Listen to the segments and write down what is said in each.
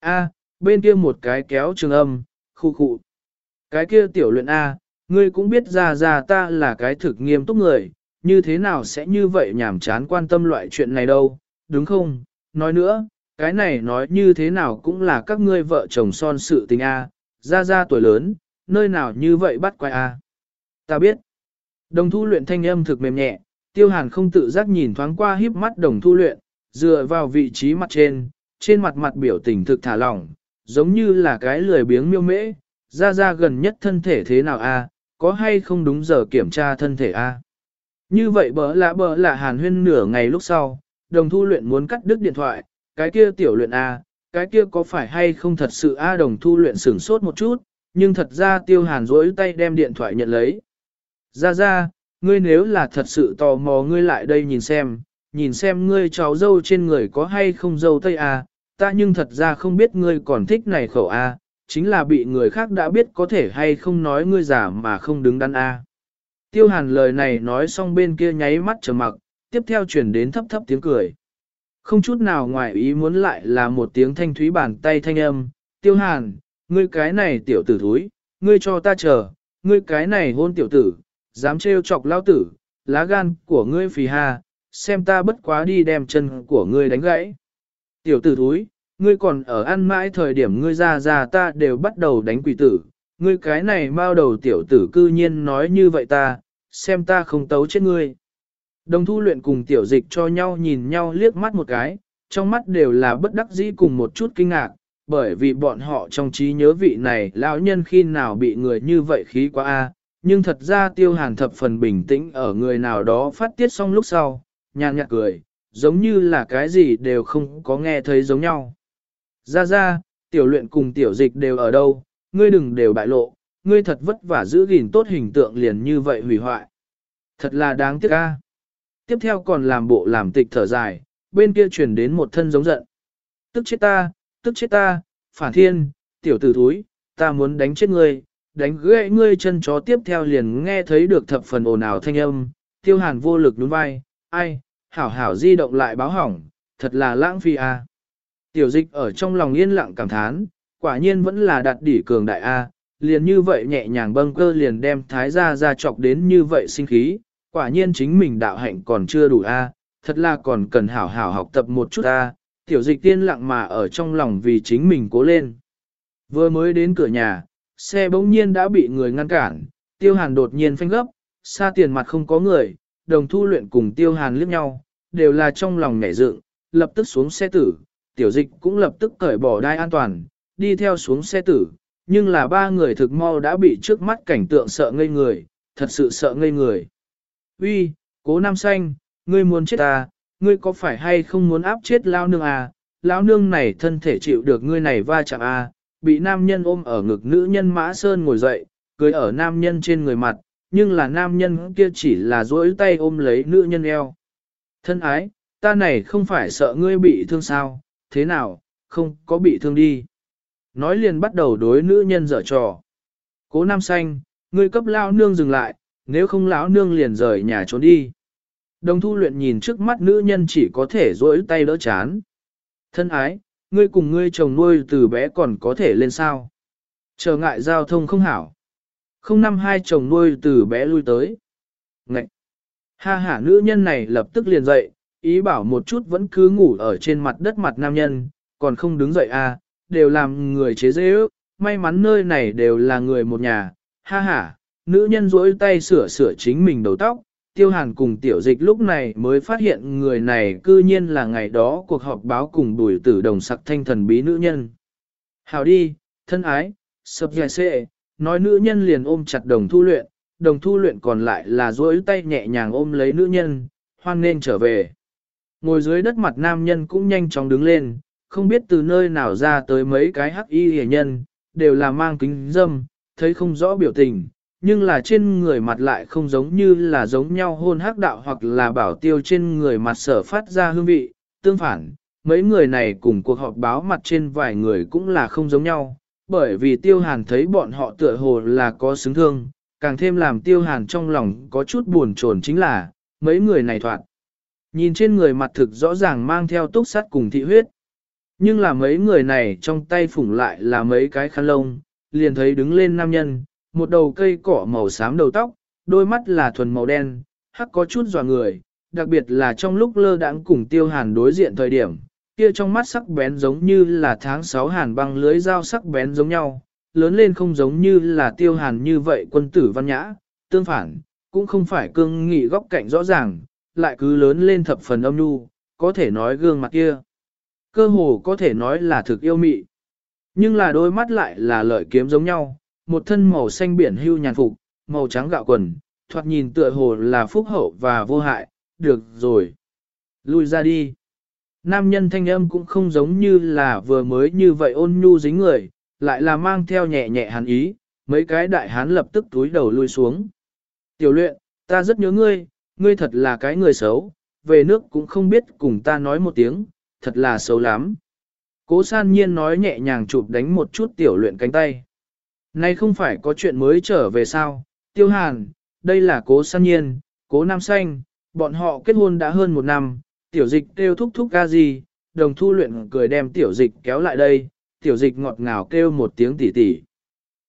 A, bên kia một cái kéo trường âm, khu khu. Cái kia tiểu luyện A, ngươi cũng biết ra ra ta là cái thực nghiêm túc người, như thế nào sẽ như vậy nhảm chán quan tâm loại chuyện này đâu, đúng không? Nói nữa, cái này nói như thế nào cũng là các ngươi vợ chồng son sự tình A, ra ra tuổi lớn, nơi nào như vậy bắt quay A. Ta biết. Đồng thu luyện thanh âm thực mềm nhẹ, tiêu hàn không tự giác nhìn thoáng qua híp mắt đồng thu luyện, dựa vào vị trí mặt trên, trên mặt mặt biểu tình thực thả lỏng, giống như là cái lười biếng miêu mễ, ra ra gần nhất thân thể thế nào a? có hay không đúng giờ kiểm tra thân thể a? Như vậy bỡ lạ bỡ lạ hàn huyên nửa ngày lúc sau, đồng thu luyện muốn cắt đứt điện thoại, cái kia tiểu luyện a, cái kia có phải hay không thật sự a đồng thu luyện sửng sốt một chút, nhưng thật ra tiêu hàn rỗi tay đem điện thoại nhận lấy. Ra ra, ngươi nếu là thật sự tò mò ngươi lại đây nhìn xem, nhìn xem ngươi cháu dâu trên người có hay không dâu tây a, ta nhưng thật ra không biết ngươi còn thích này khẩu a, chính là bị người khác đã biết có thể hay không nói ngươi giả mà không đứng đắn a. Tiêu hàn lời này nói xong bên kia nháy mắt trầm mặc, tiếp theo chuyển đến thấp thấp tiếng cười. Không chút nào ngoài ý muốn lại là một tiếng thanh thúy bàn tay thanh âm, tiêu hàn, ngươi cái này tiểu tử thúi, ngươi cho ta chờ, ngươi cái này hôn tiểu tử, dám trêu chọc lao tử, lá gan của ngươi phì ha, xem ta bất quá đi đem chân của ngươi đánh gãy. Tiểu tử thúi, ngươi còn ở ăn mãi thời điểm ngươi ra ra ta đều bắt đầu đánh quỷ tử, ngươi cái này bao đầu tiểu tử cư nhiên nói như vậy ta, xem ta không tấu chết ngươi. Đồng thu luyện cùng tiểu dịch cho nhau nhìn nhau liếc mắt một cái, trong mắt đều là bất đắc dĩ cùng một chút kinh ngạc, bởi vì bọn họ trong trí nhớ vị này lão nhân khi nào bị người như vậy khí quá a nhưng thật ra tiêu hàn thập phần bình tĩnh ở người nào đó phát tiết xong lúc sau, nhàn nhạt cười, giống như là cái gì đều không có nghe thấy giống nhau. Ra ra, tiểu luyện cùng tiểu dịch đều ở đâu, ngươi đừng đều bại lộ, ngươi thật vất vả giữ gìn tốt hình tượng liền như vậy hủy hoại. Thật là đáng tiếc ca. Tiếp theo còn làm bộ làm tịch thở dài, bên kia chuyển đến một thân giống giận. Tức chết ta, tức chết ta, phản thiên, tiểu tử thúi, ta muốn đánh chết ngươi, đánh gãy ngươi chân chó tiếp theo liền nghe thấy được thập phần ồn ào thanh âm, tiêu hàn vô lực nhún vai, ai, hảo hảo di động lại báo hỏng, thật là lãng phí a. Tiểu dịch ở trong lòng yên lặng cảm thán, quả nhiên vẫn là đạt đỉ cường đại A, liền như vậy nhẹ nhàng bâng cơ liền đem thái gia ra chọc đến như vậy sinh khí, quả nhiên chính mình đạo hạnh còn chưa đủ A, thật là còn cần hảo hảo học tập một chút A, tiểu dịch tiên lặng mà ở trong lòng vì chính mình cố lên. Vừa mới đến cửa nhà, xe bỗng nhiên đã bị người ngăn cản, tiêu hàn đột nhiên phanh gấp, xa tiền mặt không có người, đồng thu luyện cùng tiêu hàn liếc nhau, đều là trong lòng nhảy dựng, lập tức xuống xe tử, tiểu dịch cũng lập tức cởi bỏ đai an toàn, đi theo xuống xe tử, nhưng là ba người thực mau đã bị trước mắt cảnh tượng sợ ngây người, thật sự sợ ngây người. Uy, cố nam xanh, ngươi muốn chết ta, ngươi có phải hay không muốn áp chết lao nương à, lao nương này thân thể chịu được ngươi này va chạm à, bị nam nhân ôm ở ngực nữ nhân mã sơn ngồi dậy, cưới ở nam nhân trên người mặt, nhưng là nam nhân kia chỉ là duỗi tay ôm lấy nữ nhân eo. Thân ái, ta này không phải sợ ngươi bị thương sao, thế nào, không có bị thương đi. Nói liền bắt đầu đối nữ nhân dở trò. Cố nam xanh, ngươi cấp lao nương dừng lại, nếu không lão nương liền rời nhà trốn đi. Đồng thu luyện nhìn trước mắt nữ nhân chỉ có thể duỗi tay đỡ chán. Thân ái, ngươi cùng ngươi chồng nuôi từ bé còn có thể lên sao. Trở ngại giao thông không hảo. Không năm hai chồng nuôi từ bé lui tới. Ngậy! Ha hả nữ nhân này lập tức liền dậy, ý bảo một chút vẫn cứ ngủ ở trên mặt đất mặt nam nhân, còn không đứng dậy à, đều làm người chế dễ ước, may mắn nơi này đều là người một nhà, ha ha, nữ nhân rỗi tay sửa sửa chính mình đầu tóc, tiêu hàn cùng tiểu dịch lúc này mới phát hiện người này cư nhiên là ngày đó cuộc họp báo cùng đuổi tử đồng sặc thanh thần bí nữ nhân. Hào đi, thân ái, sập dài xệ, nói nữ nhân liền ôm chặt đồng thu luyện, đồng thu luyện còn lại là duỗi tay nhẹ nhàng ôm lấy nữ nhân, hoan nên trở về. Ngồi dưới đất mặt nam nhân cũng nhanh chóng đứng lên, không biết từ nơi nào ra tới mấy cái hắc y hề nhân, đều là mang kính dâm, thấy không rõ biểu tình, nhưng là trên người mặt lại không giống như là giống nhau hôn hắc đạo hoặc là bảo tiêu trên người mặt sở phát ra hương vị, tương phản, mấy người này cùng cuộc họp báo mặt trên vài người cũng là không giống nhau, bởi vì tiêu hàn thấy bọn họ tựa hồ là có xứng thương, càng thêm làm tiêu hàn trong lòng có chút buồn chồn chính là, mấy người này thoạt. Nhìn trên người mặt thực rõ ràng mang theo túc sắt cùng thị huyết. Nhưng là mấy người này trong tay phủng lại là mấy cái khăn lông, liền thấy đứng lên nam nhân, một đầu cây cỏ màu xám đầu tóc, đôi mắt là thuần màu đen, hắc có chút dò người, đặc biệt là trong lúc lơ đãng cùng tiêu hàn đối diện thời điểm, kia trong mắt sắc bén giống như là tháng 6 hàn băng lưới dao sắc bén giống nhau, lớn lên không giống như là tiêu hàn như vậy quân tử văn nhã, tương phản, cũng không phải cương nghị góc cạnh rõ ràng, lại cứ lớn lên thập phần âm nhu, có thể nói gương mặt kia. Cơ hồ có thể nói là thực yêu mị. Nhưng là đôi mắt lại là lợi kiếm giống nhau, một thân màu xanh biển hưu nhàn phục, màu trắng gạo quần, thoạt nhìn tựa hồ là phúc hậu và vô hại, được rồi. Lui ra đi. Nam nhân thanh âm cũng không giống như là vừa mới như vậy ôn nhu dính người, lại là mang theo nhẹ nhẹ hàn ý, mấy cái đại hán lập tức túi đầu lui xuống. Tiểu luyện, ta rất nhớ ngươi, ngươi thật là cái người xấu, về nước cũng không biết cùng ta nói một tiếng, thật là xấu lắm. Cố san nhiên nói nhẹ nhàng chụp đánh một chút tiểu luyện cánh tay. Nay không phải có chuyện mới trở về sao, tiêu hàn, đây là cố san nhiên, cố nam xanh, bọn họ kết hôn đã hơn một năm, tiểu dịch kêu thúc thúc ca gì, đồng thu luyện cười đem tiểu dịch kéo lại đây, tiểu dịch ngọt ngào kêu một tiếng tỉ tỉ.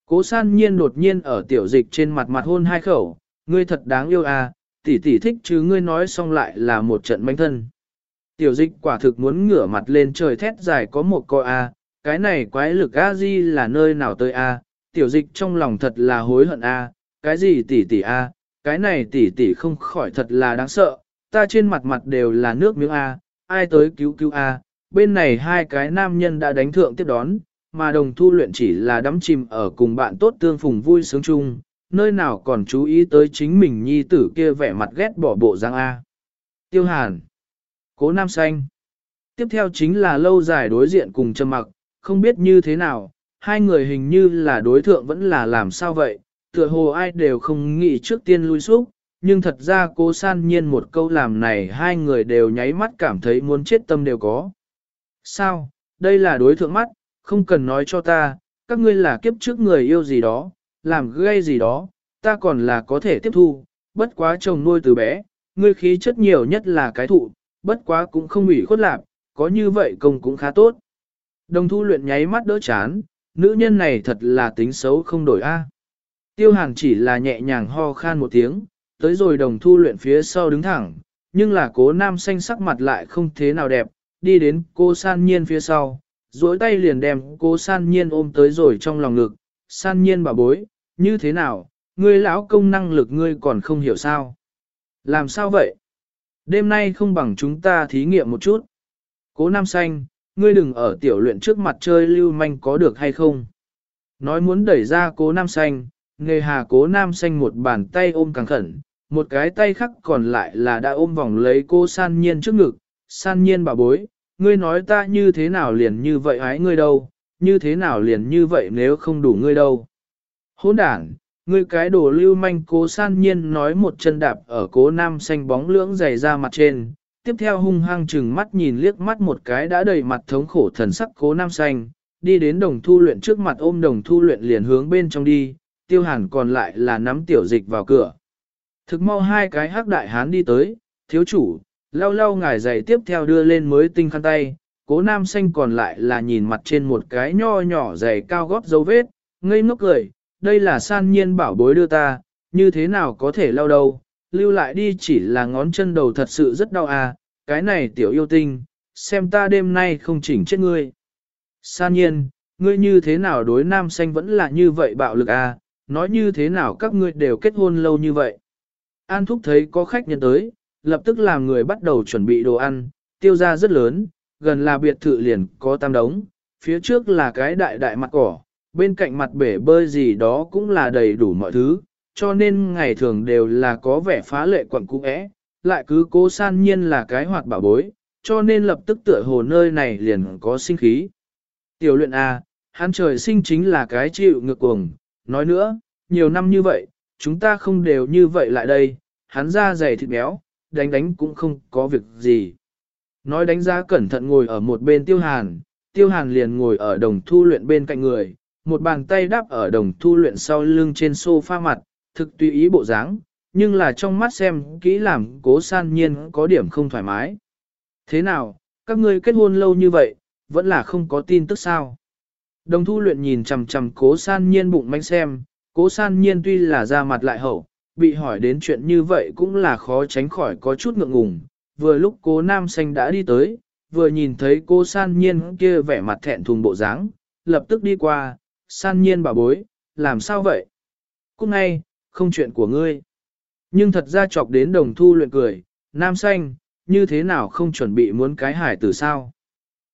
Cố san nhiên đột nhiên ở tiểu dịch trên mặt mặt hôn hai khẩu, ngươi thật đáng yêu à, tỷ tỷ thích chứ ngươi nói xong lại là một trận manh thân. Tiểu dịch quả thực muốn ngửa mặt lên trời thét dài có một coi a, à, cái này quái lực a di là nơi nào tới a, à, tiểu dịch trong lòng thật là hối hận a, à, cái gì tỷ tỷ a, à, cái này tỷ tỷ không khỏi thật là đáng sợ, ta trên mặt mặt đều là nước miếng a, ai tới cứu cứu a, bên này hai cái nam nhân đã đánh thượng tiếp đón, mà đồng thu luyện chỉ là đắm chìm ở cùng bạn tốt tương phùng vui sướng chung, nơi nào còn chú ý tới chính mình nhi tử kia vẻ mặt ghét bỏ bộ giang A. Tiêu Hàn Cố Nam Xanh Tiếp theo chính là lâu dài đối diện cùng trầm mặc, không biết như thế nào, hai người hình như là đối thượng vẫn là làm sao vậy, tựa hồ ai đều không nghĩ trước tiên lui xúc, nhưng thật ra cố san nhiên một câu làm này hai người đều nháy mắt cảm thấy muốn chết tâm đều có. Sao, đây là đối thượng mắt, không cần nói cho ta, các ngươi là kiếp trước người yêu gì đó, làm gây gì đó, ta còn là có thể tiếp thu, bất quá chồng nuôi từ bé, ngươi khí chất nhiều nhất là cái thụ, bất quá cũng không ủy khuất lạc, có như vậy công cũng khá tốt. Đồng thu luyện nháy mắt đỡ chán, nữ nhân này thật là tính xấu không đổi a. Tiêu hàng chỉ là nhẹ nhàng ho khan một tiếng, tới rồi đồng thu luyện phía sau đứng thẳng, nhưng là cố nam xanh sắc mặt lại không thế nào đẹp, đi đến cô san nhiên phía sau, duỗi tay liền đem cô san nhiên ôm tới rồi trong lòng ngực, san nhiên bà bối, như thế nào, ngươi lão công năng lực ngươi còn không hiểu sao. Làm sao vậy? Đêm nay không bằng chúng ta thí nghiệm một chút. Cố Nam Xanh, ngươi đừng ở tiểu luyện trước mặt chơi lưu manh có được hay không? Nói muốn đẩy ra cố Nam Xanh, nghề hà cố Nam Xanh một bàn tay ôm càng khẩn, một cái tay khác còn lại là đã ôm vòng lấy cô san nhiên trước ngực. San nhiên bà bối, ngươi nói ta như thế nào liền như vậy ái ngươi đâu, như thế nào liền như vậy nếu không đủ ngươi đâu. Hỗn đản, ngươi cái đồ lưu manh cố san nhiên nói một chân đạp ở cố nam xanh bóng lưỡng dày ra mặt trên, tiếp theo hung hăng chừng mắt nhìn liếc mắt một cái đã đầy mặt thống khổ thần sắc cố nam xanh, đi đến đồng thu luyện trước mặt ôm đồng thu luyện liền hướng bên trong đi, tiêu hàn còn lại là nắm tiểu dịch vào cửa. Thực mau hai cái hắc đại hán đi tới, thiếu chủ, lau lau ngài giày tiếp theo đưa lên mới tinh khăn tay, cố nam xanh còn lại là nhìn mặt trên một cái nho nhỏ giày cao gót dấu vết, ngây ngốc cười, đây là san nhiên bảo bối đưa ta, như thế nào có thể lau đâu, lưu lại đi chỉ là ngón chân đầu thật sự rất đau à, cái này tiểu yêu tinh, xem ta đêm nay không chỉnh chết ngươi. San nhiên, ngươi như thế nào đối nam xanh vẫn là như vậy bạo lực à, nói như thế nào các ngươi đều kết hôn lâu như vậy. An thúc thấy có khách nhân tới, lập tức làm người bắt đầu chuẩn bị đồ ăn, tiêu ra rất lớn, gần là biệt thự liền có tam đống, phía trước là cái đại đại mặt cỏ, bên cạnh mặt bể bơi gì đó cũng là đầy đủ mọi thứ, cho nên ngày thường đều là có vẻ phá lệ quẩn cũ ẽ, lại cứ cố san nhiên là cái hoạt bảo bối, cho nên lập tức tựa hồ nơi này liền có sinh khí. Tiểu luyện A, hắn trời sinh chính là cái chịu ngược cuồng, nói nữa, nhiều năm như vậy, chúng ta không đều như vậy lại đây, hắn da dày thịt béo, đánh đánh cũng không có việc gì. Nói đánh giá cẩn thận ngồi ở một bên tiêu hàn, tiêu hàn liền ngồi ở đồng thu luyện bên cạnh người, một bàn tay đáp ở đồng thu luyện sau lưng trên sofa mặt, thực tùy ý bộ dáng, nhưng là trong mắt xem kỹ làm cố san nhiên có điểm không thoải mái. Thế nào, các ngươi kết hôn lâu như vậy, vẫn là không có tin tức sao. Đồng thu luyện nhìn chằm chằm cố san nhiên bụng manh xem, cố san nhiên tuy là ra mặt lại hậu, bị hỏi đến chuyện như vậy cũng là khó tránh khỏi có chút ngượng ngùng. Vừa lúc cố nam xanh đã đi tới, vừa nhìn thấy cô san nhiên kia vẻ mặt thẹn thùng bộ dáng, lập tức đi qua, san nhiên bà bối, làm sao vậy? Cũng ngay, không chuyện của ngươi. Nhưng thật ra chọc đến đồng thu luyện cười, nam xanh, như thế nào không chuẩn bị muốn cái hải tử sao?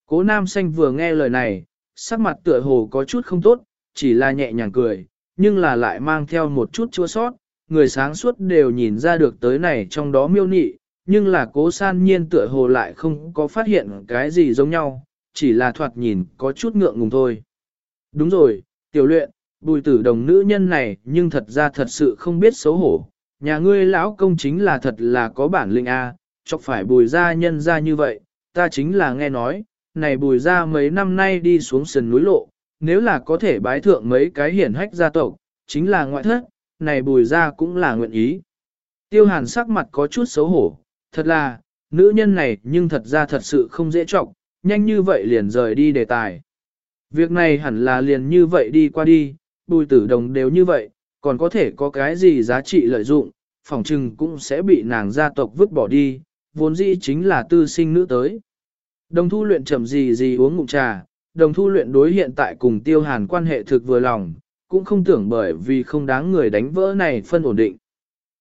Cố nam xanh vừa nghe lời này, sắc mặt tựa hồ có chút không tốt, chỉ là nhẹ nhàng cười, nhưng là lại mang theo một chút chua sót, người sáng suốt đều nhìn ra được tới này trong đó miêu nị, nhưng là cố san nhiên tựa hồ lại không có phát hiện cái gì giống nhau, chỉ là thoạt nhìn có chút ngượng ngùng thôi. Đúng rồi, tiểu luyện, bùi tử đồng nữ nhân này nhưng thật ra thật sự không biết xấu hổ, nhà ngươi lão công chính là thật là có bản lĩnh A, chọc phải bùi gia nhân ra như vậy, ta chính là nghe nói, này bùi gia mấy năm nay đi xuống sườn núi lộ, nếu là có thể bái thượng mấy cái hiển hách gia tộc, chính là ngoại thất, này bùi ra cũng là nguyện ý. Tiêu hàn sắc mặt có chút xấu hổ, thật là, nữ nhân này nhưng thật ra thật sự không dễ trọng, nhanh như vậy liền rời đi đề tài. Việc này hẳn là liền như vậy đi qua đi, bùi tử đồng đều như vậy, còn có thể có cái gì giá trị lợi dụng, phỏng trừng cũng sẽ bị nàng gia tộc vứt bỏ đi, vốn dĩ chính là tư sinh nữ tới. Đồng thu luyện chậm gì gì uống ngụm trà, đồng thu luyện đối hiện tại cùng tiêu hàn quan hệ thực vừa lòng, cũng không tưởng bởi vì không đáng người đánh vỡ này phân ổn định.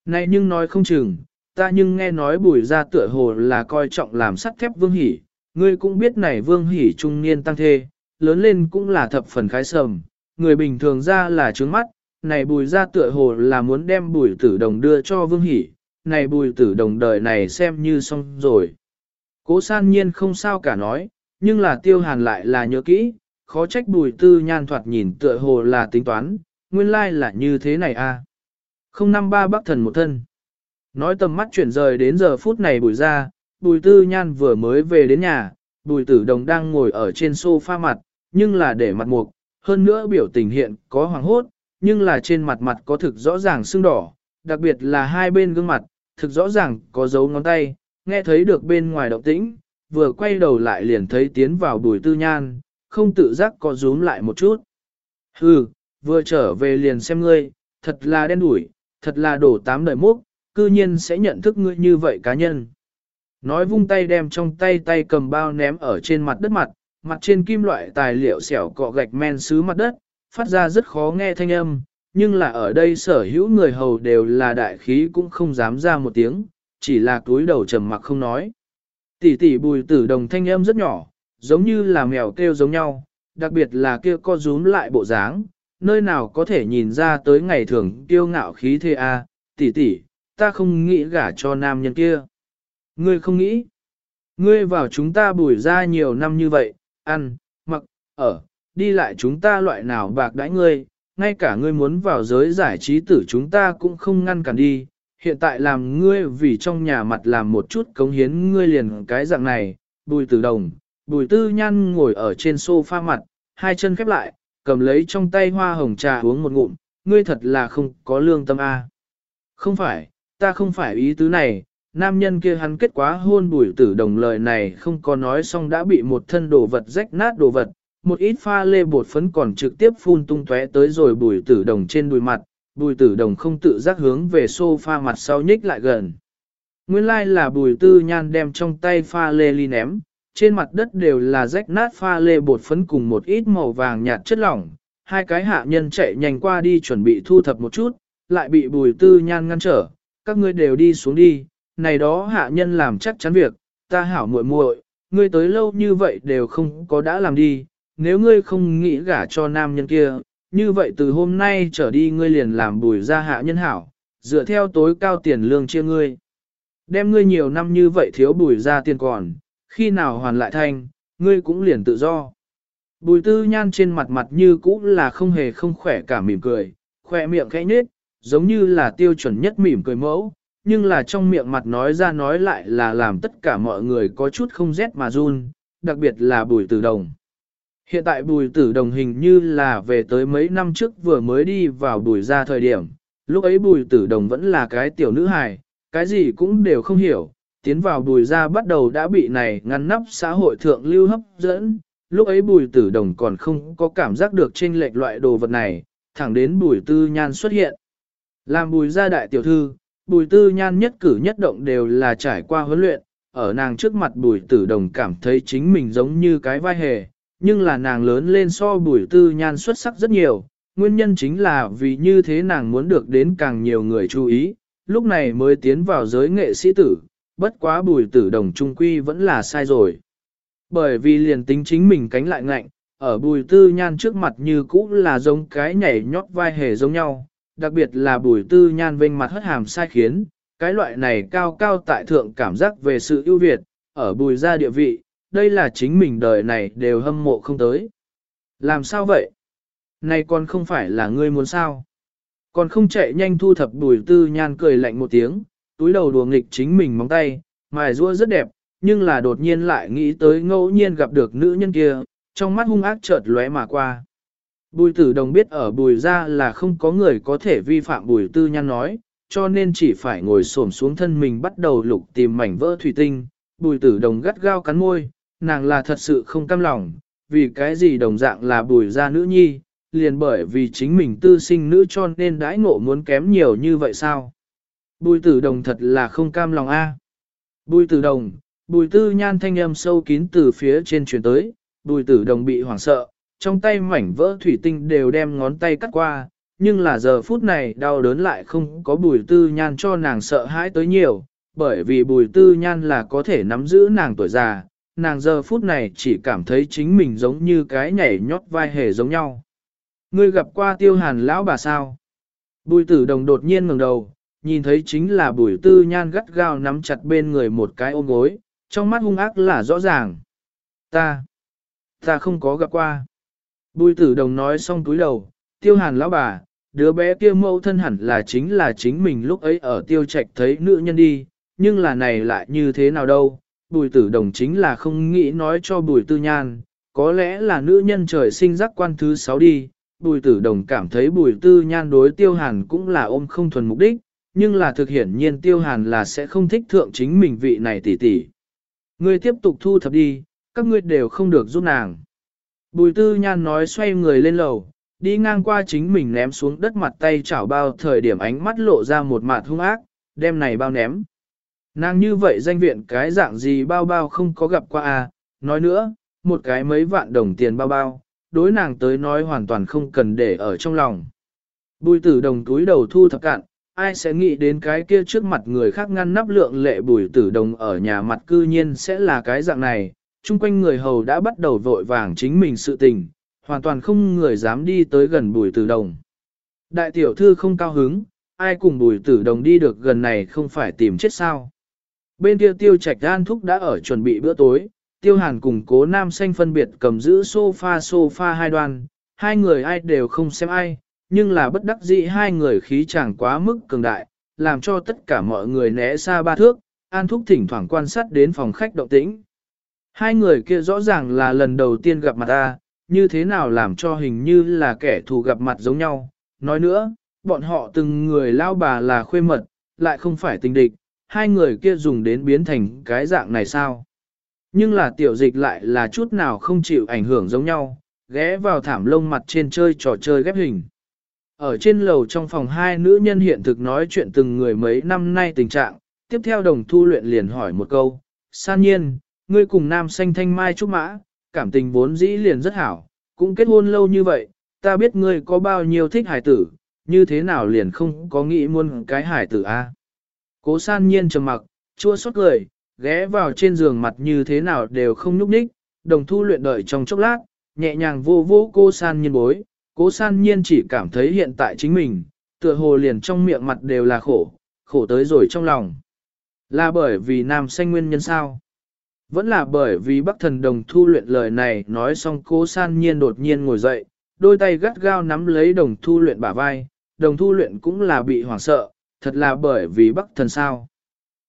Này nhưng nói không chừng, ta nhưng nghe nói bùi ra tựa hồ là coi trọng làm sắt thép vương hỉ, ngươi cũng biết này vương hỉ trung niên tăng thê, lớn lên cũng là thập phần khái sầm, người bình thường ra là trướng mắt, này bùi ra tựa hồ là muốn đem bùi tử đồng đưa cho vương hỉ, này bùi tử đồng đời này xem như xong rồi. Cố san nhiên không sao cả nói, nhưng là tiêu hàn lại là nhớ kỹ, khó trách bùi tư nhan thoạt nhìn tựa hồ là tính toán, nguyên lai là như thế này a. À. 053 bắc thần một thân. Nói tầm mắt chuyển rời đến giờ phút này bùi ra, bùi tư nhan vừa mới về đến nhà, bùi tử đồng đang ngồi ở trên sofa mặt, nhưng là để mặt mục, hơn nữa biểu tình hiện có hoàng hốt, nhưng là trên mặt mặt có thực rõ ràng sưng đỏ, đặc biệt là hai bên gương mặt, thực rõ ràng có dấu ngón tay, nghe thấy được bên ngoài động tĩnh, vừa quay đầu lại liền thấy tiến vào bùi tư nhan, không tự giác có rúm lại một chút. Hừ, vừa trở về liền xem ngươi, thật là đen đủi, thật là đổ tám đời múc, cư nhiên sẽ nhận thức ngươi như vậy cá nhân. Nói vung tay đem trong tay tay cầm bao ném ở trên mặt đất mặt, mặt trên kim loại tài liệu xẻo cọ gạch men xứ mặt đất, phát ra rất khó nghe thanh âm, nhưng là ở đây sở hữu người hầu đều là đại khí cũng không dám ra một tiếng, chỉ là túi đầu trầm mặc không nói. Tỷ tỷ bùi tử đồng thanh âm rất nhỏ, giống như là mèo kêu giống nhau, đặc biệt là kia co rúm lại bộ dáng, nơi nào có thể nhìn ra tới ngày thường kiêu ngạo khí thế a, tỷ tỷ, ta không nghĩ gả cho nam nhân kia. Ngươi không nghĩ? Ngươi vào chúng ta bùi ra nhiều năm như vậy, ăn, mặc, ở, đi lại chúng ta loại nào bạc đãi ngươi, ngay cả ngươi muốn vào giới giải trí tử chúng ta cũng không ngăn cản đi, hiện tại làm ngươi vì trong nhà mặt làm một chút cống hiến ngươi liền cái dạng này, bùi tử đồng, bùi tư nhăn ngồi ở trên sofa mặt, hai chân khép lại, cầm lấy trong tay hoa hồng trà uống một ngụm, ngươi thật là không có lương tâm a. Không phải, ta không phải ý tứ này, nam nhân kia hắn kết quá hôn bùi tử đồng lời này không có nói xong đã bị một thân đồ vật rách nát đồ vật, một ít pha lê bột phấn còn trực tiếp phun tung tóe tới rồi bùi tử đồng trên đùi mặt, bùi tử đồng không tự giác hướng về sofa mặt sau nhích lại gần. Nguyên lai like là bùi tư nhan đem trong tay pha lê ly ném, trên mặt đất đều là rách nát pha lê bột phấn cùng một ít màu vàng nhạt chất lỏng, hai cái hạ nhân chạy nhanh qua đi chuẩn bị thu thập một chút, lại bị bùi tư nhan ngăn trở, các ngươi đều đi xuống đi, này đó hạ nhân làm chắc chắn việc, ta hảo muội muội, ngươi tới lâu như vậy đều không có đã làm đi, nếu ngươi không nghĩ gả cho nam nhân kia, như vậy từ hôm nay trở đi ngươi liền làm bùi ra hạ nhân hảo, dựa theo tối cao tiền lương chia ngươi. Đem ngươi nhiều năm như vậy thiếu bùi ra tiền còn, khi nào hoàn lại thành, ngươi cũng liền tự do. Bùi tư nhan trên mặt mặt như cũ là không hề không khỏe cả mỉm cười, khỏe miệng khẽ nhết, giống như là tiêu chuẩn nhất mỉm cười mẫu, nhưng là trong miệng mặt nói ra nói lại là làm tất cả mọi người có chút không rét mà run, đặc biệt là bùi tử đồng. Hiện tại bùi tử đồng hình như là về tới mấy năm trước vừa mới đi vào bùi ra thời điểm, lúc ấy bùi tử đồng vẫn là cái tiểu nữ hài, cái gì cũng đều không hiểu, tiến vào bùi ra bắt đầu đã bị này ngăn nắp xã hội thượng lưu hấp dẫn, lúc ấy bùi tử đồng còn không có cảm giác được chênh lệch loại đồ vật này, thẳng đến bùi tư nhan xuất hiện. Làm bùi gia đại tiểu thư, bùi tư nhan nhất cử nhất động đều là trải qua huấn luyện, ở nàng trước mặt bùi tử đồng cảm thấy chính mình giống như cái vai hề, nhưng là nàng lớn lên so bùi tư nhan xuất sắc rất nhiều, nguyên nhân chính là vì như thế nàng muốn được đến càng nhiều người chú ý, lúc này mới tiến vào giới nghệ sĩ tử, bất quá bùi tử đồng trung quy vẫn là sai rồi. Bởi vì liền tính chính mình cánh lại ngạnh, ở bùi tư nhan trước mặt như cũ là giống cái nhảy nhót vai hề giống nhau, đặc biệt là bùi tư nhan vênh mặt hất hàm sai khiến, cái loại này cao cao tại thượng cảm giác về sự ưu việt, ở bùi gia địa vị, đây là chính mình đời này đều hâm mộ không tới. Làm sao vậy? Này còn không phải là ngươi muốn sao? Còn không chạy nhanh thu thập bùi tư nhan cười lạnh một tiếng, túi đầu đùa nghịch chính mình móng tay, mài rua rất đẹp, nhưng là đột nhiên lại nghĩ tới ngẫu nhiên gặp được nữ nhân kia, trong mắt hung ác chợt lóe mà qua. Bùi tử đồng biết ở bùi ra là không có người có thể vi phạm bùi tư nhan nói, cho nên chỉ phải ngồi xổm xuống thân mình bắt đầu lục tìm mảnh vỡ thủy tinh. Bùi tử đồng gắt gao cắn môi, nàng là thật sự không cam lòng, vì cái gì đồng dạng là bùi ra nữ nhi, liền bởi vì chính mình tư sinh nữ cho nên đãi ngộ muốn kém nhiều như vậy sao? Bùi tử đồng thật là không cam lòng a. Bùi tử đồng, bùi tư nhan thanh âm sâu kín từ phía trên truyền tới, bùi tử đồng bị hoảng sợ, trong tay mảnh vỡ thủy tinh đều đem ngón tay cắt qua, nhưng là giờ phút này đau đớn lại không có bùi tư nhan cho nàng sợ hãi tới nhiều, bởi vì bùi tư nhan là có thể nắm giữ nàng tuổi già, nàng giờ phút này chỉ cảm thấy chính mình giống như cái nhảy nhót vai hề giống nhau. Ngươi gặp qua tiêu hàn lão bà sao? Bùi tử đồng đột nhiên ngẩng đầu, nhìn thấy chính là bùi tư nhan gắt gao nắm chặt bên người một cái ôm gối, trong mắt hung ác là rõ ràng. Ta, ta không có gặp qua. Bùi tử đồng nói xong túi đầu, tiêu hàn lão bà, đứa bé kia mâu thân hẳn là chính là chính mình lúc ấy ở tiêu trạch thấy nữ nhân đi, nhưng là này lại như thế nào đâu, bùi tử đồng chính là không nghĩ nói cho bùi tư nhan, có lẽ là nữ nhân trời sinh giác quan thứ sáu đi, bùi tử đồng cảm thấy bùi tư nhan đối tiêu hàn cũng là ôm không thuần mục đích, nhưng là thực hiển nhiên tiêu hàn là sẽ không thích thượng chính mình vị này tỷ tỷ. Ngươi tiếp tục thu thập đi, các ngươi đều không được giúp nàng. Bùi tư nhan nói xoay người lên lầu, đi ngang qua chính mình ném xuống đất mặt tay chảo bao thời điểm ánh mắt lộ ra một mặt hung ác, đem này bao ném. Nàng như vậy danh viện cái dạng gì bao bao không có gặp qua à, nói nữa, một cái mấy vạn đồng tiền bao bao, đối nàng tới nói hoàn toàn không cần để ở trong lòng. Bùi tử đồng túi đầu thu thập cạn, ai sẽ nghĩ đến cái kia trước mặt người khác ngăn nắp lượng lệ bùi tử đồng ở nhà mặt cư nhiên sẽ là cái dạng này, chung quanh người hầu đã bắt đầu vội vàng chính mình sự tình, hoàn toàn không người dám đi tới gần bùi tử đồng. Đại tiểu thư không cao hứng, ai cùng bùi tử đồng đi được gần này không phải tìm chết sao. Bên kia tiêu trạch an thúc đã ở chuẩn bị bữa tối, tiêu hàn cùng cố nam xanh phân biệt cầm giữ sofa sofa hai đoàn, hai người ai đều không xem ai, nhưng là bất đắc dĩ hai người khí chàng quá mức cường đại, làm cho tất cả mọi người né xa ba thước, an thúc thỉnh thoảng quan sát đến phòng khách động tĩnh. Hai người kia rõ ràng là lần đầu tiên gặp mặt ta, như thế nào làm cho hình như là kẻ thù gặp mặt giống nhau. Nói nữa, bọn họ từng người lao bà là khuê mật, lại không phải tình địch, hai người kia dùng đến biến thành cái dạng này sao? Nhưng là tiểu dịch lại là chút nào không chịu ảnh hưởng giống nhau, ghé vào thảm lông mặt trên chơi trò chơi ghép hình. Ở trên lầu trong phòng hai nữ nhân hiện thực nói chuyện từng người mấy năm nay tình trạng, tiếp theo đồng thu luyện liền hỏi một câu, san nhiên, ngươi cùng nam xanh thanh mai trúc mã, cảm tình vốn dĩ liền rất hảo, cũng kết hôn lâu như vậy, ta biết ngươi có bao nhiêu thích hải tử, như thế nào liền không có nghĩ muôn cái hải tử a? Cố san nhiên trầm mặc, chua xót cười, ghé vào trên giường mặt như thế nào đều không nhúc nhích, đồng thu luyện đợi trong chốc lát, nhẹ nhàng vô vô cô san nhiên bối, cố san nhiên chỉ cảm thấy hiện tại chính mình, tựa hồ liền trong miệng mặt đều là khổ, khổ tới rồi trong lòng. Là bởi vì nam xanh nguyên nhân sao? Vẫn là bởi vì bắc thần đồng thu luyện lời này nói xong cố san nhiên đột nhiên ngồi dậy, đôi tay gắt gao nắm lấy đồng thu luyện bả vai, đồng thu luyện cũng là bị hoảng sợ, thật là bởi vì bắc thần sao.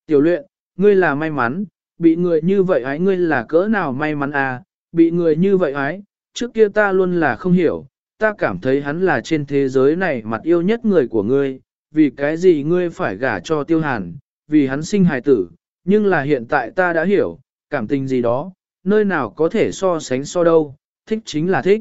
Tiểu luyện, ngươi là may mắn, bị người như vậy ái ngươi là cỡ nào may mắn à, bị người như vậy ái, trước kia ta luôn là không hiểu, ta cảm thấy hắn là trên thế giới này mặt yêu nhất người của ngươi, vì cái gì ngươi phải gả cho tiêu hàn, vì hắn sinh hài tử, nhưng là hiện tại ta đã hiểu, cảm tình gì đó, nơi nào có thể so sánh so đâu, thích chính là thích.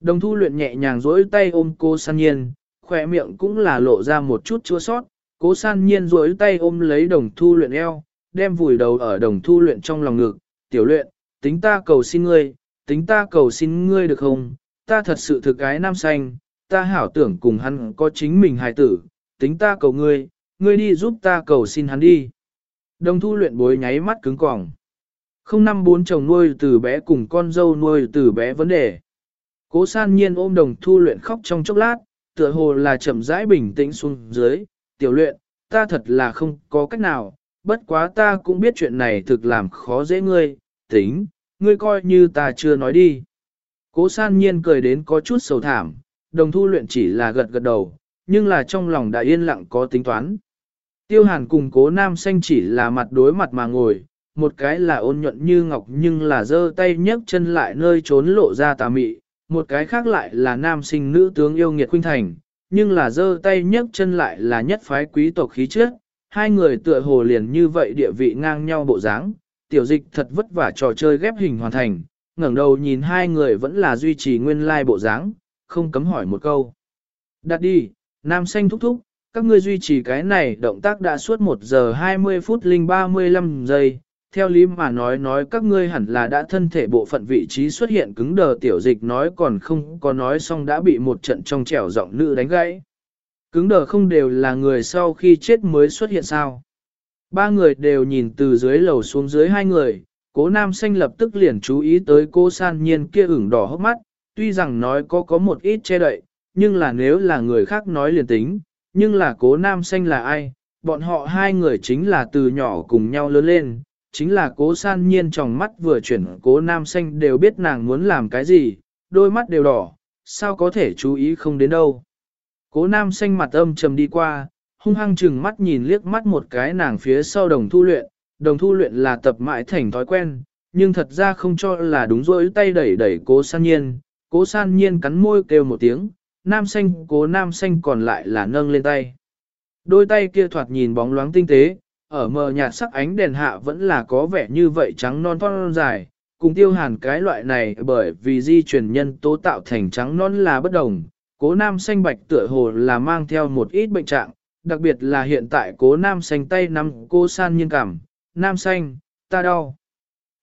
Đồng thu luyện nhẹ nhàng dỗi tay ôm cô san nhiên, khỏe miệng cũng là lộ ra một chút chua sót, cố san nhiên dỗi tay ôm lấy đồng thu luyện eo, đem vùi đầu ở đồng thu luyện trong lòng ngực, tiểu luyện, tính ta cầu xin ngươi, tính ta cầu xin ngươi được không, ta thật sự thực cái nam xanh, ta hảo tưởng cùng hắn có chính mình hài tử, tính ta cầu ngươi, ngươi đi giúp ta cầu xin hắn đi. Đồng thu luyện bối nháy mắt cứng cỏng. Không năm bốn chồng nuôi từ bé cùng con dâu nuôi từ bé vấn đề. Cố san nhiên ôm đồng thu luyện khóc trong chốc lát, tựa hồ là chậm rãi bình tĩnh xuống dưới, tiểu luyện, ta thật là không có cách nào, bất quá ta cũng biết chuyện này thực làm khó dễ ngươi, tính, ngươi coi như ta chưa nói đi. Cố san nhiên cười đến có chút sầu thảm, đồng thu luyện chỉ là gật gật đầu, nhưng là trong lòng đã yên lặng có tính toán. Tiêu hàn cùng cố nam xanh chỉ là mặt đối mặt mà ngồi, một cái là ôn nhuận như ngọc nhưng là giơ tay nhấc chân lại nơi trốn lộ ra tà mị, một cái khác lại là nam sinh nữ tướng yêu nghiệt khuynh thành, nhưng là giơ tay nhấc chân lại là nhất phái quý tộc khí trước, hai người tựa hồ liền như vậy địa vị ngang nhau bộ dáng, tiểu dịch thật vất vả trò chơi ghép hình hoàn thành, ngẩng đầu nhìn hai người vẫn là duy trì nguyên lai like bộ dáng, không cấm hỏi một câu. Đặt đi, nam xanh thúc thúc, các ngươi duy trì cái này động tác đã suốt 1 giờ 20 phút linh 35 giây, theo lý mà nói nói các ngươi hẳn là đã thân thể bộ phận vị trí xuất hiện cứng đờ tiểu dịch nói còn không có nói xong đã bị một trận trong trẻo giọng nữ đánh gãy. Cứng đờ không đều là người sau khi chết mới xuất hiện sao. Ba người đều nhìn từ dưới lầu xuống dưới hai người, cố nam xanh lập tức liền chú ý tới cô san nhiên kia ửng đỏ hốc mắt, tuy rằng nói có có một ít che đậy, nhưng là nếu là người khác nói liền tính, nhưng là cố nam xanh là ai, bọn họ hai người chính là từ nhỏ cùng nhau lớn lên, chính là cố san nhiên trong mắt vừa chuyển cố nam xanh đều biết nàng muốn làm cái gì, đôi mắt đều đỏ, sao có thể chú ý không đến đâu. Cố nam xanh mặt âm trầm đi qua, hung hăng chừng mắt nhìn liếc mắt một cái nàng phía sau đồng thu luyện, đồng thu luyện là tập mãi thành thói quen, nhưng thật ra không cho là đúng rồi tay đẩy đẩy cố san nhiên, cố san nhiên cắn môi kêu một tiếng, nam xanh cố nam xanh còn lại là nâng lên tay. Đôi tay kia thoạt nhìn bóng loáng tinh tế, ở mờ nhạt sắc ánh đèn hạ vẫn là có vẻ như vậy trắng non non dài, cùng tiêu hàn cái loại này bởi vì di truyền nhân tố tạo thành trắng non là bất đồng. Cố nam xanh bạch tựa hồ là mang theo một ít bệnh trạng, đặc biệt là hiện tại cố nam xanh tay nắm cô san nhiên cảm, nam xanh, ta đau.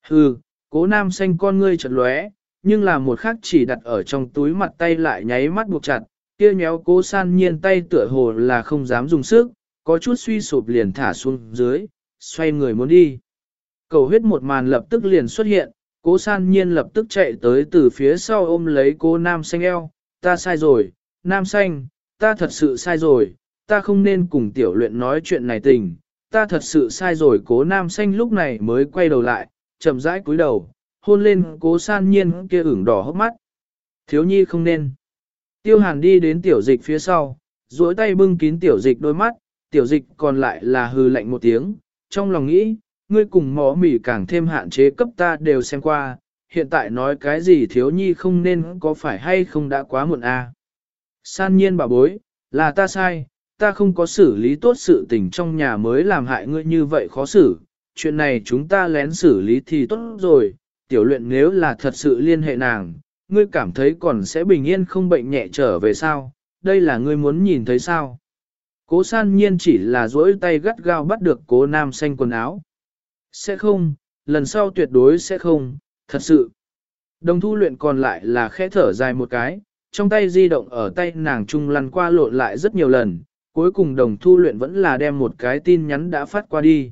Hừ, cố nam xanh con ngươi chật lóe, nhưng là một khắc chỉ đặt ở trong túi mặt tay lại nháy mắt buộc chặt, kia nhéo cố san nhiên tay tựa hồ là không dám dùng sức, có chút suy sụp liền thả xuống dưới, xoay người muốn đi. Cầu huyết một màn lập tức liền xuất hiện, cố san nhiên lập tức chạy tới từ phía sau ôm lấy cô nam xanh eo, ta sai rồi, nam xanh, ta thật sự sai rồi, ta không nên cùng tiểu luyện nói chuyện này tình, ta thật sự sai rồi cố nam xanh lúc này mới quay đầu lại, chậm rãi cúi đầu, hôn lên cố san nhiên kia ửng đỏ hốc mắt. Thiếu nhi không nên. Tiêu hàn đi đến tiểu dịch phía sau, duỗi tay bưng kín tiểu dịch đôi mắt, tiểu dịch còn lại là hư lạnh một tiếng, trong lòng nghĩ, ngươi cùng mỏ mỉ càng thêm hạn chế cấp ta đều xem qua, hiện tại nói cái gì thiếu nhi không nên có phải hay không đã quá muộn à? San nhiên bà bối, là ta sai, ta không có xử lý tốt sự tình trong nhà mới làm hại ngươi như vậy khó xử, chuyện này chúng ta lén xử lý thì tốt rồi, tiểu luyện nếu là thật sự liên hệ nàng, ngươi cảm thấy còn sẽ bình yên không bệnh nhẹ trở về sao, đây là ngươi muốn nhìn thấy sao. Cố san nhiên chỉ là duỗi tay gắt gao bắt được cố nam xanh quần áo. Sẽ không, lần sau tuyệt đối sẽ không, thật sự. Đồng thu luyện còn lại là khẽ thở dài một cái, trong tay di động ở tay nàng trung lăn qua lộn lại rất nhiều lần, cuối cùng đồng thu luyện vẫn là đem một cái tin nhắn đã phát qua đi.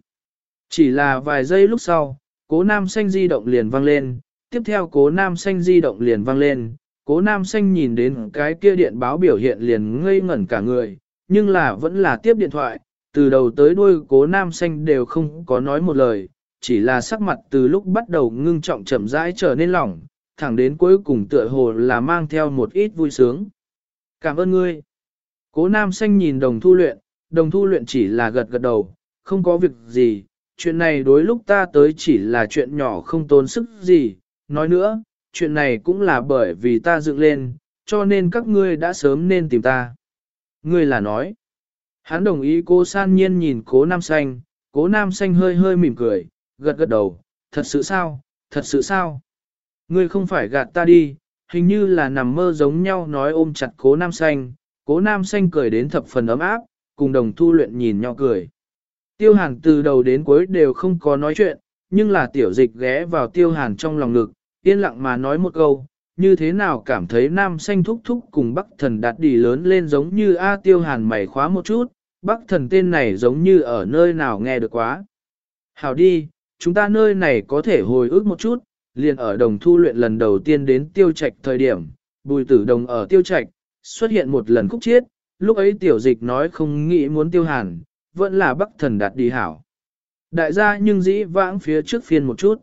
Chỉ là vài giây lúc sau, cố nam xanh di động liền vang lên, tiếp theo cố nam xanh di động liền vang lên, cố nam xanh nhìn đến cái kia điện báo biểu hiện liền ngây ngẩn cả người, nhưng là vẫn là tiếp điện thoại, từ đầu tới đuôi cố nam xanh đều không có nói một lời, chỉ là sắc mặt từ lúc bắt đầu ngưng trọng chậm rãi trở nên lỏng, thẳng đến cuối cùng tựa hồ là mang theo một ít vui sướng. Cảm ơn ngươi. Cố nam xanh nhìn đồng thu luyện, đồng thu luyện chỉ là gật gật đầu, không có việc gì, chuyện này đối lúc ta tới chỉ là chuyện nhỏ không tốn sức gì, nói nữa, chuyện này cũng là bởi vì ta dựng lên, cho nên các ngươi đã sớm nên tìm ta. Ngươi là nói. Hắn đồng ý cô san nhiên nhìn cố nam xanh, cố nam xanh hơi hơi mỉm cười, gật gật đầu, thật sự sao, thật sự sao? Ngươi không phải gạt ta đi, hình như là nằm mơ giống nhau nói ôm chặt cố nam xanh, cố nam xanh cười đến thập phần ấm áp, cùng đồng thu luyện nhìn nhau cười. Tiêu hàn từ đầu đến cuối đều không có nói chuyện, nhưng là tiểu dịch ghé vào tiêu hàn trong lòng ngực, yên lặng mà nói một câu, như thế nào cảm thấy nam xanh thúc thúc cùng bắc thần đạt đi lớn lên giống như A tiêu hàn mày khóa một chút, bắc thần tên này giống như ở nơi nào nghe được quá. Hảo đi, chúng ta nơi này có thể hồi ức một chút, liền ở đồng thu luyện lần đầu tiên đến tiêu trạch thời điểm, bùi tử đồng ở tiêu trạch, xuất hiện một lần khúc chiết, lúc ấy tiểu dịch nói không nghĩ muốn tiêu hàn, vẫn là bắc thần đạt đi hảo. Đại gia nhưng dĩ vãng phía trước phiên một chút.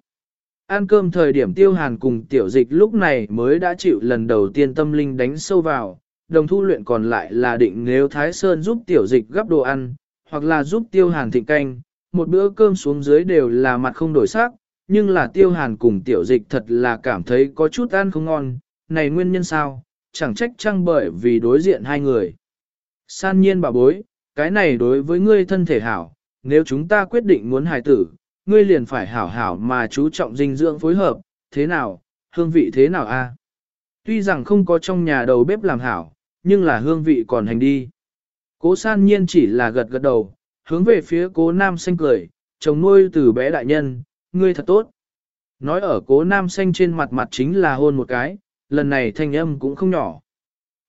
Ăn cơm thời điểm tiêu hàn cùng tiểu dịch lúc này mới đã chịu lần đầu tiên tâm linh đánh sâu vào, đồng thu luyện còn lại là định nếu Thái Sơn giúp tiểu dịch gắp đồ ăn, hoặc là giúp tiêu hàn thịnh canh, một bữa cơm xuống dưới đều là mặt không đổi sắc, nhưng là tiêu hàn cùng tiểu dịch thật là cảm thấy có chút ăn không ngon, này nguyên nhân sao, chẳng trách chăng bởi vì đối diện hai người. San nhiên bà bối, cái này đối với ngươi thân thể hảo, nếu chúng ta quyết định muốn hài tử, ngươi liền phải hảo hảo mà chú trọng dinh dưỡng phối hợp, thế nào, hương vị thế nào a? Tuy rằng không có trong nhà đầu bếp làm hảo, nhưng là hương vị còn hành đi. Cố san nhiên chỉ là gật gật đầu, hướng về phía cố nam xanh cười, chồng nuôi từ bé đại nhân, ngươi thật tốt. Nói ở cố nam xanh trên mặt mặt chính là hôn một cái, lần này thanh âm cũng không nhỏ.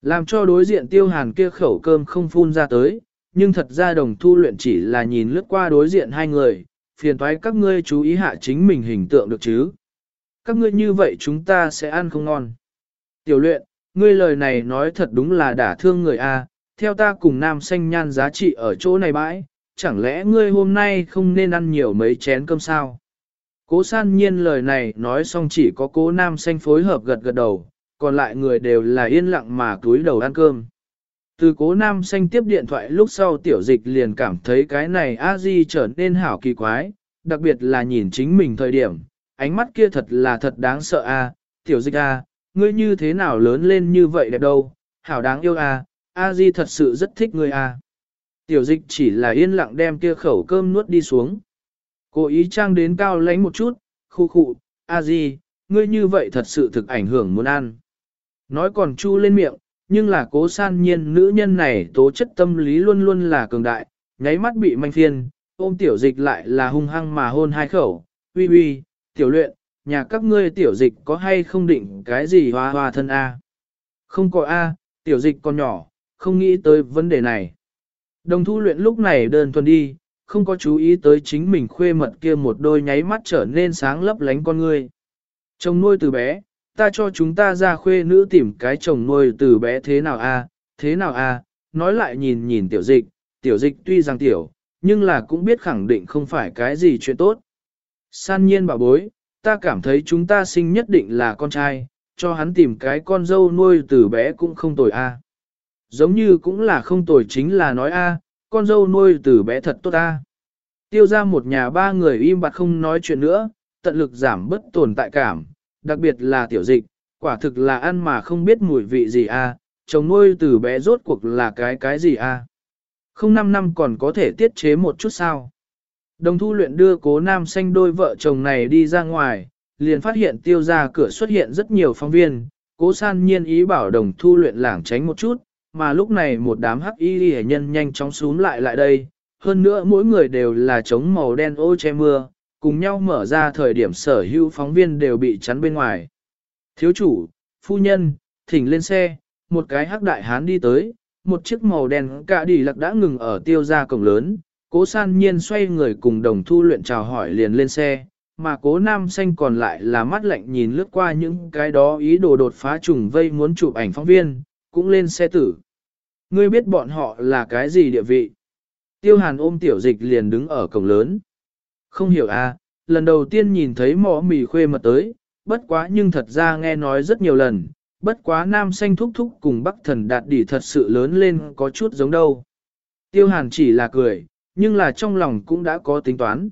Làm cho đối diện tiêu hàn kia khẩu cơm không phun ra tới, nhưng thật ra đồng thu luyện chỉ là nhìn lướt qua đối diện hai người, phiền toái các ngươi chú ý hạ chính mình hình tượng được chứ. Các ngươi như vậy chúng ta sẽ ăn không ngon. Tiểu luyện, ngươi lời này nói thật đúng là đả thương người A, theo ta cùng nam xanh nhan giá trị ở chỗ này bãi, chẳng lẽ ngươi hôm nay không nên ăn nhiều mấy chén cơm sao? Cố san nhiên lời này nói xong chỉ có cố nam xanh phối hợp gật gật đầu, còn lại người đều là yên lặng mà cúi đầu ăn cơm. Từ cố nam xanh tiếp điện thoại lúc sau tiểu dịch liền cảm thấy cái này a di trở nên hảo kỳ quái, đặc biệt là nhìn chính mình thời điểm, ánh mắt kia thật là thật đáng sợ a tiểu dịch a ngươi như thế nào lớn lên như vậy đẹp đâu, hảo đáng yêu a a di thật sự rất thích ngươi a Tiểu dịch chỉ là yên lặng đem kia khẩu cơm nuốt đi xuống. Cố ý trang đến cao lánh một chút, khu khụ, a di, ngươi như vậy thật sự thực ảnh hưởng muốn ăn. Nói còn chu lên miệng, nhưng là cố san nhiên nữ nhân này tố chất tâm lý luôn luôn là cường đại, nháy mắt bị manh phiên, ôm tiểu dịch lại là hung hăng mà hôn hai khẩu, uy uy, tiểu luyện, nhà các ngươi tiểu dịch có hay không định cái gì hoa hoa thân A? Không có A, tiểu dịch còn nhỏ, không nghĩ tới vấn đề này. Đồng thu luyện lúc này đơn thuần đi, không có chú ý tới chính mình khuê mật kia một đôi nháy mắt trở nên sáng lấp lánh con ngươi. trông nuôi từ bé, ta cho chúng ta ra khuê nữ tìm cái chồng nuôi từ bé thế nào a, thế nào a, nói lại nhìn nhìn tiểu dịch, tiểu dịch tuy rằng tiểu, nhưng là cũng biết khẳng định không phải cái gì chuyện tốt. San nhiên bảo bối, ta cảm thấy chúng ta sinh nhất định là con trai, cho hắn tìm cái con dâu nuôi từ bé cũng không tồi a. Giống như cũng là không tồi chính là nói a, con dâu nuôi từ bé thật tốt a. Tiêu ra một nhà ba người im bặt không nói chuyện nữa, tận lực giảm bất tồn tại cảm, đặc biệt là tiểu dịch, quả thực là ăn mà không biết mùi vị gì a, chồng nuôi từ bé rốt cuộc là cái cái gì a. Không năm năm còn có thể tiết chế một chút sao. Đồng thu luyện đưa cố nam xanh đôi vợ chồng này đi ra ngoài, liền phát hiện tiêu ra cửa xuất hiện rất nhiều phóng viên, cố san nhiên ý bảo đồng thu luyện lảng tránh một chút, mà lúc này một đám hắc y hệ nhân nhanh chóng xuống lại lại đây, hơn nữa mỗi người đều là chống màu đen ô che mưa, cùng nhau mở ra thời điểm sở hữu phóng viên đều bị chắn bên ngoài. Thiếu chủ, phu nhân, thỉnh lên xe, một cái hắc đại hán đi tới, một chiếc màu đen cả đi lạc đã ngừng ở tiêu gia cổng lớn, cố san nhiên xoay người cùng đồng thu luyện chào hỏi liền lên xe, mà cố nam xanh còn lại là mắt lạnh nhìn lướt qua những cái đó ý đồ đột phá trùng vây muốn chụp ảnh phóng viên, cũng lên xe tử. Ngươi biết bọn họ là cái gì địa vị? Tiêu hàn ôm tiểu dịch liền đứng ở cổng lớn. Không hiểu à, lần đầu tiên nhìn thấy mỏ mì khuê mật tới, bất quá nhưng thật ra nghe nói rất nhiều lần, bất quá nam xanh thúc thúc cùng bắc thần đạt đỉ thật sự lớn lên có chút giống đâu. Tiêu hàn chỉ là cười, nhưng là trong lòng cũng đã có tính toán.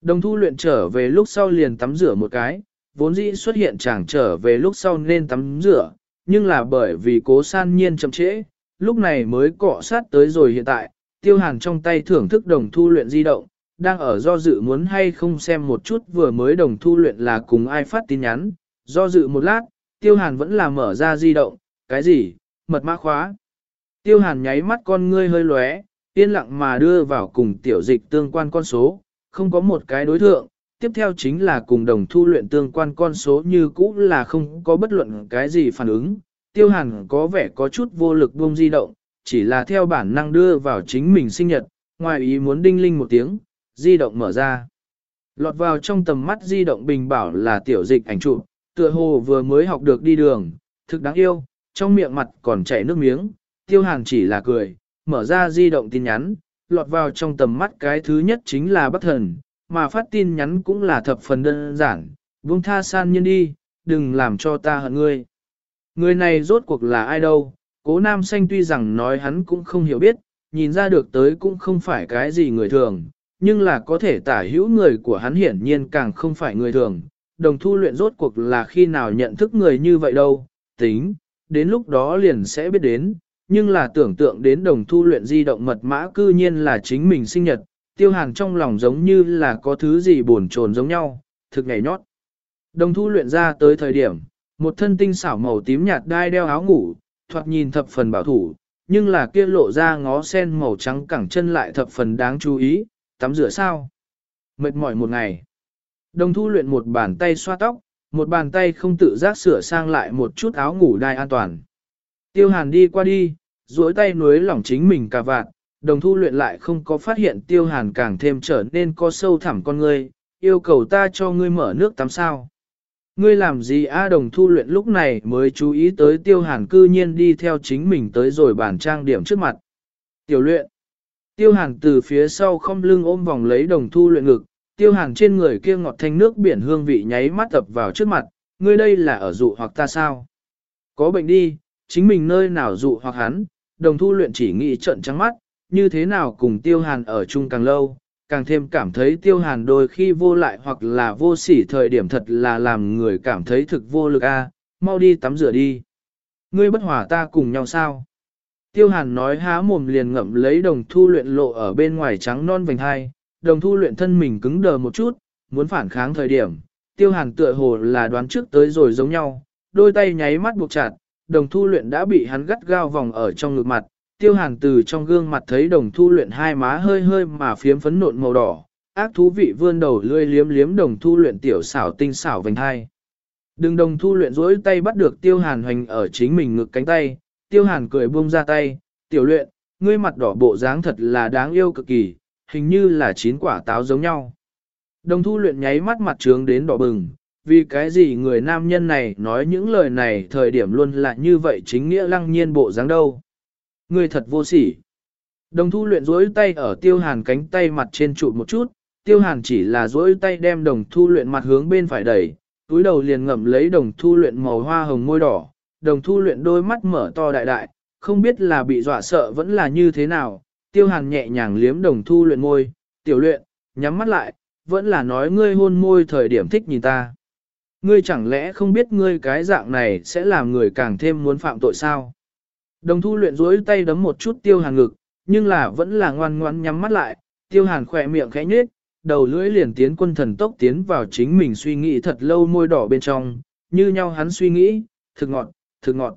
Đồng thu luyện trở về lúc sau liền tắm rửa một cái, vốn dĩ xuất hiện chàng trở về lúc sau nên tắm rửa, nhưng là bởi vì cố san nhiên chậm trễ, lúc này mới cọ sát tới rồi hiện tại, tiêu hàn trong tay thưởng thức đồng thu luyện di động, đang ở do dự muốn hay không xem một chút vừa mới đồng thu luyện là cùng ai phát tin nhắn, do dự một lát, tiêu hàn vẫn là mở ra di động, cái gì, mật mã khóa. Tiêu hàn nháy mắt con ngươi hơi lóe, yên lặng mà đưa vào cùng tiểu dịch tương quan con số, không có một cái đối tượng tiếp theo chính là cùng đồng thu luyện tương quan con số như cũ là không có bất luận cái gì phản ứng. Tiêu hàn có vẻ có chút vô lực buông di động, chỉ là theo bản năng đưa vào chính mình sinh nhật, ngoài ý muốn đinh linh một tiếng, di động mở ra. Lọt vào trong tầm mắt di động bình bảo là tiểu dịch ảnh chụp, tựa hồ vừa mới học được đi đường, thực đáng yêu, trong miệng mặt còn chảy nước miếng, tiêu hàn chỉ là cười, mở ra di động tin nhắn, lọt vào trong tầm mắt cái thứ nhất chính là bất thần, mà phát tin nhắn cũng là thập phần đơn giản, buông tha san nhân đi, đừng làm cho ta hận ngươi. Người này rốt cuộc là ai đâu, cố nam xanh tuy rằng nói hắn cũng không hiểu biết, nhìn ra được tới cũng không phải cái gì người thường, nhưng là có thể tả hữu người của hắn hiển nhiên càng không phải người thường. Đồng thu luyện rốt cuộc là khi nào nhận thức người như vậy đâu, tính, đến lúc đó liền sẽ biết đến, nhưng là tưởng tượng đến đồng thu luyện di động mật mã cư nhiên là chính mình sinh nhật, tiêu hàn trong lòng giống như là có thứ gì buồn chồn giống nhau, thực nhảy nhót. Đồng thu luyện ra tới thời điểm, một thân tinh xảo màu tím nhạt đai đeo áo ngủ, thoạt nhìn thập phần bảo thủ, nhưng là kia lộ ra ngó sen màu trắng cẳng chân lại thập phần đáng chú ý, tắm rửa sao. Mệt mỏi một ngày. Đồng thu luyện một bàn tay xoa tóc, một bàn tay không tự giác sửa sang lại một chút áo ngủ đai an toàn. Tiêu hàn đi qua đi, duỗi tay nuối lỏng chính mình cả vạn, đồng thu luyện lại không có phát hiện tiêu hàn càng thêm trở nên có sâu thẳm con ngươi, yêu cầu ta cho ngươi mở nước tắm sao. Ngươi làm gì a đồng thu luyện lúc này mới chú ý tới tiêu hàn cư nhiên đi theo chính mình tới rồi bản trang điểm trước mặt. Tiểu luyện. Tiêu hàn từ phía sau không lưng ôm vòng lấy đồng thu luyện ngực, tiêu hàn trên người kia ngọt thanh nước biển hương vị nháy mắt tập vào trước mặt, ngươi đây là ở dụ hoặc ta sao? Có bệnh đi, chính mình nơi nào dụ hoặc hắn, đồng thu luyện chỉ nghĩ trận trắng mắt, như thế nào cùng tiêu hàn ở chung càng lâu, càng thêm cảm thấy tiêu hàn đôi khi vô lại hoặc là vô sỉ thời điểm thật là làm người cảm thấy thực vô lực a mau đi tắm rửa đi. Ngươi bất hòa ta cùng nhau sao? Tiêu hàn nói há mồm liền ngậm lấy đồng thu luyện lộ ở bên ngoài trắng non vành hai, đồng thu luyện thân mình cứng đờ một chút, muốn phản kháng thời điểm. Tiêu hàn tựa hồ là đoán trước tới rồi giống nhau, đôi tay nháy mắt buộc chặt, đồng thu luyện đã bị hắn gắt gao vòng ở trong ngực mặt, tiêu hàn từ trong gương mặt thấy đồng thu luyện hai má hơi hơi mà phiếm phấn nộn màu đỏ, ác thú vị vươn đầu lươi liếm liếm đồng thu luyện tiểu xảo tinh xảo vành hai. Đừng đồng thu luyện rỗi tay bắt được tiêu hàn hoành ở chính mình ngực cánh tay, tiêu hàn cười buông ra tay, tiểu luyện, ngươi mặt đỏ bộ dáng thật là đáng yêu cực kỳ, hình như là chín quả táo giống nhau. Đồng thu luyện nháy mắt mặt trướng đến đỏ bừng, vì cái gì người nam nhân này nói những lời này thời điểm luôn là như vậy chính nghĩa lăng nhiên bộ dáng đâu. Ngươi thật vô sỉ. Đồng thu luyện duỗi tay ở tiêu hàn cánh tay mặt trên trụ một chút, tiêu hàn chỉ là duỗi tay đem đồng thu luyện mặt hướng bên phải đẩy, túi đầu liền ngậm lấy đồng thu luyện màu hoa hồng môi đỏ, đồng thu luyện đôi mắt mở to đại đại, không biết là bị dọa sợ vẫn là như thế nào, tiêu hàn nhẹ nhàng liếm đồng thu luyện môi, tiểu luyện, nhắm mắt lại, vẫn là nói ngươi hôn môi thời điểm thích nhìn ta. Ngươi chẳng lẽ không biết ngươi cái dạng này sẽ làm người càng thêm muốn phạm tội sao? Đồng thu luyện rối tay đấm một chút tiêu hàn ngực, nhưng là vẫn là ngoan ngoan nhắm mắt lại, tiêu hàn khỏe miệng khẽ nhếch, đầu lưỡi liền tiến quân thần tốc tiến vào chính mình suy nghĩ thật lâu môi đỏ bên trong, như nhau hắn suy nghĩ, thực ngọt, thực ngọt.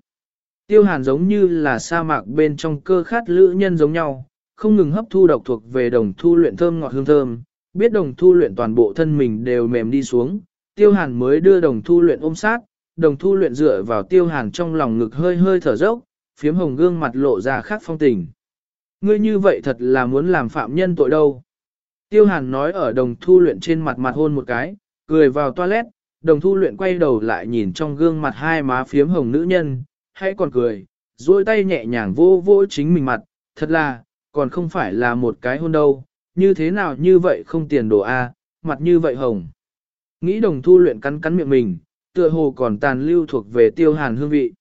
Tiêu hàn giống như là sa mạc bên trong cơ khát lữ nhân giống nhau, không ngừng hấp thu độc thuộc về đồng thu luyện thơm ngọt hương thơm, biết đồng thu luyện toàn bộ thân mình đều mềm đi xuống, tiêu hàn mới đưa đồng thu luyện ôm sát, đồng thu luyện dựa vào tiêu hàn trong lòng ngực hơi hơi thở dốc, phiếm hồng gương mặt lộ ra khác phong tình. Ngươi như vậy thật là muốn làm phạm nhân tội đâu. Tiêu hàn nói ở đồng thu luyện trên mặt mặt hôn một cái, cười vào toilet, đồng thu luyện quay đầu lại nhìn trong gương mặt hai má phiếm hồng nữ nhân, hãy còn cười, duỗi tay nhẹ nhàng vô vô chính mình mặt, thật là, còn không phải là một cái hôn đâu, như thế nào như vậy không tiền đồ a, mặt như vậy hồng. Nghĩ đồng thu luyện cắn cắn miệng mình, tựa hồ còn tàn lưu thuộc về tiêu hàn hương vị.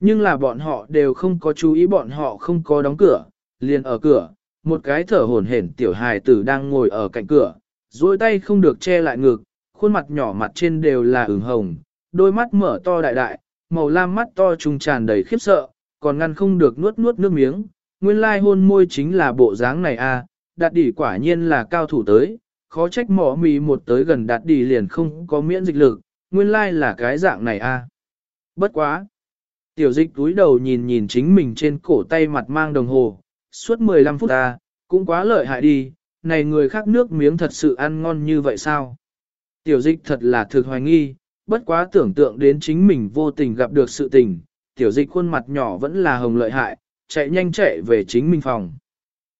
Nhưng là bọn họ đều không có chú ý bọn họ không có đóng cửa, liền ở cửa, một cái thở hổn hển tiểu hài tử đang ngồi ở cạnh cửa, duỗi tay không được che lại ngực, khuôn mặt nhỏ mặt trên đều là ửng hồng, đôi mắt mở to đại đại, màu lam mắt to trùng tràn đầy khiếp sợ, còn ngăn không được nuốt nuốt nước miếng, nguyên lai hôn môi chính là bộ dáng này à, đạt đỉ quả nhiên là cao thủ tới, khó trách mỏ mì một tới gần đạt đỉ liền không có miễn dịch lực, nguyên lai là cái dạng này a. Bất quá. Tiểu dịch túi đầu nhìn nhìn chính mình trên cổ tay mặt mang đồng hồ, suốt 15 phút ta, cũng quá lợi hại đi, này người khác nước miếng thật sự ăn ngon như vậy sao? Tiểu dịch thật là thực hoài nghi, bất quá tưởng tượng đến chính mình vô tình gặp được sự tình, tiểu dịch khuôn mặt nhỏ vẫn là hồng lợi hại, chạy nhanh chạy về chính mình phòng.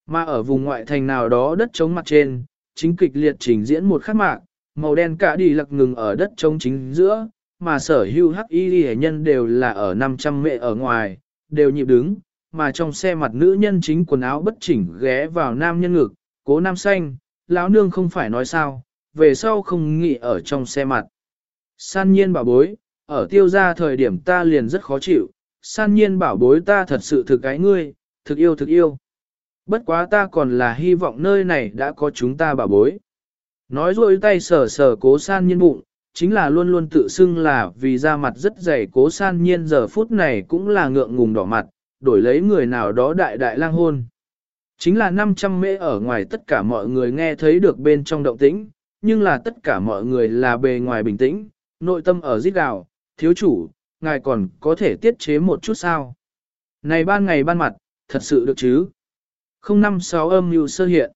Mà ở vùng ngoại thành nào đó đất trống mặt trên, chính kịch liệt trình diễn một khắc mạc, màu đen cả đi lặc ngừng ở đất trống chính giữa, mà sở hưu hắc y hệ nhân đều là ở 500 mệ ở ngoài, đều nhịp đứng, mà trong xe mặt nữ nhân chính quần áo bất chỉnh ghé vào nam nhân ngực, cố nam xanh, lão nương không phải nói sao, về sau không nghĩ ở trong xe mặt. San nhiên bảo bối, ở tiêu gia thời điểm ta liền rất khó chịu, san nhiên bảo bối ta thật sự thực cái ngươi, thực yêu thực yêu. Bất quá ta còn là hy vọng nơi này đã có chúng ta bảo bối. Nói rồi tay sờ sờ cố san nhiên bụng, chính là luôn luôn tự xưng là vì da mặt rất dày cố san nhiên giờ phút này cũng là ngượng ngùng đỏ mặt, đổi lấy người nào đó đại đại lang hôn. Chính là 500 mễ ở ngoài tất cả mọi người nghe thấy được bên trong động tĩnh, nhưng là tất cả mọi người là bề ngoài bình tĩnh, nội tâm ở giết gào, thiếu chủ, ngài còn có thể tiết chế một chút sao. Này ban ngày ban mặt, thật sự được chứ. 056 âm mưu sơ hiện.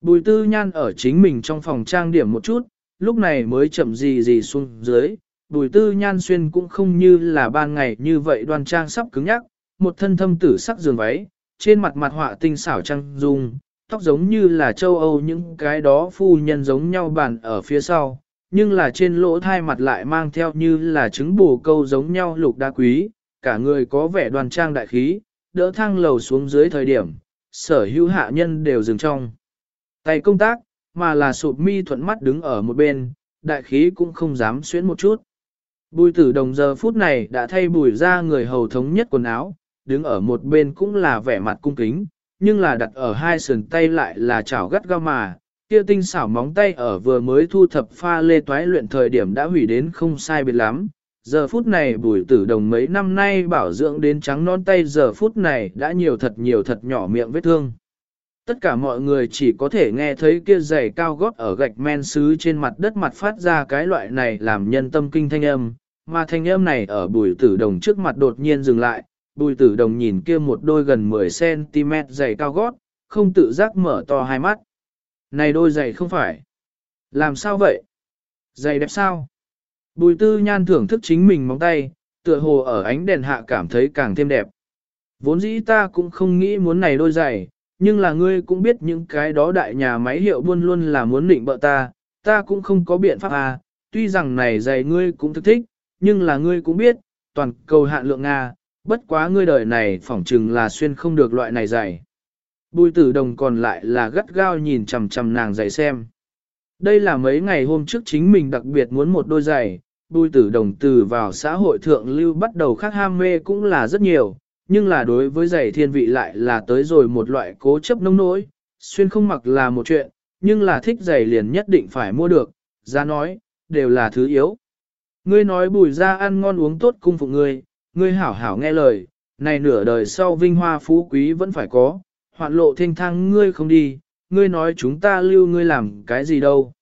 Bùi tư nhan ở chính mình trong phòng trang điểm một chút, lúc này mới chậm gì gì xuống dưới. Bùi tư nhan xuyên cũng không như là ban ngày như vậy đoan trang sắp cứng nhắc, một thân thâm tử sắc giường váy, trên mặt mặt họa tinh xảo trăng dung, tóc giống như là châu Âu những cái đó phu nhân giống nhau bản ở phía sau, nhưng là trên lỗ thai mặt lại mang theo như là trứng bù câu giống nhau lục đa quý, cả người có vẻ đoàn trang đại khí, đỡ thang lầu xuống dưới thời điểm, sở hữu hạ nhân đều dừng trong. Tay công tác, mà là sụp mi thuận mắt đứng ở một bên, đại khí cũng không dám xuyến một chút. Bùi tử đồng giờ phút này đã thay bùi ra người hầu thống nhất quần áo, đứng ở một bên cũng là vẻ mặt cung kính, nhưng là đặt ở hai sườn tay lại là chảo gắt gao mà, kia tinh xảo móng tay ở vừa mới thu thập pha lê toái luyện thời điểm đã hủy đến không sai biệt lắm. Giờ phút này bùi tử đồng mấy năm nay bảo dưỡng đến trắng non tay giờ phút này đã nhiều thật nhiều thật nhỏ miệng vết thương. Tất cả mọi người chỉ có thể nghe thấy kia giày cao gót ở gạch men sứ trên mặt đất mặt phát ra cái loại này làm nhân tâm kinh thanh âm, mà thanh âm này ở bùi tử đồng trước mặt đột nhiên dừng lại, bùi tử đồng nhìn kia một đôi gần 10cm giày cao gót, không tự giác mở to hai mắt. Này đôi giày không phải. Làm sao vậy? Giày đẹp sao? Bùi tư nhan thưởng thức chính mình móng tay, tựa hồ ở ánh đèn hạ cảm thấy càng thêm đẹp. Vốn dĩ ta cũng không nghĩ muốn này đôi giày, nhưng là ngươi cũng biết những cái đó đại nhà máy hiệu luôn luôn là muốn định bợ ta, ta cũng không có biện pháp à, tuy rằng này giày ngươi cũng thức thích, nhưng là ngươi cũng biết, toàn cầu hạn lượng Nga, bất quá ngươi đời này phỏng chừng là xuyên không được loại này giày. Bùi tử đồng còn lại là gắt gao nhìn chằm chằm nàng giày xem. Đây là mấy ngày hôm trước chính mình đặc biệt muốn một đôi giày, bùi tử đồng từ vào xã hội thượng lưu bắt đầu khác ham mê cũng là rất nhiều, nhưng là đối với giày thiên vị lại là tới rồi một loại cố chấp nông nỗi, xuyên không mặc là một chuyện, nhưng là thích giày liền nhất định phải mua được, ra nói, đều là thứ yếu. Ngươi nói bùi ra ăn ngon uống tốt cung phụ ngươi, ngươi hảo hảo nghe lời, này nửa đời sau vinh hoa phú quý vẫn phải có, hoạn lộ thanh thang ngươi không đi, ngươi nói chúng ta lưu ngươi làm cái gì đâu.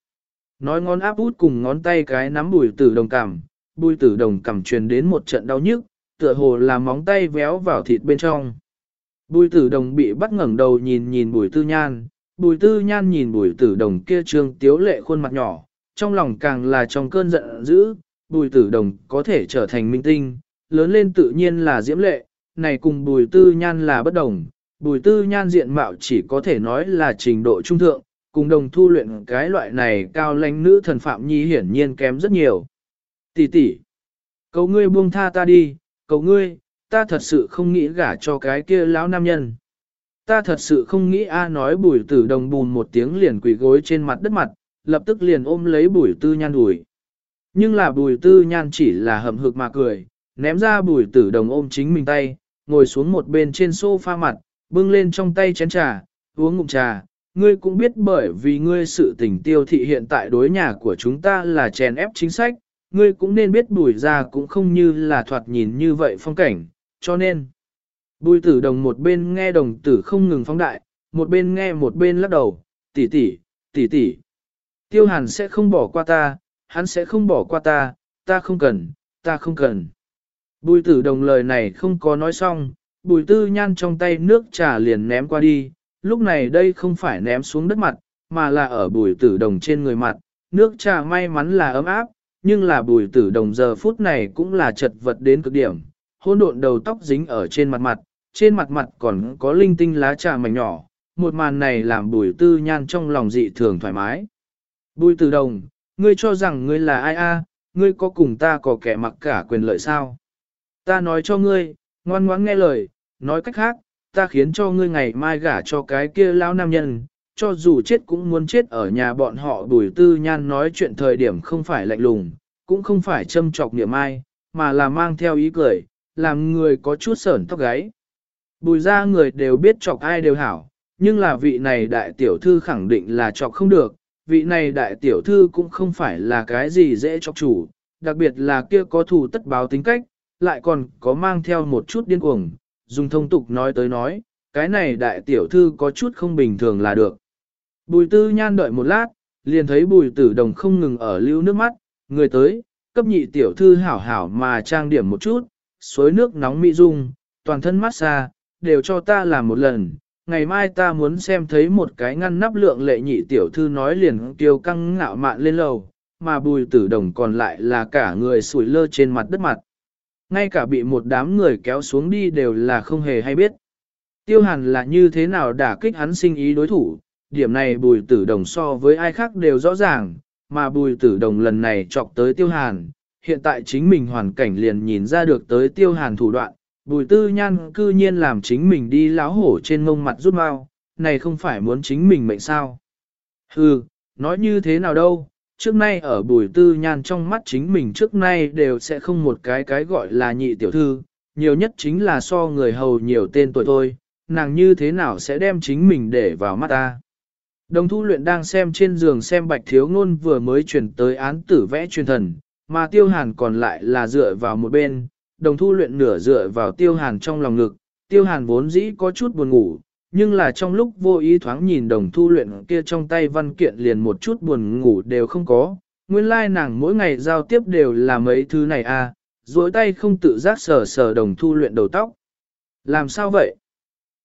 Nói ngón áp út cùng ngón tay cái nắm bùi tử đồng cảm, bùi tử đồng cảm truyền đến một trận đau nhức, tựa hồ là móng tay véo vào thịt bên trong. Bùi tử đồng bị bắt ngẩng đầu nhìn nhìn bùi tư nhan, bùi tư nhan nhìn bùi tử đồng kia trương tiếu lệ khuôn mặt nhỏ, trong lòng càng là trong cơn giận dữ, bùi tử đồng có thể trở thành minh tinh, lớn lên tự nhiên là diễm lệ, này cùng bùi tư nhan là bất đồng, bùi tư nhan diện mạo chỉ có thể nói là trình độ trung thượng, cùng đồng thu luyện cái loại này cao lãnh nữ thần Phạm Nhi hiển nhiên kém rất nhiều. Tỷ tỷ, cầu ngươi buông tha ta đi, cầu ngươi, ta thật sự không nghĩ gả cho cái kia lão nam nhân. Ta thật sự không nghĩ A nói bùi tử đồng bùn một tiếng liền quỳ gối trên mặt đất mặt, lập tức liền ôm lấy bùi tư nhan đùi. Nhưng là bùi tư nhan chỉ là hầm hực mà cười, ném ra bùi tử đồng ôm chính mình tay, ngồi xuống một bên trên sofa mặt, bưng lên trong tay chén trà, uống ngụm trà. Ngươi cũng biết bởi vì ngươi sự tình tiêu thị hiện tại đối nhà của chúng ta là chèn ép chính sách, ngươi cũng nên biết bùi ra cũng không như là thoạt nhìn như vậy phong cảnh, cho nên. Bùi tử đồng một bên nghe đồng tử không ngừng phóng đại, một bên nghe một bên lắc đầu, tỷ tỷ, tỷ tỷ. Tiêu hàn sẽ không bỏ qua ta, hắn sẽ không bỏ qua ta, ta không cần, ta không cần. Bùi tử đồng lời này không có nói xong, bùi tư nhan trong tay nước trà liền ném qua đi, lúc này đây không phải ném xuống đất mặt, mà là ở bùi tử đồng trên người mặt, nước trà may mắn là ấm áp, nhưng là bùi tử đồng giờ phút này cũng là chật vật đến cực điểm, hôn độn đầu tóc dính ở trên mặt mặt, trên mặt mặt còn có linh tinh lá trà mảnh nhỏ, một màn này làm bùi tư nhan trong lòng dị thường thoải mái. Bùi tử đồng, ngươi cho rằng ngươi là ai a? ngươi có cùng ta có kẻ mặc cả quyền lợi sao? Ta nói cho ngươi, ngoan ngoãn nghe lời, nói cách khác, ta khiến cho ngươi ngày mai gả cho cái kia lão nam nhân, cho dù chết cũng muốn chết ở nhà bọn họ bùi tư nhan nói chuyện thời điểm không phải lạnh lùng, cũng không phải châm chọc niệm ai, mà là mang theo ý cười, làm người có chút sởn tóc gáy. Bùi ra người đều biết chọc ai đều hảo, nhưng là vị này đại tiểu thư khẳng định là chọc không được, vị này đại tiểu thư cũng không phải là cái gì dễ chọc chủ, đặc biệt là kia có thù tất báo tính cách, lại còn có mang theo một chút điên cuồng, dùng thông tục nói tới nói, cái này đại tiểu thư có chút không bình thường là được. Bùi tư nhan đợi một lát, liền thấy bùi tử đồng không ngừng ở lưu nước mắt, người tới, cấp nhị tiểu thư hảo hảo mà trang điểm một chút, suối nước nóng mỹ dung, toàn thân mát xa, đều cho ta làm một lần. Ngày mai ta muốn xem thấy một cái ngăn nắp lượng lệ nhị tiểu thư nói liền tiêu căng ngạo mạn lên lầu, mà bùi tử đồng còn lại là cả người sủi lơ trên mặt đất mặt. Ngay cả bị một đám người kéo xuống đi đều là không hề hay biết. Tiêu hàn là như thế nào đả kích hắn sinh ý đối thủ, điểm này bùi tử đồng so với ai khác đều rõ ràng, mà bùi tử đồng lần này chọc tới tiêu hàn, hiện tại chính mình hoàn cảnh liền nhìn ra được tới tiêu hàn thủ đoạn, bùi tư nhan cư nhiên làm chính mình đi láo hổ trên mông mặt rút mau, này không phải muốn chính mình mệnh sao. Hừ, nói như thế nào đâu, trước nay ở bùi tư nhan trong mắt chính mình trước nay đều sẽ không một cái cái gọi là nhị tiểu thư, nhiều nhất chính là so người hầu nhiều tên tuổi thôi, nàng như thế nào sẽ đem chính mình để vào mắt ta. Đồng thu luyện đang xem trên giường xem bạch thiếu ngôn vừa mới chuyển tới án tử vẽ truyền thần, mà tiêu hàn còn lại là dựa vào một bên, đồng thu luyện nửa dựa vào tiêu hàn trong lòng ngực, tiêu hàn vốn dĩ có chút buồn ngủ, nhưng là trong lúc vô ý thoáng nhìn đồng thu luyện kia trong tay văn kiện liền một chút buồn ngủ đều không có, nguyên lai nàng mỗi ngày giao tiếp đều là mấy thứ này à, duỗi tay không tự giác sờ sờ đồng thu luyện đầu tóc. Làm sao vậy?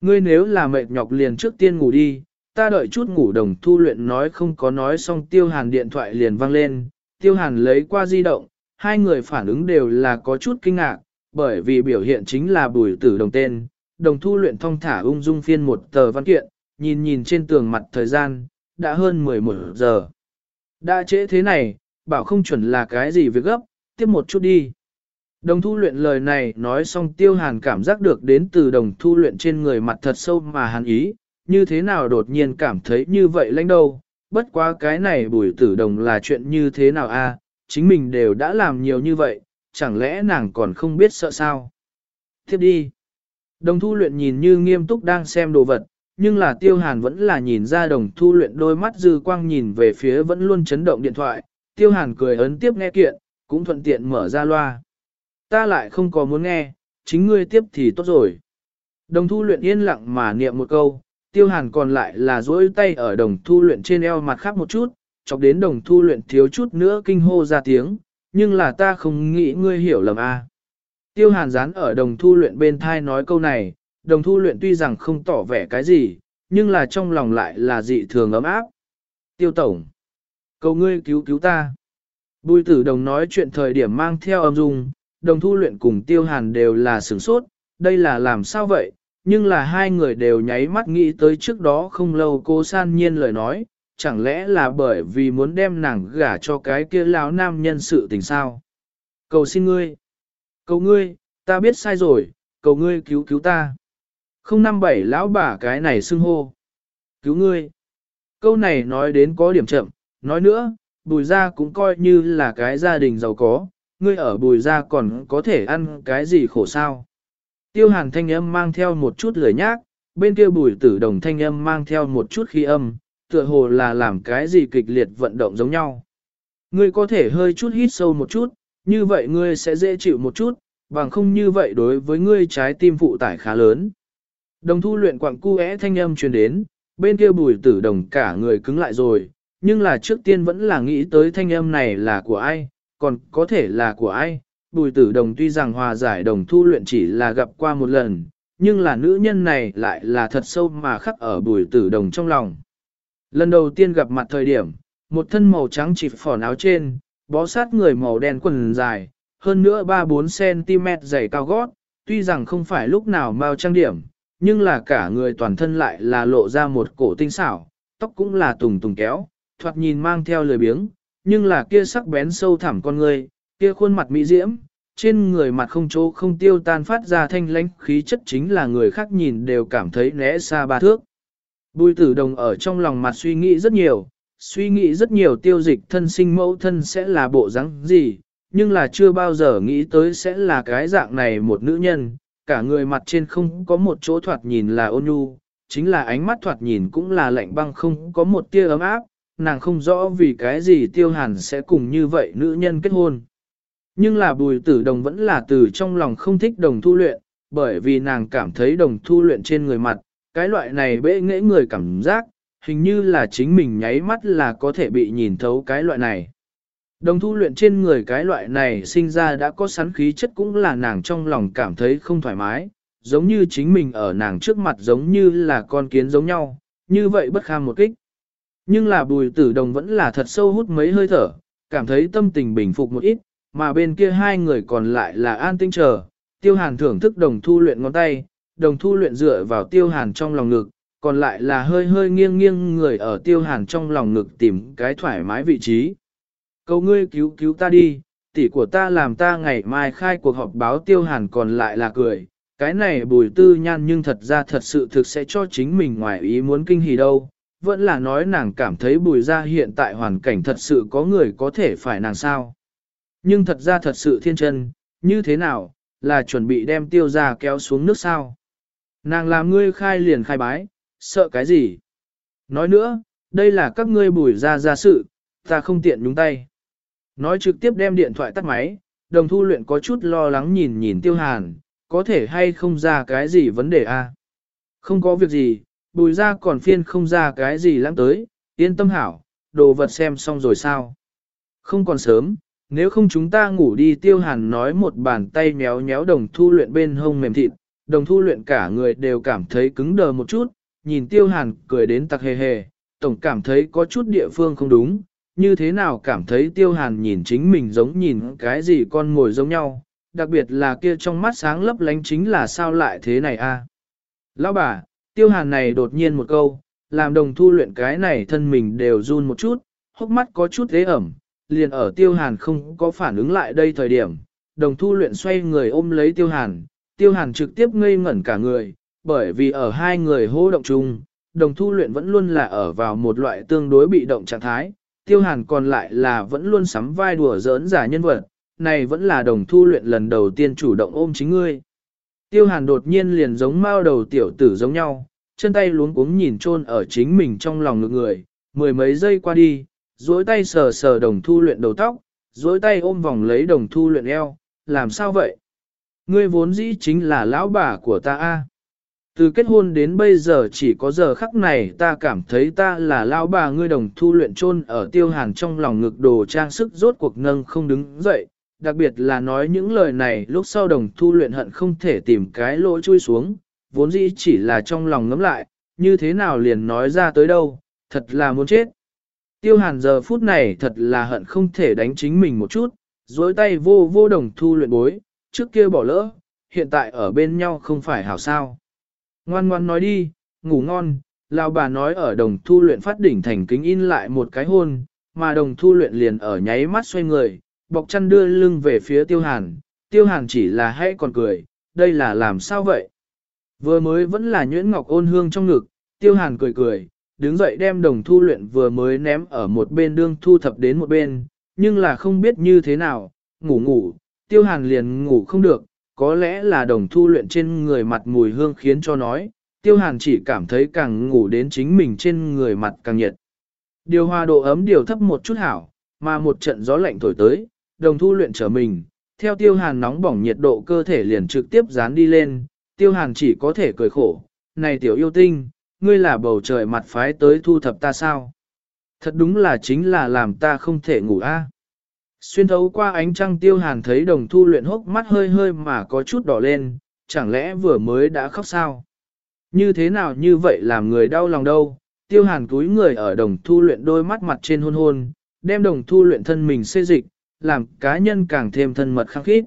Ngươi nếu là mệt nhọc liền trước tiên ngủ đi, ta đợi chút ngủ đồng thu luyện nói không có nói xong tiêu hàn điện thoại liền vang lên, tiêu hàn lấy qua di động, hai người phản ứng đều là có chút kinh ngạc, bởi vì biểu hiện chính là bùi tử đồng tên, đồng thu luyện thong thả ung dung phiên một tờ văn kiện, nhìn nhìn trên tường mặt thời gian, đã hơn 11 giờ. Đã trễ thế này, bảo không chuẩn là cái gì việc gấp, tiếp một chút đi. Đồng thu luyện lời này nói xong tiêu hàn cảm giác được đến từ đồng thu luyện trên người mặt thật sâu mà hàn ý, như thế nào đột nhiên cảm thấy như vậy lãnh đâu, bất quá cái này bùi tử đồng là chuyện như thế nào a? chính mình đều đã làm nhiều như vậy, chẳng lẽ nàng còn không biết sợ sao. Tiếp đi. Đồng thu luyện nhìn như nghiêm túc đang xem đồ vật, nhưng là tiêu hàn vẫn là nhìn ra đồng thu luyện đôi mắt dư quang nhìn về phía vẫn luôn chấn động điện thoại, tiêu hàn cười ấn tiếp nghe kiện, cũng thuận tiện mở ra loa. Ta lại không có muốn nghe, chính ngươi tiếp thì tốt rồi. Đồng thu luyện yên lặng mà niệm một câu, tiêu hàn còn lại là duỗi tay ở đồng thu luyện trên eo mặt khác một chút, chọc đến đồng thu luyện thiếu chút nữa kinh hô ra tiếng, nhưng là ta không nghĩ ngươi hiểu lầm a. Tiêu hàn dán ở đồng thu luyện bên thai nói câu này, đồng thu luyện tuy rằng không tỏ vẻ cái gì, nhưng là trong lòng lại là dị thường ấm áp. Tiêu tổng, cầu ngươi cứu cứu ta. Bùi tử đồng nói chuyện thời điểm mang theo âm dung, đồng thu luyện cùng tiêu hàn đều là sửng sốt, đây là làm sao vậy, nhưng là hai người đều nháy mắt nghĩ tới trước đó không lâu cô san nhiên lời nói, chẳng lẽ là bởi vì muốn đem nàng gả cho cái kia lão nam nhân sự tình sao? Cầu xin ngươi, cầu ngươi, ta biết sai rồi, cầu ngươi cứu cứu ta. Không năm bảy lão bà cái này xưng hô. Cứu ngươi. Câu này nói đến có điểm chậm, nói nữa, bùi gia cũng coi như là cái gia đình giàu có, ngươi ở bùi gia còn có thể ăn cái gì khổ sao. Tiêu hàn thanh âm mang theo một chút lười nhác, bên kia bùi tử đồng thanh âm mang theo một chút khí âm, tựa hồ là làm cái gì kịch liệt vận động giống nhau. Ngươi có thể hơi chút hít sâu một chút, như vậy ngươi sẽ dễ chịu một chút, bằng không như vậy đối với ngươi trái tim phụ tải khá lớn. Đồng thu luyện quặng cu thanh âm truyền đến, bên kia bùi tử đồng cả người cứng lại rồi, nhưng là trước tiên vẫn là nghĩ tới thanh âm này là của ai, còn có thể là của ai. Bùi tử đồng tuy rằng hòa giải đồng thu luyện chỉ là gặp qua một lần, nhưng là nữ nhân này lại là thật sâu mà khắc ở bùi tử đồng trong lòng. Lần đầu tiên gặp mặt thời điểm, một thân màu trắng chỉ phỏn áo trên, bó sát người màu đen quần dài, hơn nữa 3-4cm dày cao gót, tuy rằng không phải lúc nào mau trang điểm, nhưng là cả người toàn thân lại là lộ ra một cổ tinh xảo, tóc cũng là tùng tùng kéo, thoạt nhìn mang theo lời biếng, nhưng là kia sắc bén sâu thẳm con người, kia khuôn mặt mỹ diễm, trên người mặt không chỗ không tiêu tan phát ra thanh lãnh khí chất chính là người khác nhìn đều cảm thấy né xa ba thước. Bùi tử đồng ở trong lòng mặt suy nghĩ rất nhiều, suy nghĩ rất nhiều tiêu dịch thân sinh mẫu thân sẽ là bộ dáng gì, nhưng là chưa bao giờ nghĩ tới sẽ là cái dạng này một nữ nhân, cả người mặt trên không có một chỗ thoạt nhìn là ôn nhu, chính là ánh mắt thoạt nhìn cũng là lạnh băng không có một tia ấm áp, nàng không rõ vì cái gì tiêu hàn sẽ cùng như vậy nữ nhân kết hôn. Nhưng là bùi tử đồng vẫn là từ trong lòng không thích đồng thu luyện, bởi vì nàng cảm thấy đồng thu luyện trên người mặt, cái loại này bệ nghễ người cảm giác, hình như là chính mình nháy mắt là có thể bị nhìn thấu cái loại này. Đồng thu luyện trên người cái loại này sinh ra đã có sắn khí chất cũng là nàng trong lòng cảm thấy không thoải mái, giống như chính mình ở nàng trước mặt giống như là con kiến giống nhau, như vậy bất kham một kích. Nhưng là bùi tử đồng vẫn là thật sâu hút mấy hơi thở, cảm thấy tâm tình bình phục một ít, mà bên kia hai người còn lại là an tinh chờ, tiêu hàn thưởng thức đồng thu luyện ngón tay, đồng thu luyện dựa vào tiêu hàn trong lòng ngực, còn lại là hơi hơi nghiêng nghiêng người ở tiêu hàn trong lòng ngực tìm cái thoải mái vị trí. Cầu ngươi cứu cứu ta đi, tỷ của ta làm ta ngày mai khai cuộc họp báo tiêu hàn còn lại là cười. Cái này bùi tư nhan nhưng thật ra thật sự thực sẽ cho chính mình ngoài ý muốn kinh hỉ đâu. Vẫn là nói nàng cảm thấy bùi ra hiện tại hoàn cảnh thật sự có người có thể phải nàng sao. Nhưng thật ra thật sự thiên chân, như thế nào, là chuẩn bị đem tiêu ra kéo xuống nước sao. Nàng làm ngươi khai liền khai bái, sợ cái gì? Nói nữa, đây là các ngươi bùi ra ra sự, ta không tiện nhúng tay. Nói trực tiếp đem điện thoại tắt máy, đồng thu luyện có chút lo lắng nhìn nhìn tiêu hàn, có thể hay không ra cái gì vấn đề a? À? Không có việc gì, bùi ra còn phiên không ra cái gì lãng tới, yên tâm hảo, đồ vật xem xong rồi sao? Không còn sớm, nếu không chúng ta ngủ đi tiêu hàn nói một bàn tay méo méo đồng thu luyện bên hông mềm thịt, đồng thu luyện cả người đều cảm thấy cứng đờ một chút, nhìn tiêu hàn cười đến tặc hề hề, tổng cảm thấy có chút địa phương không đúng, như thế nào cảm thấy tiêu hàn nhìn chính mình giống nhìn cái gì con ngồi giống nhau, đặc biệt là kia trong mắt sáng lấp lánh chính là sao lại thế này a? Lão bà, tiêu hàn này đột nhiên một câu, làm đồng thu luyện cái này thân mình đều run một chút, hốc mắt có chút thế ẩm, liền ở tiêu hàn không có phản ứng lại đây thời điểm, đồng thu luyện xoay người ôm lấy tiêu hàn, tiêu hàn trực tiếp ngây ngẩn cả người, bởi vì ở hai người hô động chung, đồng thu luyện vẫn luôn là ở vào một loại tương đối bị động trạng thái, tiêu hàn còn lại là vẫn luôn sắm vai đùa giỡn giả nhân vật, này vẫn là đồng thu luyện lần đầu tiên chủ động ôm chính ngươi. Tiêu hàn đột nhiên liền giống mao đầu tiểu tử giống nhau, chân tay luống cuống nhìn chôn ở chính mình trong lòng ngực người, mười mấy giây qua đi, duỗi tay sờ sờ đồng thu luyện đầu tóc, duỗi tay ôm vòng lấy đồng thu luyện eo, làm sao vậy? Ngươi vốn dĩ chính là lão bà của ta a. Từ kết hôn đến bây giờ chỉ có giờ khắc này ta cảm thấy ta là lão bà ngươi đồng thu luyện chôn ở tiêu hàn trong lòng ngực đồ trang sức rốt cuộc nâng không đứng dậy, đặc biệt là nói những lời này lúc sau đồng thu luyện hận không thể tìm cái lỗ chui xuống, vốn dĩ chỉ là trong lòng ngấm lại, như thế nào liền nói ra tới đâu, thật là muốn chết. Tiêu hàn giờ phút này thật là hận không thể đánh chính mình một chút, dối tay vô vô đồng thu luyện bối, trước kia bỏ lỡ, hiện tại ở bên nhau không phải hảo sao. Ngoan ngoan nói đi, ngủ ngon, lão bà nói ở đồng thu luyện phát đỉnh thành kính in lại một cái hôn, mà đồng thu luyện liền ở nháy mắt xoay người, bọc chăn đưa lưng về phía tiêu hàn, tiêu hàn chỉ là hay còn cười, đây là làm sao vậy? Vừa mới vẫn là nhuyễn ngọc ôn hương trong ngực, tiêu hàn cười cười, đứng dậy đem đồng thu luyện vừa mới ném ở một bên đương thu thập đến một bên, nhưng là không biết như thế nào, ngủ ngủ, tiêu hàn liền ngủ không được, có lẽ là đồng thu luyện trên người mặt mùi hương khiến cho nói, tiêu hàn chỉ cảm thấy càng ngủ đến chính mình trên người mặt càng nhiệt. Điều hòa độ ấm điều thấp một chút hảo, mà một trận gió lạnh thổi tới, đồng thu luyện trở mình, theo tiêu hàn nóng bỏng nhiệt độ cơ thể liền trực tiếp dán đi lên, tiêu hàn chỉ có thể cười khổ, này tiểu yêu tinh, ngươi là bầu trời mặt phái tới thu thập ta sao? Thật đúng là chính là làm ta không thể ngủ a. Xuyên thấu qua ánh trăng tiêu hàn thấy đồng thu luyện hốc mắt hơi hơi mà có chút đỏ lên, chẳng lẽ vừa mới đã khóc sao? Như thế nào như vậy làm người đau lòng đâu? Tiêu hàn túi người ở đồng thu luyện đôi mắt mặt trên hôn hôn, đem đồng thu luyện thân mình xê dịch, làm cá nhân càng thêm thân mật khăng khít.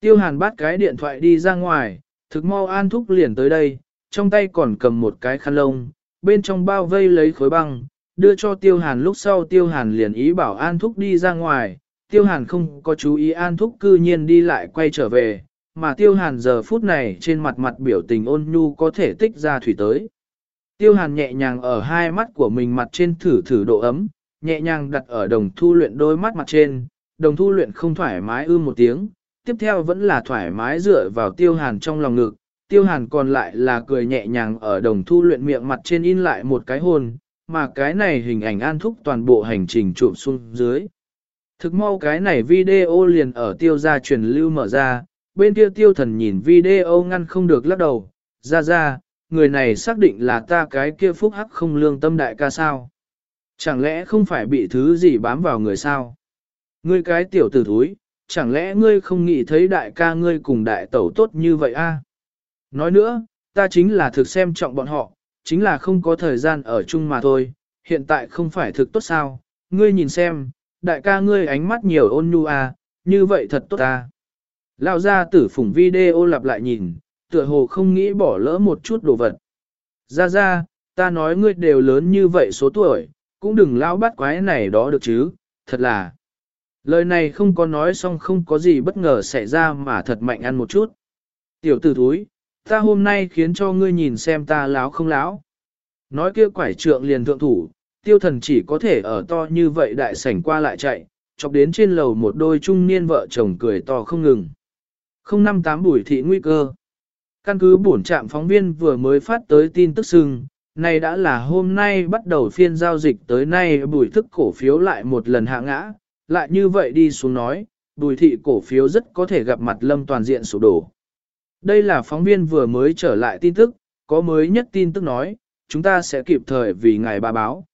Tiêu hàn bắt cái điện thoại đi ra ngoài, thực mau an thúc liền tới đây, trong tay còn cầm một cái khăn lông, bên trong bao vây lấy khối băng, đưa cho tiêu hàn lúc sau tiêu hàn liền ý bảo an thúc đi ra ngoài, tiêu hàn không có chú ý an thúc cư nhiên đi lại quay trở về, mà tiêu hàn giờ phút này trên mặt mặt biểu tình ôn nhu có thể tích ra thủy tới. Tiêu hàn nhẹ nhàng ở hai mắt của mình mặt trên thử thử độ ấm, nhẹ nhàng đặt ở đồng thu luyện đôi mắt mặt trên, đồng thu luyện không thoải mái ư một tiếng, tiếp theo vẫn là thoải mái dựa vào tiêu hàn trong lòng ngực, tiêu hàn còn lại là cười nhẹ nhàng ở đồng thu luyện miệng mặt trên in lại một cái hồn, mà cái này hình ảnh an thúc toàn bộ hành trình trụm xuống dưới. Thực mau cái này video liền ở tiêu gia truyền lưu mở ra, bên kia tiêu thần nhìn video ngăn không được lắc đầu, ra ra, người này xác định là ta cái kia phúc hắc không lương tâm đại ca sao. Chẳng lẽ không phải bị thứ gì bám vào người sao? Ngươi cái tiểu tử thúi, chẳng lẽ ngươi không nghĩ thấy đại ca ngươi cùng đại tẩu tốt như vậy a? Nói nữa, ta chính là thực xem trọng bọn họ, chính là không có thời gian ở chung mà thôi, hiện tại không phải thực tốt sao, ngươi nhìn xem, đại ca ngươi ánh mắt nhiều ôn nhu à, như vậy thật tốt ta. Lão gia tử phủng video lặp lại nhìn, tựa hồ không nghĩ bỏ lỡ một chút đồ vật. Ra ra, ta nói ngươi đều lớn như vậy số tuổi, cũng đừng lao bắt quái này đó được chứ, thật là. Lời này không có nói xong không có gì bất ngờ xảy ra mà thật mạnh ăn một chút. Tiểu tử thúi, ta hôm nay khiến cho ngươi nhìn xem ta láo không láo. Nói kia quải trượng liền thượng thủ, tiêu thần chỉ có thể ở to như vậy đại sảnh qua lại chạy, chọc đến trên lầu một đôi trung niên vợ chồng cười to không ngừng. 058 bùi thị nguy cơ. Căn cứ bổn trạm phóng viên vừa mới phát tới tin tức sưng, này đã là hôm nay bắt đầu phiên giao dịch tới nay bùi thức cổ phiếu lại một lần hạ ngã, lại như vậy đi xuống nói, bùi thị cổ phiếu rất có thể gặp mặt lâm toàn diện sụp đổ. Đây là phóng viên vừa mới trở lại tin tức, có mới nhất tin tức nói, chúng ta sẽ kịp thời vì ngài ba báo.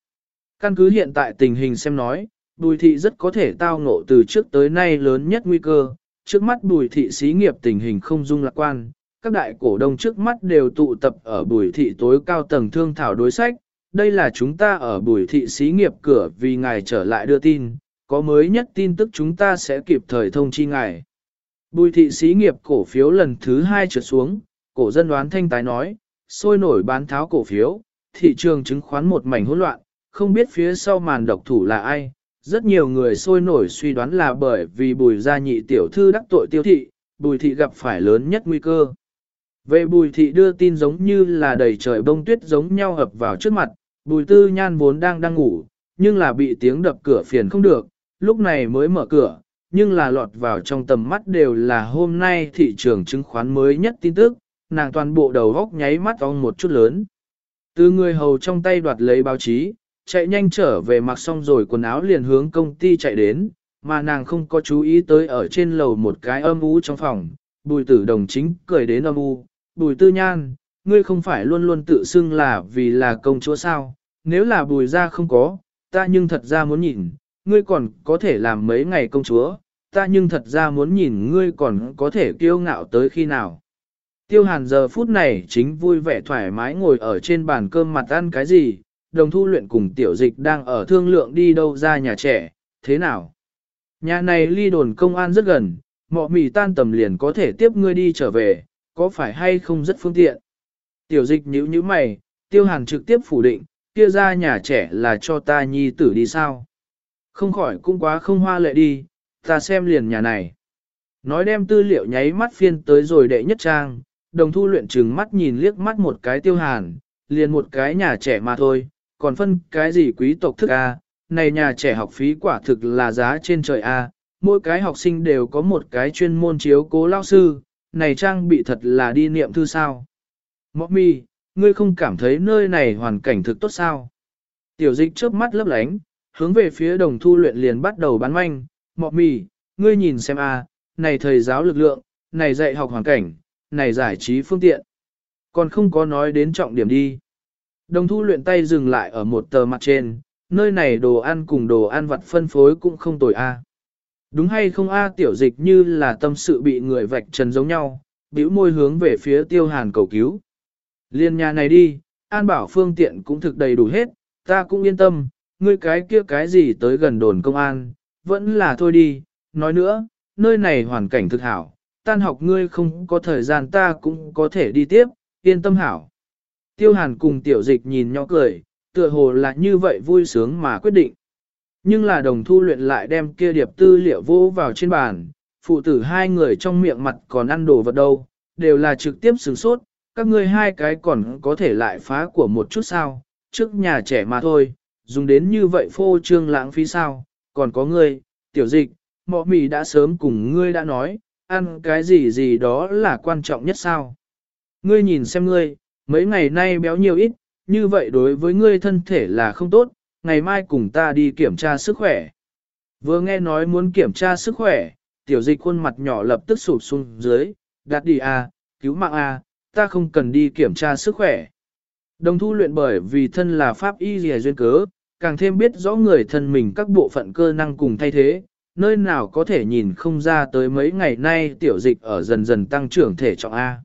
Căn cứ hiện tại tình hình xem nói, bùi thị rất có thể tao ngộ từ trước tới nay lớn nhất nguy cơ, trước mắt bùi thị xí nghiệp tình hình không dung lạc quan, các đại cổ đông trước mắt đều tụ tập ở bùi thị tối cao tầng thương thảo đối sách, đây là chúng ta ở bùi thị xí nghiệp cửa vì ngài trở lại đưa tin, có mới nhất tin tức chúng ta sẽ kịp thời thông chi ngài. Bùi thị xí nghiệp cổ phiếu lần thứ hai trượt xuống, cổ dân đoán thanh tái nói, sôi nổi bán tháo cổ phiếu, thị trường chứng khoán một mảnh hỗn loạn, không biết phía sau màn độc thủ là ai. Rất nhiều người sôi nổi suy đoán là bởi vì bùi gia nhị tiểu thư đắc tội tiêu thị, bùi thị gặp phải lớn nhất nguy cơ. Về bùi thị đưa tin giống như là đầy trời bông tuyết giống nhau ập vào trước mặt, bùi tư nhan vốn đang đang ngủ, nhưng là bị tiếng đập cửa phiền không được, lúc này mới mở cửa, nhưng là lọt vào trong tầm mắt đều là hôm nay thị trường chứng khoán mới nhất tin tức, nàng toàn bộ đầu góc nháy mắt ong một chút lớn. Từ người hầu trong tay đoạt lấy báo chí, chạy nhanh trở về mặc xong rồi quần áo liền hướng công ty chạy đến, mà nàng không có chú ý tới ở trên lầu một cái âm u trong phòng, bùi tử đồng chính cười đến âm u, bùi tư nhan, ngươi không phải luôn luôn tự xưng là vì là công chúa sao, nếu là bùi ra không có, ta nhưng thật ra muốn nhìn, ngươi còn có thể làm mấy ngày công chúa, ta nhưng thật ra muốn nhìn ngươi còn có thể kiêu ngạo tới khi nào. Tiêu hàn giờ phút này chính vui vẻ thoải mái ngồi ở trên bàn cơm mặt ăn cái gì, đồng thu luyện cùng tiểu dịch đang ở thương lượng đi đâu ra nhà trẻ, thế nào? Nhà này ly đồn công an rất gần, mọ mì tan tầm liền có thể tiếp ngươi đi trở về, có phải hay không rất phương tiện? Tiểu dịch nhíu nhíu mày, tiêu hàn trực tiếp phủ định, kia ra nhà trẻ là cho ta nhi tử đi sao? Không khỏi cũng quá không hoa lệ đi, ta xem liền nhà này. Nói đem tư liệu nháy mắt phiên tới rồi đệ nhất trang, đồng thu luyện trừng mắt nhìn liếc mắt một cái tiêu hàn, liền một cái nhà trẻ mà thôi, còn phân cái gì quý tộc thức A, này nhà trẻ học phí quả thực là giá trên trời A, mỗi cái học sinh đều có một cái chuyên môn chiếu cố lao sư, này trang bị thật là đi niệm thư sao. Mọc mi, ngươi không cảm thấy nơi này hoàn cảnh thực tốt sao? Tiểu dịch trước mắt lấp lánh, hướng về phía đồng thu luyện liền bắt đầu bán manh, mọc mì, ngươi nhìn xem a, này thầy giáo lực lượng, này dạy học hoàn cảnh, này giải trí phương tiện. Còn không có nói đến trọng điểm đi. Đồng thu luyện tay dừng lại ở một tờ mặt trên, nơi này đồ ăn cùng đồ ăn vặt phân phối cũng không tồi a. Đúng hay không a tiểu dịch như là tâm sự bị người vạch trần giống nhau, bĩu môi hướng về phía tiêu hàn cầu cứu. Liên nhà này đi, an bảo phương tiện cũng thực đầy đủ hết, ta cũng yên tâm, ngươi cái kia cái gì tới gần đồn công an, vẫn là thôi đi, nói nữa, nơi này hoàn cảnh thực hảo, tan học ngươi không có thời gian ta cũng có thể đi tiếp, yên tâm hảo. Tiêu hàn cùng tiểu dịch nhìn nhỏ cười, tựa hồ là như vậy vui sướng mà quyết định. Nhưng là đồng thu luyện lại đem kia điệp tư liệu vô vào trên bàn, phụ tử hai người trong miệng mặt còn ăn đồ vật đâu, đều là trực tiếp sướng sốt, các ngươi hai cái còn có thể lại phá của một chút sao, trước nhà trẻ mà thôi, dùng đến như vậy phô trương lãng phí sao, còn có ngươi, tiểu dịch, mọ mì đã sớm cùng ngươi đã nói, ăn cái gì gì đó là quan trọng nhất sao. Ngươi nhìn xem ngươi, mấy ngày nay béo nhiều ít, như vậy đối với ngươi thân thể là không tốt, ngày mai cùng ta đi kiểm tra sức khỏe. Vừa nghe nói muốn kiểm tra sức khỏe, tiểu dịch khuôn mặt nhỏ lập tức sụp xuống dưới, đặt đi à, cứu mạng à, ta không cần đi kiểm tra sức khỏe. Đồng thu luyện bởi vì thân là pháp y dì duyên cớ, càng thêm biết rõ người thân mình các bộ phận cơ năng cùng thay thế, nơi nào có thể nhìn không ra tới mấy ngày nay tiểu dịch ở dần dần tăng trưởng thể trọng A.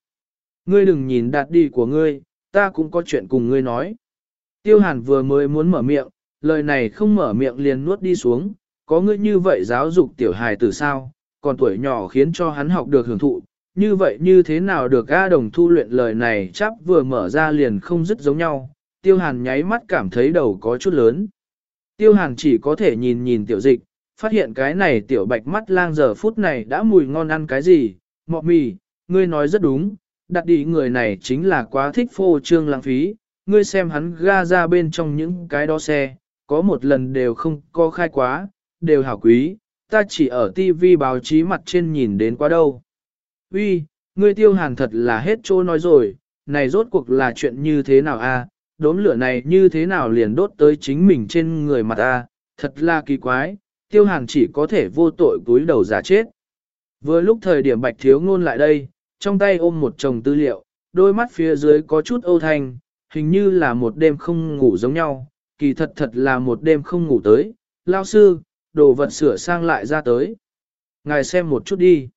Ngươi đừng nhìn đạt đi của ngươi, ta cũng có chuyện cùng ngươi nói. Tiêu hàn vừa mới muốn mở miệng, lời này không mở miệng liền nuốt đi xuống, có ngươi như vậy giáo dục tiểu hài từ sao, còn tuổi nhỏ khiến cho hắn học được hưởng thụ, như vậy như thế nào được A đồng thu luyện lời này chắp vừa mở ra liền không dứt giống nhau, tiêu hàn nháy mắt cảm thấy đầu có chút lớn. Tiêu hàn chỉ có thể nhìn nhìn tiểu dịch, phát hiện cái này tiểu bạch mắt lang giờ phút này đã mùi ngon ăn cái gì, mọ mì, ngươi nói rất đúng, đặt đi người này chính là quá thích phô trương lãng phí, ngươi xem hắn ga ra bên trong những cái đó xe, có một lần đều không có khai quá, đều hảo quý, ta chỉ ở tivi báo chí mặt trên nhìn đến quá đâu. Uy, ngươi tiêu hàn thật là hết chỗ nói rồi, này rốt cuộc là chuyện như thế nào a? đốm lửa này như thế nào liền đốt tới chính mình trên người mặt a? thật là kỳ quái, tiêu hàn chỉ có thể vô tội cúi đầu giả chết. Vừa lúc thời điểm bạch thiếu ngôn lại đây, trong tay ôm một chồng tư liệu, đôi mắt phía dưới có chút âu thanh, hình như là một đêm không ngủ giống nhau, kỳ thật thật là một đêm không ngủ tới, lao sư, đồ vật sửa sang lại ra tới. Ngài xem một chút đi.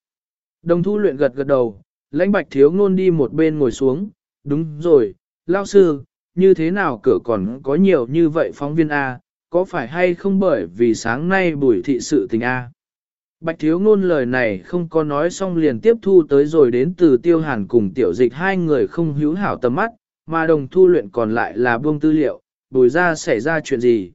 Đồng thu luyện gật gật đầu, lãnh bạch thiếu ngôn đi một bên ngồi xuống, đúng rồi, lao sư, như thế nào cửa còn có nhiều như vậy phóng viên A, có phải hay không bởi vì sáng nay buổi thị sự tình A. Bạch thiếu ngôn lời này không có nói xong liền tiếp thu tới rồi đến từ tiêu hàn cùng tiểu dịch hai người không hữu hảo tầm mắt, mà đồng thu luyện còn lại là buông tư liệu, bùi ra xảy ra chuyện gì.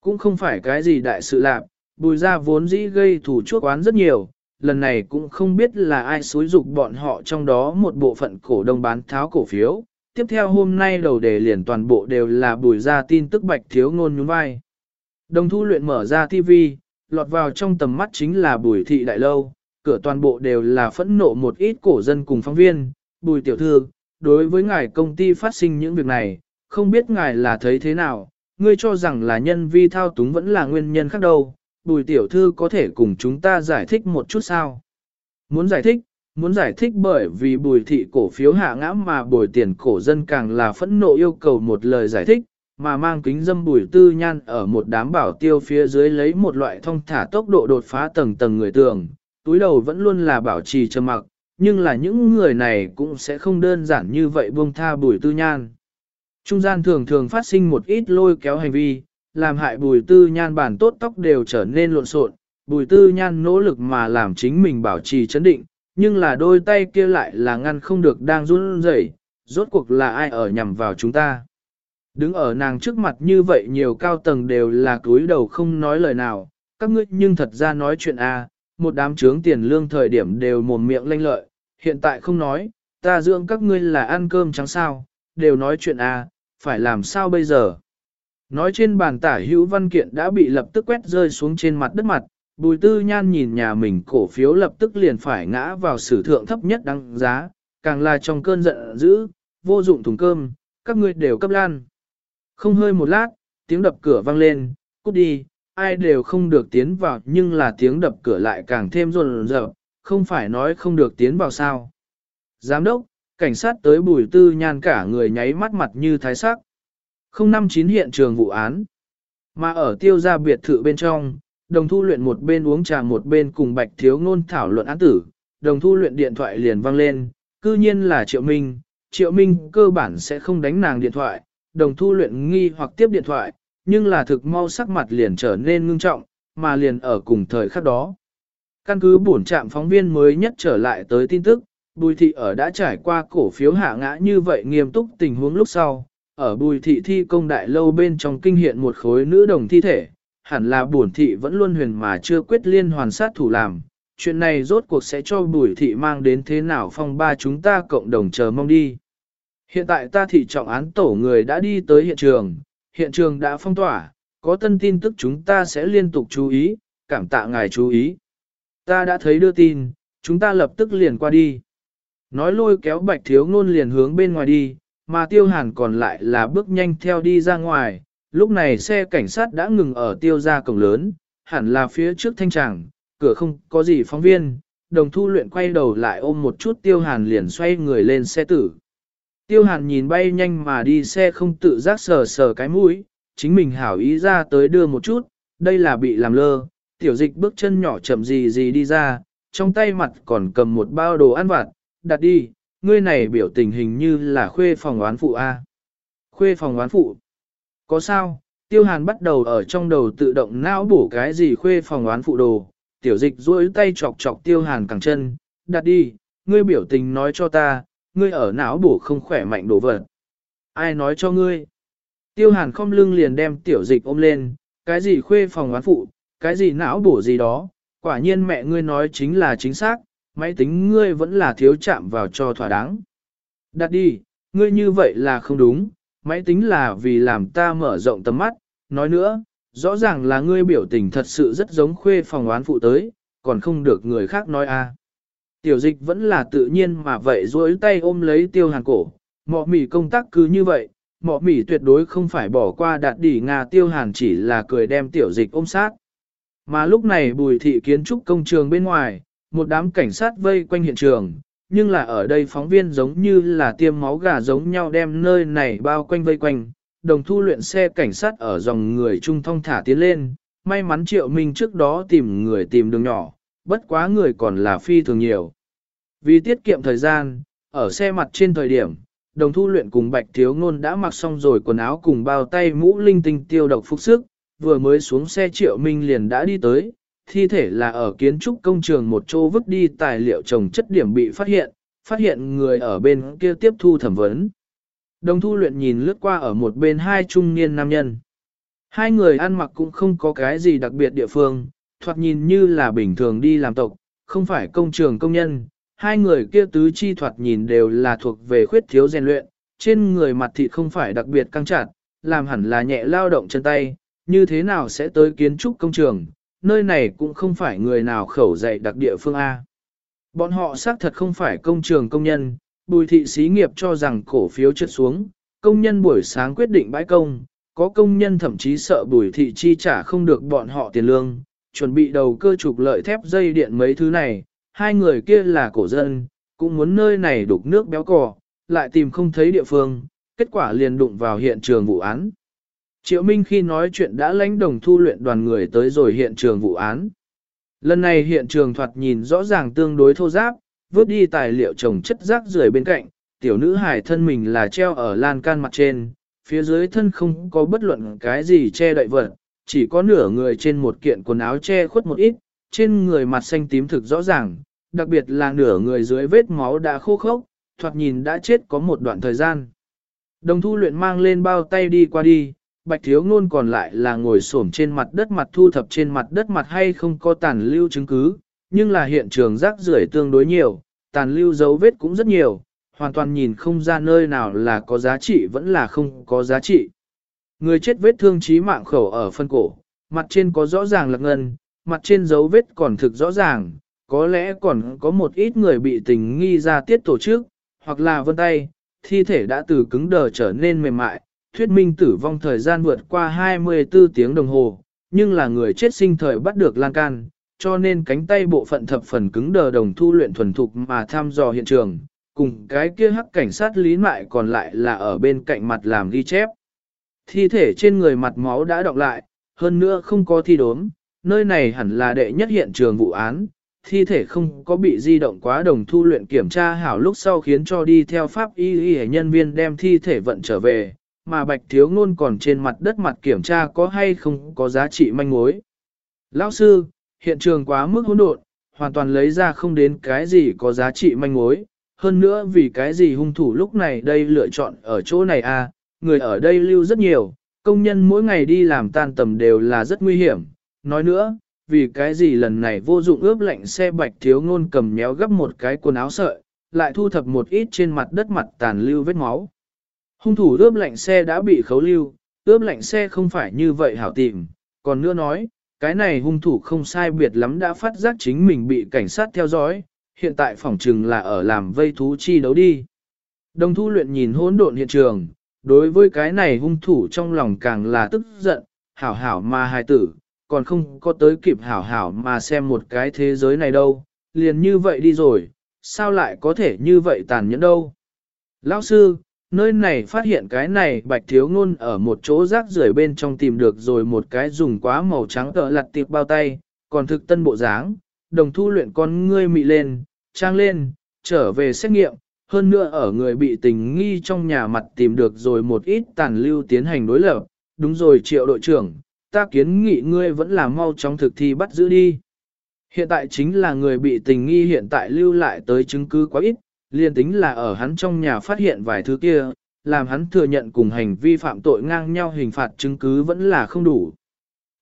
Cũng không phải cái gì đại sự lạc, bùi ra vốn dĩ gây thủ chuốc oán rất nhiều, lần này cũng không biết là ai xúi dục bọn họ trong đó một bộ phận cổ đông bán tháo cổ phiếu. Tiếp theo hôm nay đầu đề liền toàn bộ đều là bùi ra tin tức bạch thiếu ngôn nhún vai. Đồng thu luyện mở ra TV, lọt vào trong tầm mắt chính là bùi thị đại lâu, cửa toàn bộ đều là phẫn nộ một ít cổ dân cùng phóng viên, bùi tiểu thư, đối với ngài công ty phát sinh những việc này, không biết ngài là thấy thế nào, ngươi cho rằng là nhân vi thao túng vẫn là nguyên nhân khác đâu, bùi tiểu thư có thể cùng chúng ta giải thích một chút sao. Muốn giải thích, muốn giải thích bởi vì bùi thị cổ phiếu hạ ngã mà bồi tiền cổ dân càng là phẫn nộ yêu cầu một lời giải thích, mà mang kính dâm bùi tư nhan ở một đám bảo tiêu phía dưới lấy một loại thông thả tốc độ đột phá tầng tầng người tường, túi đầu vẫn luôn là bảo trì trầm mặc, nhưng là những người này cũng sẽ không đơn giản như vậy buông tha bùi tư nhan. Trung gian thường thường phát sinh một ít lôi kéo hành vi, làm hại bùi tư nhan bản tốt tóc đều trở nên lộn xộn. Bùi tư nhan nỗ lực mà làm chính mình bảo trì chấn định, nhưng là đôi tay kia lại là ngăn không được đang run rẩy. rốt cuộc là ai ở nhằm vào chúng ta. Đứng ở nàng trước mặt như vậy nhiều cao tầng đều là cúi đầu không nói lời nào, các ngươi nhưng thật ra nói chuyện a, một đám trướng tiền lương thời điểm đều mồm miệng lanh lợi, hiện tại không nói, ta dưỡng các ngươi là ăn cơm trắng sao, đều nói chuyện a, phải làm sao bây giờ. Nói trên bàn tả hữu văn kiện đã bị lập tức quét rơi xuống trên mặt đất mặt, bùi tư nhan nhìn nhà mình cổ phiếu lập tức liền phải ngã vào sử thượng thấp nhất đăng giá, càng là trong cơn giận dữ, vô dụng thùng cơm, các ngươi đều cấp lan. Không hơi một lát, tiếng đập cửa vang lên, cút đi, ai đều không được tiến vào nhưng là tiếng đập cửa lại càng thêm rồn rợp, không phải nói không được tiến vào sao. Giám đốc, cảnh sát tới bùi tư nhan cả người nháy mắt mặt như thái sắc. 059 hiện trường vụ án. Mà ở tiêu gia biệt thự bên trong, đồng thu luyện một bên uống trà một bên cùng bạch thiếu ngôn thảo luận án tử, đồng thu luyện điện thoại liền vang lên, cư nhiên là Triệu Minh, Triệu Minh cơ bản sẽ không đánh nàng điện thoại, đồng thu luyện nghi hoặc tiếp điện thoại, nhưng là thực mau sắc mặt liền trở nên ngưng trọng, mà liền ở cùng thời khắc đó. Căn cứ bổn trạm phóng viên mới nhất trở lại tới tin tức, Bùi thị ở đã trải qua cổ phiếu hạ ngã như vậy nghiêm túc tình huống lúc sau, ở bùi thị thi công đại lâu bên trong kinh hiện một khối nữ đồng thi thể, hẳn là bổn thị vẫn luôn huyền mà chưa quyết liên hoàn sát thủ làm. Chuyện này rốt cuộc sẽ cho bùi thị mang đến thế nào phong ba chúng ta cộng đồng chờ mong đi. Hiện tại ta thị trọng án tổ người đã đi tới hiện trường, hiện trường đã phong tỏa, có tân tin tức chúng ta sẽ liên tục chú ý, cảm tạ ngài chú ý. Ta đã thấy đưa tin, chúng ta lập tức liền qua đi. Nói lôi kéo bạch thiếu ngôn liền hướng bên ngoài đi, mà tiêu hàn còn lại là bước nhanh theo đi ra ngoài. Lúc này xe cảnh sát đã ngừng ở tiêu gia cổng lớn, hẳn là phía trước thanh tràng, cửa không có gì phóng viên. Đồng thu luyện quay đầu lại ôm một chút tiêu hàn liền xoay người lên xe tử. Tiêu hàn nhìn bay nhanh mà đi xe không tự giác sờ sờ cái mũi, chính mình hảo ý ra tới đưa một chút, đây là bị làm lơ, tiểu dịch bước chân nhỏ chậm gì gì đi ra, trong tay mặt còn cầm một bao đồ ăn vặt, đặt đi, ngươi này biểu tình hình như là khuê phòng oán phụ A. À? Khuê phòng oán phụ. Có sao, tiêu hàn bắt đầu ở trong đầu tự động não bổ cái gì khuê phòng oán phụ đồ, tiểu dịch duỗi tay chọc chọc tiêu hàn cẳng chân, đặt đi, ngươi biểu tình nói cho ta, ngươi ở não bổ không khỏe mạnh đổ vật. Ai nói cho ngươi? Tiêu hàn không lưng liền đem tiểu dịch ôm lên, cái gì khuê phòng oán phụ, cái gì não bổ gì đó, quả nhiên mẹ ngươi nói chính là chính xác, máy tính ngươi vẫn là thiếu chạm vào cho thỏa đáng. Đặt đi, ngươi như vậy là không đúng, máy tính là vì làm ta mở rộng tầm mắt, nói nữa, rõ ràng là ngươi biểu tình thật sự rất giống khuê phòng oán phụ tới, còn không được người khác nói a. Tiểu dịch vẫn là tự nhiên mà vậy duỗi tay ôm lấy tiêu hàn cổ, mọ mỉ công tác cứ như vậy, mọ mỉ tuyệt đối không phải bỏ qua đạt đỉ Nga tiêu hàn chỉ là cười đem tiểu dịch ôm sát. Mà lúc này bùi thị kiến trúc công trường bên ngoài, một đám cảnh sát vây quanh hiện trường, nhưng là ở đây phóng viên giống như là tiêm máu gà giống nhau đem nơi này bao quanh vây quanh, đồng thu luyện xe cảnh sát ở dòng người trung thông thả tiến lên, may mắn triệu minh trước đó tìm người tìm đường nhỏ, bất quá người còn là phi thường nhiều. Vì tiết kiệm thời gian, ở xe mặt trên thời điểm, đồng thu luyện cùng bạch thiếu ngôn đã mặc xong rồi quần áo cùng bao tay mũ linh tinh tiêu độc phục sức, vừa mới xuống xe triệu minh liền đã đi tới, thi thể là ở kiến trúc công trường một chỗ vứt đi tài liệu trồng chất điểm bị phát hiện, phát hiện người ở bên kia tiếp thu thẩm vấn. Đồng thu luyện nhìn lướt qua ở một bên hai trung niên nam nhân. Hai người ăn mặc cũng không có cái gì đặc biệt địa phương, thoạt nhìn như là bình thường đi làm tộc, không phải công trường công nhân. Hai người kia tứ chi thoạt nhìn đều là thuộc về khuyết thiếu rèn luyện, trên người mặt thịt không phải đặc biệt căng chặt, làm hẳn là nhẹ lao động chân tay, như thế nào sẽ tới kiến trúc công trường, nơi này cũng không phải người nào khẩu dạy đặc địa phương A. Bọn họ xác thật không phải công trường công nhân, bùi thị xí nghiệp cho rằng cổ phiếu trượt xuống, công nhân buổi sáng quyết định bãi công, có công nhân thậm chí sợ bùi thị chi trả không được bọn họ tiền lương, chuẩn bị đầu cơ trục lợi thép dây điện mấy thứ này, hai người kia là cổ dân, cũng muốn nơi này đục nước béo cò, lại tìm không thấy địa phương, kết quả liền đụng vào hiện trường vụ án. Triệu Minh khi nói chuyện đã lãnh đồng thu luyện đoàn người tới rồi hiện trường vụ án. Lần này hiện trường thoạt nhìn rõ ràng tương đối thô giáp, vớt đi tài liệu trồng chất rác rưởi bên cạnh, tiểu nữ hải thân mình là treo ở lan can mặt trên, phía dưới thân không có bất luận cái gì che đậy vật, chỉ có nửa người trên một kiện quần áo che khuất một ít, trên người mặt xanh tím thực rõ ràng, đặc biệt là nửa người dưới vết máu đã khô khốc, thoạt nhìn đã chết có một đoạn thời gian. Đồng thu luyện mang lên bao tay đi qua đi, bạch thiếu ngôn còn lại là ngồi xổm trên mặt đất mặt thu thập trên mặt đất mặt hay không có tàn lưu chứng cứ, nhưng là hiện trường rác rưởi tương đối nhiều, tàn lưu dấu vết cũng rất nhiều, hoàn toàn nhìn không ra nơi nào là có giá trị vẫn là không có giá trị. Người chết vết thương chí mạng khẩu ở phân cổ, mặt trên có rõ ràng lạc ngân, mặt trên dấu vết còn thực rõ ràng, có lẽ còn có một ít người bị tình nghi ra tiết tổ chức, hoặc là vân tay, thi thể đã từ cứng đờ trở nên mềm mại, thuyết minh tử vong thời gian vượt qua 24 tiếng đồng hồ, nhưng là người chết sinh thời bắt được lan can, cho nên cánh tay bộ phận thập phần cứng đờ đồng thu luyện thuần thục mà tham dò hiện trường, cùng cái kia hắc cảnh sát lý mại còn lại là ở bên cạnh mặt làm ghi chép. thi thể trên người mặt máu đã đọng lại, hơn nữa không có thi đốm, nơi này hẳn là đệ nhất hiện trường vụ án, thi thể không có bị di động quá đồng thu luyện kiểm tra hảo lúc sau khiến cho đi theo pháp y y nhân viên đem thi thể vận trở về, mà bạch thiếu ngôn còn trên mặt đất mặt kiểm tra có hay không có giá trị manh mối. Lão sư, hiện trường quá mức hỗn độn, hoàn toàn lấy ra không đến cái gì có giá trị manh mối, hơn nữa vì cái gì hung thủ lúc này đây lựa chọn ở chỗ này à, người ở đây lưu rất nhiều, công nhân mỗi ngày đi làm tan tầm đều là rất nguy hiểm. Nói nữa, vì cái gì lần này vô dụng ướp lạnh xe bạch thiếu ngôn cầm méo gấp một cái quần áo sợi, lại thu thập một ít trên mặt đất mặt tàn lưu vết máu. Hung thủ ướp lạnh xe đã bị khấu lưu, ướp lạnh xe không phải như vậy hảo tìm, còn nữa nói, cái này hung thủ không sai biệt lắm đã phát giác chính mình bị cảnh sát theo dõi, hiện tại phỏng trừng là ở làm vây thú chi đấu đi. Đồng thu luyện nhìn hỗn độn hiện trường, đối với cái này hung thủ trong lòng càng là tức giận, hảo hảo mà hài tử, còn không có tới kịp hảo hảo mà xem một cái thế giới này đâu, liền như vậy đi rồi, sao lại có thể như vậy tàn nhẫn đâu. Lão sư, nơi này phát hiện cái này bạch thiếu ngôn ở một chỗ rác rưởi bên trong tìm được rồi một cái dùng quá màu trắng tợ lặt tiệp bao tay, còn thực tân bộ dáng, đồng thu luyện con ngươi mị lên, trang lên, trở về xét nghiệm, hơn nữa ở người bị tình nghi trong nhà mặt tìm được rồi một ít tàn lưu tiến hành đối lập, đúng rồi triệu đội trưởng, ta kiến nghị ngươi vẫn là mau chóng thực thi bắt giữ đi. Hiện tại chính là người bị tình nghi hiện tại lưu lại tới chứng cứ quá ít, liền tính là ở hắn trong nhà phát hiện vài thứ kia, làm hắn thừa nhận cùng hành vi phạm tội ngang nhau hình phạt chứng cứ vẫn là không đủ.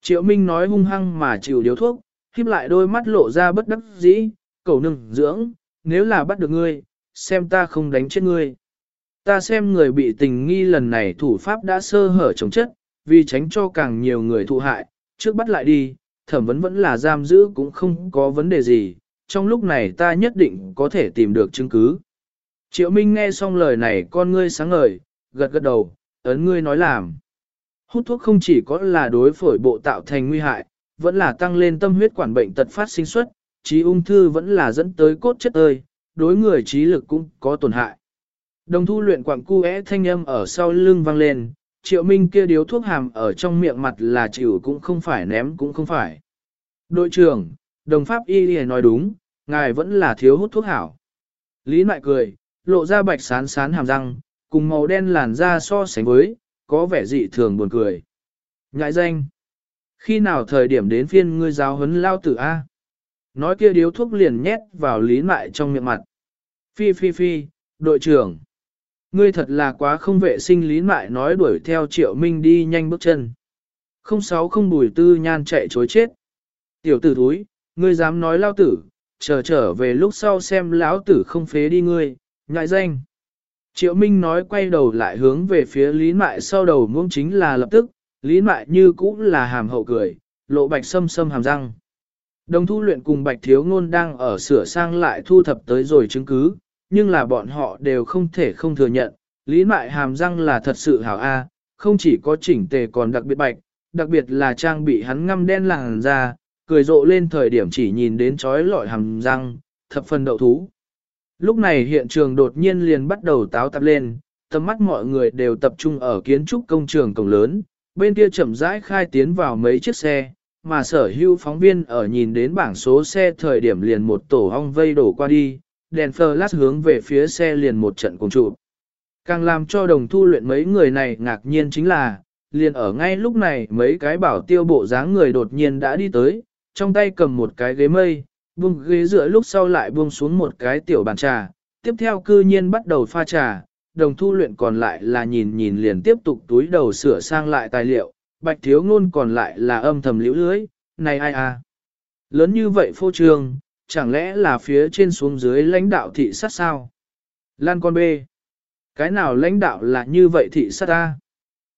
Triệu Minh nói hung hăng mà chịu điếu thuốc, khiếp lại đôi mắt lộ ra bất đắc dĩ, cầu nừng dưỡng, nếu là bắt được ngươi, xem ta không đánh chết ngươi. Ta xem người bị tình nghi lần này thủ pháp đã sơ hở chống chất, vì tránh cho càng nhiều người thụ hại, trước bắt lại đi, thẩm vấn vẫn là giam giữ cũng không có vấn đề gì, trong lúc này ta nhất định có thể tìm được chứng cứ. Triệu Minh nghe xong lời này con ngươi sáng ngời, gật gật đầu, ấn ngươi nói làm. Hút thuốc không chỉ có là đối phổi bộ tạo thành nguy hại, vẫn là tăng lên tâm huyết quản bệnh tật phát sinh xuất, trí ung thư vẫn là dẫn tới cốt chất ơi, đối người trí lực cũng có tổn hại. Đồng thu luyện quặng cu thanh âm ở sau lưng vang lên, triệu minh kia điếu thuốc hàm ở trong miệng mặt là chịu cũng không phải ném cũng không phải. Đội trưởng, đồng pháp y lìa nói đúng, ngài vẫn là thiếu hút thuốc hảo. Lý nại cười, lộ ra bạch sán sán hàm răng, cùng màu đen làn da so sánh với, có vẻ dị thường buồn cười. Ngại danh. Khi nào thời điểm đến phiên ngươi giáo huấn lao tử A? Nói kia điếu thuốc liền nhét vào lý mại trong miệng mặt. Phi phi phi, đội trưởng. Ngươi thật là quá không vệ sinh lý mại nói đuổi theo triệu minh đi nhanh bước chân. Không sáu không bùi tư nhan chạy chối chết. Tiểu tử thúi, ngươi dám nói lao tử, chờ trở về lúc sau xem lão tử không phế đi ngươi, ngại danh. Triệu Minh nói quay đầu lại hướng về phía Lý Mại sau đầu muông chính là lập tức, Lý Mại như cũ là hàm hậu cười, lộ bạch sâm sâm hàm răng. Đồng thu luyện cùng bạch thiếu ngôn đang ở sửa sang lại thu thập tới rồi chứng cứ, nhưng là bọn họ đều không thể không thừa nhận, Lý Mại hàm răng là thật sự hảo A, không chỉ có chỉnh tề còn đặc biệt bạch, đặc biệt là trang bị hắn ngăm đen làng ra, cười rộ lên thời điểm chỉ nhìn đến chói lọi hàm răng, thập phần đậu thú. Lúc này hiện trường đột nhiên liền bắt đầu táo tạp lên, tầm mắt mọi người đều tập trung ở kiến trúc công trường cổng lớn, bên kia chậm rãi khai tiến vào mấy chiếc xe, mà sở hữu phóng viên ở nhìn đến bảng số xe thời điểm liền một tổ hong vây đổ qua đi, đèn flash hướng về phía xe liền một trận cùng trụ. Càng làm cho đồng thu luyện mấy người này ngạc nhiên chính là, liền ở ngay lúc này mấy cái bảo tiêu bộ dáng người đột nhiên đã đi tới, trong tay cầm một cái ghế mây, buông ghế dựa lúc sau lại buông xuống một cái tiểu bàn trà, tiếp theo cư nhiên bắt đầu pha trà, đồng thu luyện còn lại là nhìn nhìn liền tiếp tục túi đầu sửa sang lại tài liệu, bạch thiếu ngôn còn lại là âm thầm liễu lưới, này ai à? Lớn như vậy phô trương, chẳng lẽ là phía trên xuống dưới lãnh đạo thị sát sao? Lan con bê. Cái nào lãnh đạo là như vậy thị sát ta?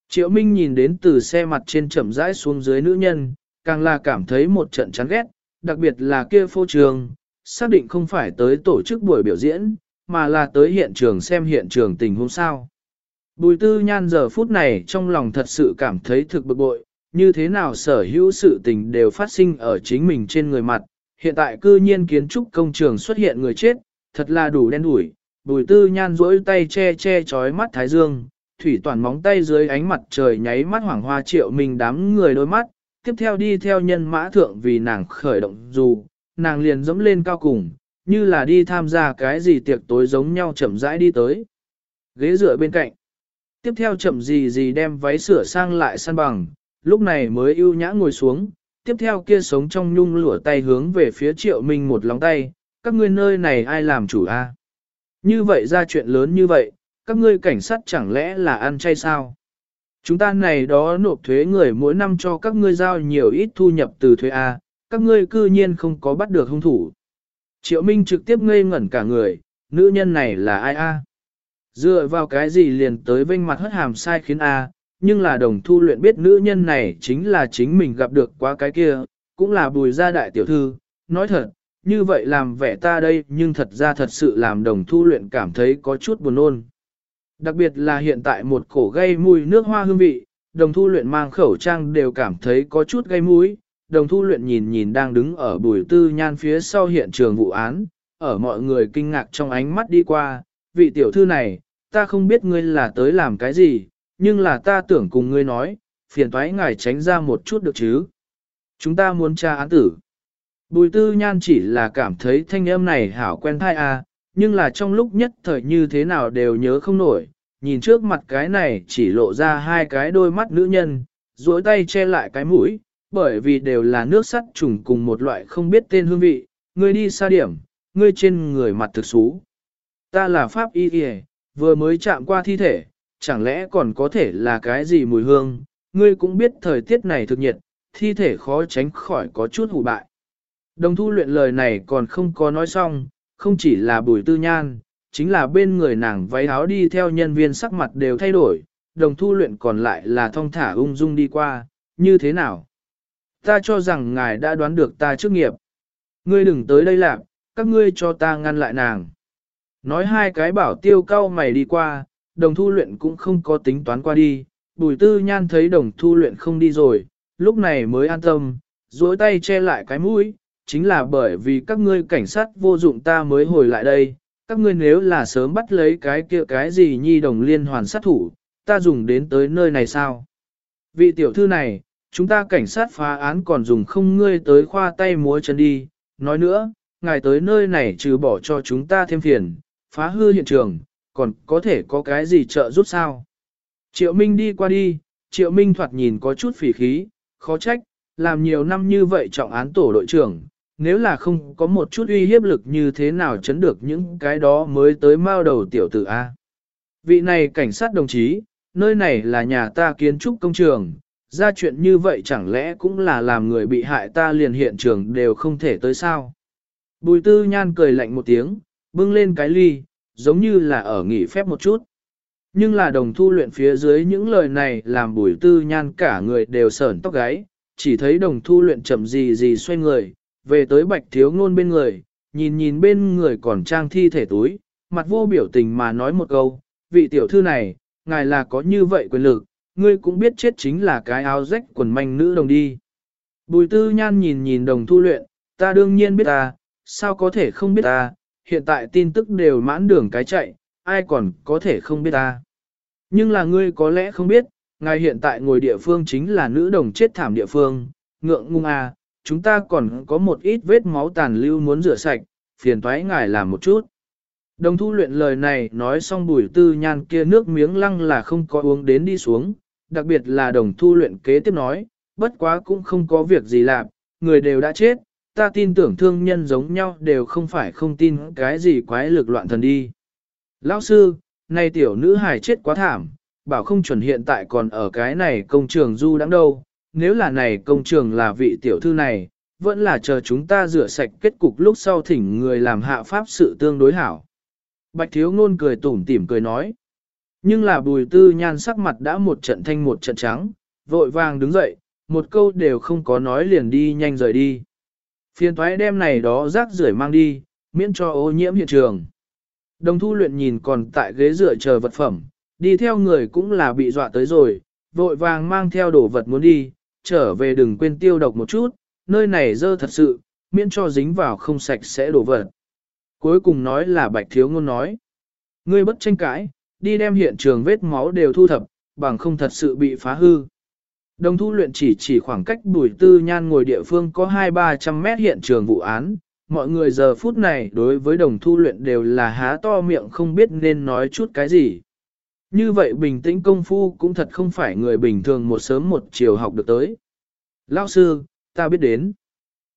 Triệu Minh nhìn đến từ xe mặt trên chậm rãi xuống dưới nữ nhân, càng là cảm thấy một trận chán ghét, đặc biệt là kia phô trường, xác định không phải tới tổ chức buổi biểu diễn, mà là tới hiện trường xem hiện trường tình huống sao. Bùi tư nhan giờ phút này trong lòng thật sự cảm thấy thực bực bội, như thế nào sở hữu sự tình đều phát sinh ở chính mình trên người mặt, hiện tại cư nhiên kiến trúc công trường xuất hiện người chết, thật là đủ đen đủi, bùi tư nhan rỗi tay che che chói mắt thái dương, thủy toàn móng tay dưới ánh mặt trời nháy mắt hoảng hoa triệu mình đám người đôi mắt, tiếp theo đi theo nhân mã thượng vì nàng khởi động dù, nàng liền dẫm lên cao cùng, như là đi tham gia cái gì tiệc tối giống nhau chậm rãi đi tới. Ghế dựa bên cạnh. Tiếp theo chậm gì gì đem váy sửa sang lại săn bằng, lúc này mới ưu nhã ngồi xuống, tiếp theo kia sống trong nhung lụa tay hướng về phía triệu minh một lóng tay, các ngươi nơi này ai làm chủ a? Như vậy ra chuyện lớn như vậy, các ngươi cảnh sát chẳng lẽ là ăn chay sao? Chúng ta này đó nộp thuế người mỗi năm cho các ngươi giao nhiều ít thu nhập từ thuế A, các ngươi cư nhiên không có bắt được hung thủ. Triệu Minh trực tiếp ngây ngẩn cả người, nữ nhân này là ai A? Dựa vào cái gì liền tới vinh mặt hất hàm sai khiến A, nhưng là đồng thu luyện biết nữ nhân này chính là chính mình gặp được quá cái kia, cũng là bùi gia đại tiểu thư, nói thật, như vậy làm vẻ ta đây nhưng thật ra thật sự làm đồng thu luyện cảm thấy có chút buồn ôn. Đặc biệt là hiện tại một cổ gây mùi nước hoa hương vị, đồng thu luyện mang khẩu trang đều cảm thấy có chút gây mũi. Đồng thu luyện nhìn nhìn đang đứng ở bùi tư nhan phía sau hiện trường vụ án, ở mọi người kinh ngạc trong ánh mắt đi qua, vị tiểu thư này, ta không biết ngươi là tới làm cái gì, nhưng là ta tưởng cùng ngươi nói, phiền toái ngài tránh ra một chút được chứ. Chúng ta muốn tra án tử. Bùi tư nhan chỉ là cảm thấy thanh âm này hảo quen thai à, nhưng là trong lúc nhất thời như thế nào đều nhớ không nổi, nhìn trước mặt cái này chỉ lộ ra hai cái đôi mắt nữ nhân, duỗi tay che lại cái mũi, bởi vì đều là nước sắt trùng cùng một loại không biết tên hương vị, ngươi đi xa điểm, ngươi trên người mặt thực xú. Ta là Pháp Y Y, vừa mới chạm qua thi thể, chẳng lẽ còn có thể là cái gì mùi hương, ngươi cũng biết thời tiết này thực nhiệt, thi thể khó tránh khỏi có chút hủ bại. Đồng thu luyện lời này còn không có nói xong, không chỉ là bùi tư nhan, chính là bên người nàng váy áo đi theo nhân viên sắc mặt đều thay đổi, đồng thu luyện còn lại là thong thả ung dung đi qua, như thế nào? Ta cho rằng ngài đã đoán được ta trước nghiệp. Ngươi đừng tới đây làm, các ngươi cho ta ngăn lại nàng. Nói hai cái bảo tiêu cao mày đi qua, đồng thu luyện cũng không có tính toán qua đi, bùi tư nhan thấy đồng thu luyện không đi rồi, lúc này mới an tâm, duỗi tay che lại cái mũi, chính là bởi vì các ngươi cảnh sát vô dụng ta mới hồi lại đây, các ngươi nếu là sớm bắt lấy cái kia cái gì nhi đồng liên hoàn sát thủ, ta dùng đến tới nơi này sao? Vị tiểu thư này, chúng ta cảnh sát phá án còn dùng không ngươi tới khoa tay múa chân đi, nói nữa, ngài tới nơi này trừ bỏ cho chúng ta thêm phiền, phá hư hiện trường, còn có thể có cái gì trợ giúp sao? Triệu Minh đi qua đi, Triệu Minh thoạt nhìn có chút phỉ khí, khó trách, làm nhiều năm như vậy trọng án tổ đội trưởng, nếu là không có một chút uy hiếp lực như thế nào chấn được những cái đó mới tới mao đầu tiểu tử A. Vị này cảnh sát đồng chí, nơi này là nhà ta kiến trúc công trường, ra chuyện như vậy chẳng lẽ cũng là làm người bị hại ta liền hiện trường đều không thể tới sao. Bùi tư nhan cười lạnh một tiếng, bưng lên cái ly, giống như là ở nghỉ phép một chút. Nhưng là đồng thu luyện phía dưới những lời này làm bùi tư nhan cả người đều sởn tóc gáy, chỉ thấy đồng thu luyện chậm gì gì xoay người, về tới bạch thiếu ngôn bên người, nhìn nhìn bên người còn trang thi thể túi, mặt vô biểu tình mà nói một câu, vị tiểu thư này, ngài là có như vậy quyền lực, ngươi cũng biết chết chính là cái áo rách quần manh nữ đồng đi. Bùi tư nhan nhìn nhìn đồng thu luyện, ta đương nhiên biết ta, sao có thể không biết ta, hiện tại tin tức đều mãn đường cái chạy, ai còn có thể không biết ta. Nhưng là ngươi có lẽ không biết, ngài hiện tại ngồi địa phương chính là nữ đồng chết thảm địa phương, ngượng ngung à, chúng ta còn có một ít vết máu tàn lưu muốn rửa sạch, phiền toái ngài làm một chút. Đồng thu luyện lời này nói xong bùi tư nhan kia nước miếng lăng là không có uống đến đi xuống, đặc biệt là đồng thu luyện kế tiếp nói, bất quá cũng không có việc gì làm, người đều đã chết, ta tin tưởng thương nhân giống nhau đều không phải không tin cái gì quái lực loạn thần đi. Lão sư, này tiểu nữ hài chết quá thảm, bảo không chuẩn hiện tại còn ở cái này công trường du đáng đâu, nếu là này công trường là vị tiểu thư này, vẫn là chờ chúng ta rửa sạch kết cục lúc sau thỉnh người làm hạ pháp sự tương đối hảo. Bạch thiếu ngôn cười tủm tỉm cười nói. Nhưng là bùi tư nhan sắc mặt đã một trận thanh một trận trắng, vội vàng đứng dậy, một câu đều không có nói liền đi nhanh rời đi. Phiên thoái đem này đó rác rưởi mang đi, miễn cho ô nhiễm hiện trường. Đồng thu luyện nhìn còn tại ghế dựa chờ vật phẩm, đi theo người cũng là bị dọa tới rồi, vội vàng mang theo đồ vật muốn đi, trở về đừng quên tiêu độc một chút, nơi này dơ thật sự, miễn cho dính vào không sạch sẽ đổ vật. Cuối cùng nói là bạch thiếu ngôn nói. Ngươi bất tranh cãi, đi đem hiện trường vết máu đều thu thập, bằng không thật sự bị phá hư. Đồng thu luyện chỉ chỉ khoảng cách bùi tư nhan ngồi địa phương có 2-300 mét hiện trường vụ án, mọi người giờ phút này đối với đồng thu luyện đều là há to miệng không biết nên nói chút cái gì. Như vậy bình tĩnh công phu cũng thật không phải người bình thường một sớm một chiều học được tới. Lão sư, ta biết đến.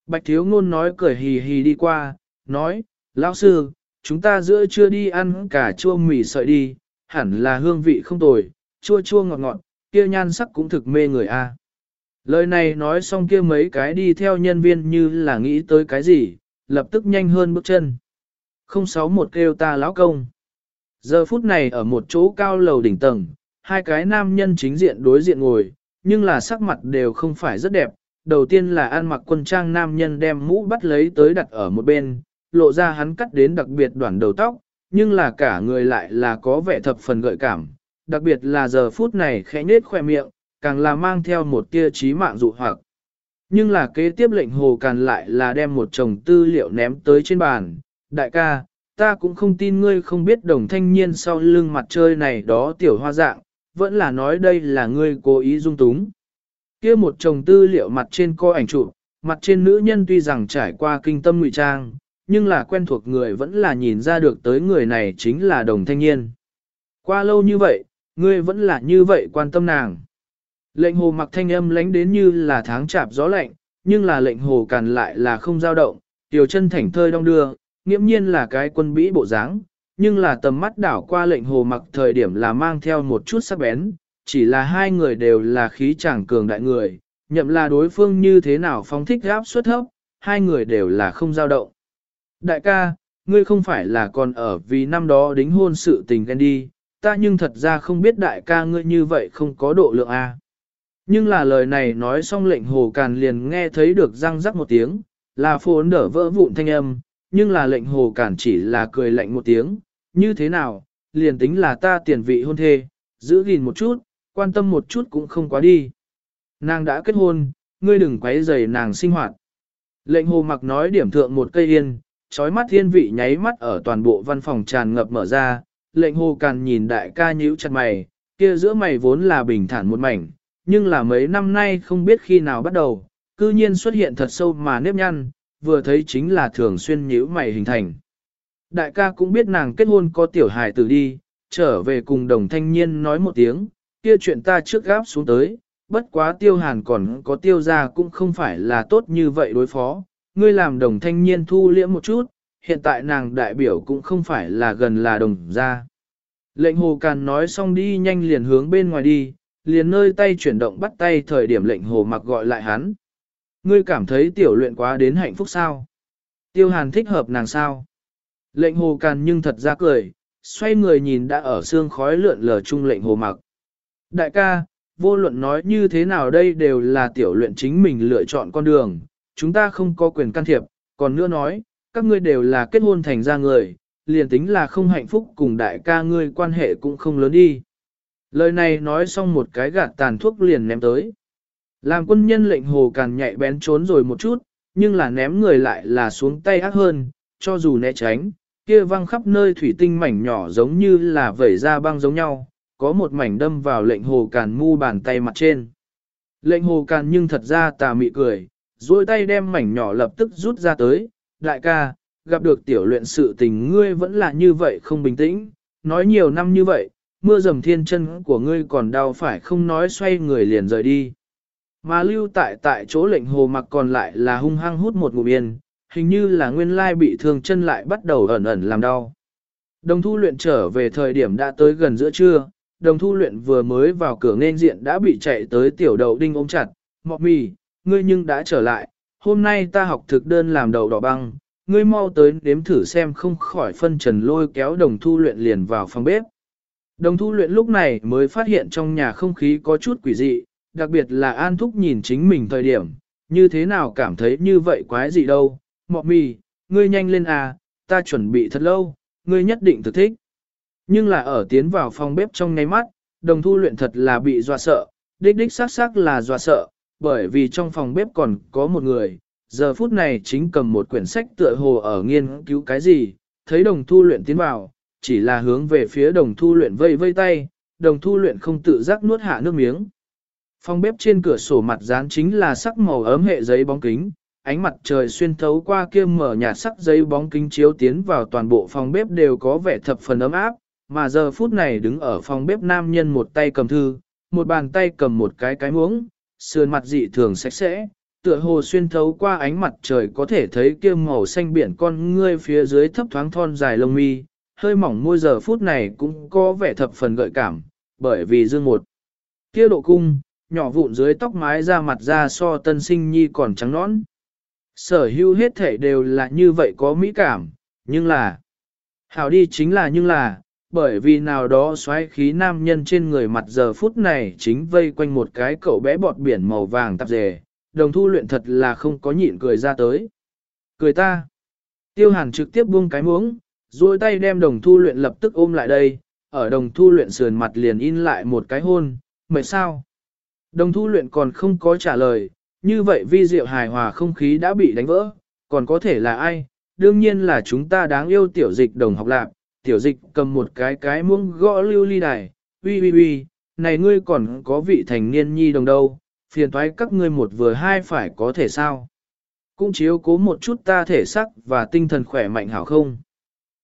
Bạch thiếu ngôn nói cười hì hì đi qua, nói, Lão sư, chúng ta giữa chưa đi ăn cả chua mì sợi đi, hẳn là hương vị không tồi, chua chua ngọt ngọt, kia nhan sắc cũng thực mê người a. À. Lời này nói xong kia mấy cái đi theo nhân viên như là nghĩ tới cái gì, lập tức nhanh hơn bước chân. 061 kêu ta lão công. Giờ phút này ở một chỗ cao lầu đỉnh tầng, hai cái nam nhân chính diện đối diện ngồi, nhưng là sắc mặt đều không phải rất đẹp. Đầu tiên là ăn mặc quân trang nam nhân đem mũ bắt lấy tới đặt ở một bên, lộ ra hắn cắt đến đặc biệt đoạn đầu tóc, nhưng là cả người lại là có vẻ thập phần gợi cảm, đặc biệt là giờ phút này khẽ nết khoe miệng, càng là mang theo một tia trí mạng dụ hoặc. Nhưng là kế tiếp lệnh hồ càn lại là đem một chồng tư liệu ném tới trên bàn. Đại ca, ta cũng không tin ngươi không biết đồng thanh niên sau lưng mặt chơi này đó tiểu hoa dạng, vẫn là nói đây là ngươi cố ý dung túng. kia một chồng tư liệu mặt trên coi ảnh chụp, mặt trên nữ nhân tuy rằng trải qua kinh tâm ngụy trang, nhưng là quen thuộc người vẫn là nhìn ra được tới người này chính là đồng thanh niên. Qua lâu như vậy, ngươi vẫn là như vậy quan tâm nàng. Lệnh hồ mặc thanh âm lánh đến như là tháng chạp gió lạnh, nhưng là lệnh hồ càn lại là không dao động, tiểu chân thảnh thơi đong đưa, nghiễm nhiên là cái quân bĩ bộ dáng, nhưng là tầm mắt đảo qua lệnh hồ mặc thời điểm là mang theo một chút sắc bén, chỉ là hai người đều là khí chẳng cường đại người, nhậm là đối phương như thế nào phong thích áp suất thấp, hai người đều là không dao động. Đại ca, ngươi không phải là còn ở vì năm đó đính hôn sự tình ghen đi, ta nhưng thật ra không biết đại ca ngươi như vậy không có độ lượng A. Nhưng là lời này nói xong lệnh hồ càn liền nghe thấy được răng rắc một tiếng, là phồn nở vỡ vụn thanh âm, nhưng là lệnh hồ càn chỉ là cười lạnh một tiếng, như thế nào, liền tính là ta tiền vị hôn thê, giữ gìn một chút, quan tâm một chút cũng không quá đi. Nàng đã kết hôn, ngươi đừng quấy rầy nàng sinh hoạt. Lệnh hồ mặc nói điểm thượng một cây yên, trói mắt thiên vị nháy mắt ở toàn bộ văn phòng tràn ngập mở ra, lệnh hồ càn nhìn đại ca nhíu chặt mày, kia giữa mày vốn là bình thản một mảnh, nhưng là mấy năm nay không biết khi nào bắt đầu, cư nhiên xuất hiện thật sâu mà nếp nhăn, vừa thấy chính là thường xuyên nhíu mày hình thành. Đại ca cũng biết nàng kết hôn có tiểu hài tử đi, trở về cùng đồng thanh niên nói một tiếng, kia chuyện ta trước gáp xuống tới, bất quá tiêu hàn còn có tiêu ra cũng không phải là tốt như vậy đối phó, ngươi làm đồng thanh niên thu liễm một chút, hiện tại nàng đại biểu cũng không phải là gần là đồng ra. Lệnh hồ càn nói xong đi nhanh liền hướng bên ngoài đi, liền nơi tay chuyển động bắt tay thời điểm lệnh hồ mặc gọi lại hắn. Ngươi cảm thấy tiểu luyện quá đến hạnh phúc sao? Tiêu hàn thích hợp nàng sao? Lệnh hồ càn nhưng thật ra cười, xoay người nhìn đã ở xương khói lượn lờ chung lệnh hồ mặc. Đại ca, vô luận nói như thế nào đây đều là tiểu luyện chính mình lựa chọn con đường, chúng ta không có quyền can thiệp, còn nữa nói, các ngươi đều là kết hôn thành ra người, liền tính là không hạnh phúc cùng đại ca ngươi quan hệ cũng không lớn đi. Lời này nói xong một cái gạt tàn thuốc liền ném tới. Làm quân nhân lệnh hồ càn nhạy bén trốn rồi một chút, nhưng là ném người lại là xuống tay ác hơn, cho dù né tránh, kia văng khắp nơi thủy tinh mảnh nhỏ giống như là vẩy ra băng giống nhau, có một mảnh đâm vào lệnh hồ càn mu bàn tay mặt trên. Lệnh hồ càn nhưng thật ra tà mị cười, duỗi tay đem mảnh nhỏ lập tức rút ra tới, đại ca, gặp được tiểu luyện sự tình ngươi vẫn là như vậy không bình tĩnh, nói nhiều năm như vậy, mưa dầm thiên chân của ngươi còn đau phải không nói xoay người liền rời đi. Mà lưu tại tại chỗ lệnh hồ mặc còn lại là hung hăng hút một ngụm yên, hình như là nguyên lai bị thương chân lại bắt đầu ẩn ẩn làm đau. Đồng thu luyện trở về thời điểm đã tới gần giữa trưa, đồng thu luyện vừa mới vào cửa nên diện đã bị chạy tới tiểu đậu đinh ôm chặt, mọc mì, ngươi nhưng đã trở lại, hôm nay ta học thực đơn làm đậu đỏ băng, ngươi mau tới đếm thử xem không khỏi phân trần lôi kéo đồng thu luyện liền vào phòng bếp. Đồng thu luyện lúc này mới phát hiện trong nhà không khí có chút quỷ dị, đặc biệt là An Thúc nhìn chính mình thời điểm, như thế nào cảm thấy như vậy quái gì đâu. Mọ mì, ngươi nhanh lên à, ta chuẩn bị thật lâu, ngươi nhất định thực thích. Nhưng là ở tiến vào phòng bếp trong ngay mắt, đồng thu luyện thật là bị dọa sợ, đích đích xác xác là dọa sợ, bởi vì trong phòng bếp còn có một người, giờ phút này chính cầm một quyển sách tựa hồ ở nghiên cứu cái gì, thấy đồng thu luyện tiến vào, chỉ là hướng về phía đồng thu luyện vây vây tay, đồng thu luyện không tự giác nuốt hạ nước miếng. Phòng bếp trên cửa sổ mặt dán chính là sắc màu ấm hệ giấy bóng kính, ánh mặt trời xuyên thấu qua kia mở nhạt sắc giấy bóng kính chiếu tiến vào toàn bộ phòng bếp đều có vẻ thập phần ấm áp, mà giờ phút này đứng ở phòng bếp nam nhân một tay cầm thư, một bàn tay cầm một cái cái muỗng, sườn mặt dị thường sạch sẽ, tựa hồ xuyên thấu qua ánh mặt trời có thể thấy kia màu xanh biển con ngươi phía dưới thấp thoáng thon dài lông mi, hơi mỏng môi giờ phút này cũng có vẻ thập phần gợi cảm, bởi vì dương một kia độ cung, nhỏ vụn dưới tóc mái ra mặt ra so tân sinh nhi còn trắng nõn. Sở hữu hết thể đều là như vậy có mỹ cảm, nhưng là, hảo đi chính là nhưng là, bởi vì nào đó xoáy khí nam nhân trên người mặt giờ phút này chính vây quanh một cái cậu bé bọt biển màu vàng tạp dề, đồng thu luyện thật là không có nhịn cười ra tới. Cười ta. Tiêu hàn trực tiếp buông cái muống duỗi tay đem đồng thu luyện lập tức ôm lại đây, ở đồng thu luyện sườn mặt liền in lại một cái hôn, mệt sao? Đồng thu luyện còn không có trả lời, như vậy vi diệu hài hòa không khí đã bị đánh vỡ, còn có thể là ai? Đương nhiên là chúng ta đáng yêu tiểu dịch đồng học lạc, tiểu dịch cầm một cái cái muông gõ lưu ly đài, uy uy uy, này ngươi còn có vị thành niên nhi đồng đâu, phiền toái các ngươi một vừa hai phải có thể sao? Cũng chiếu cố một chút ta thể sắc và tinh thần khỏe mạnh hảo không?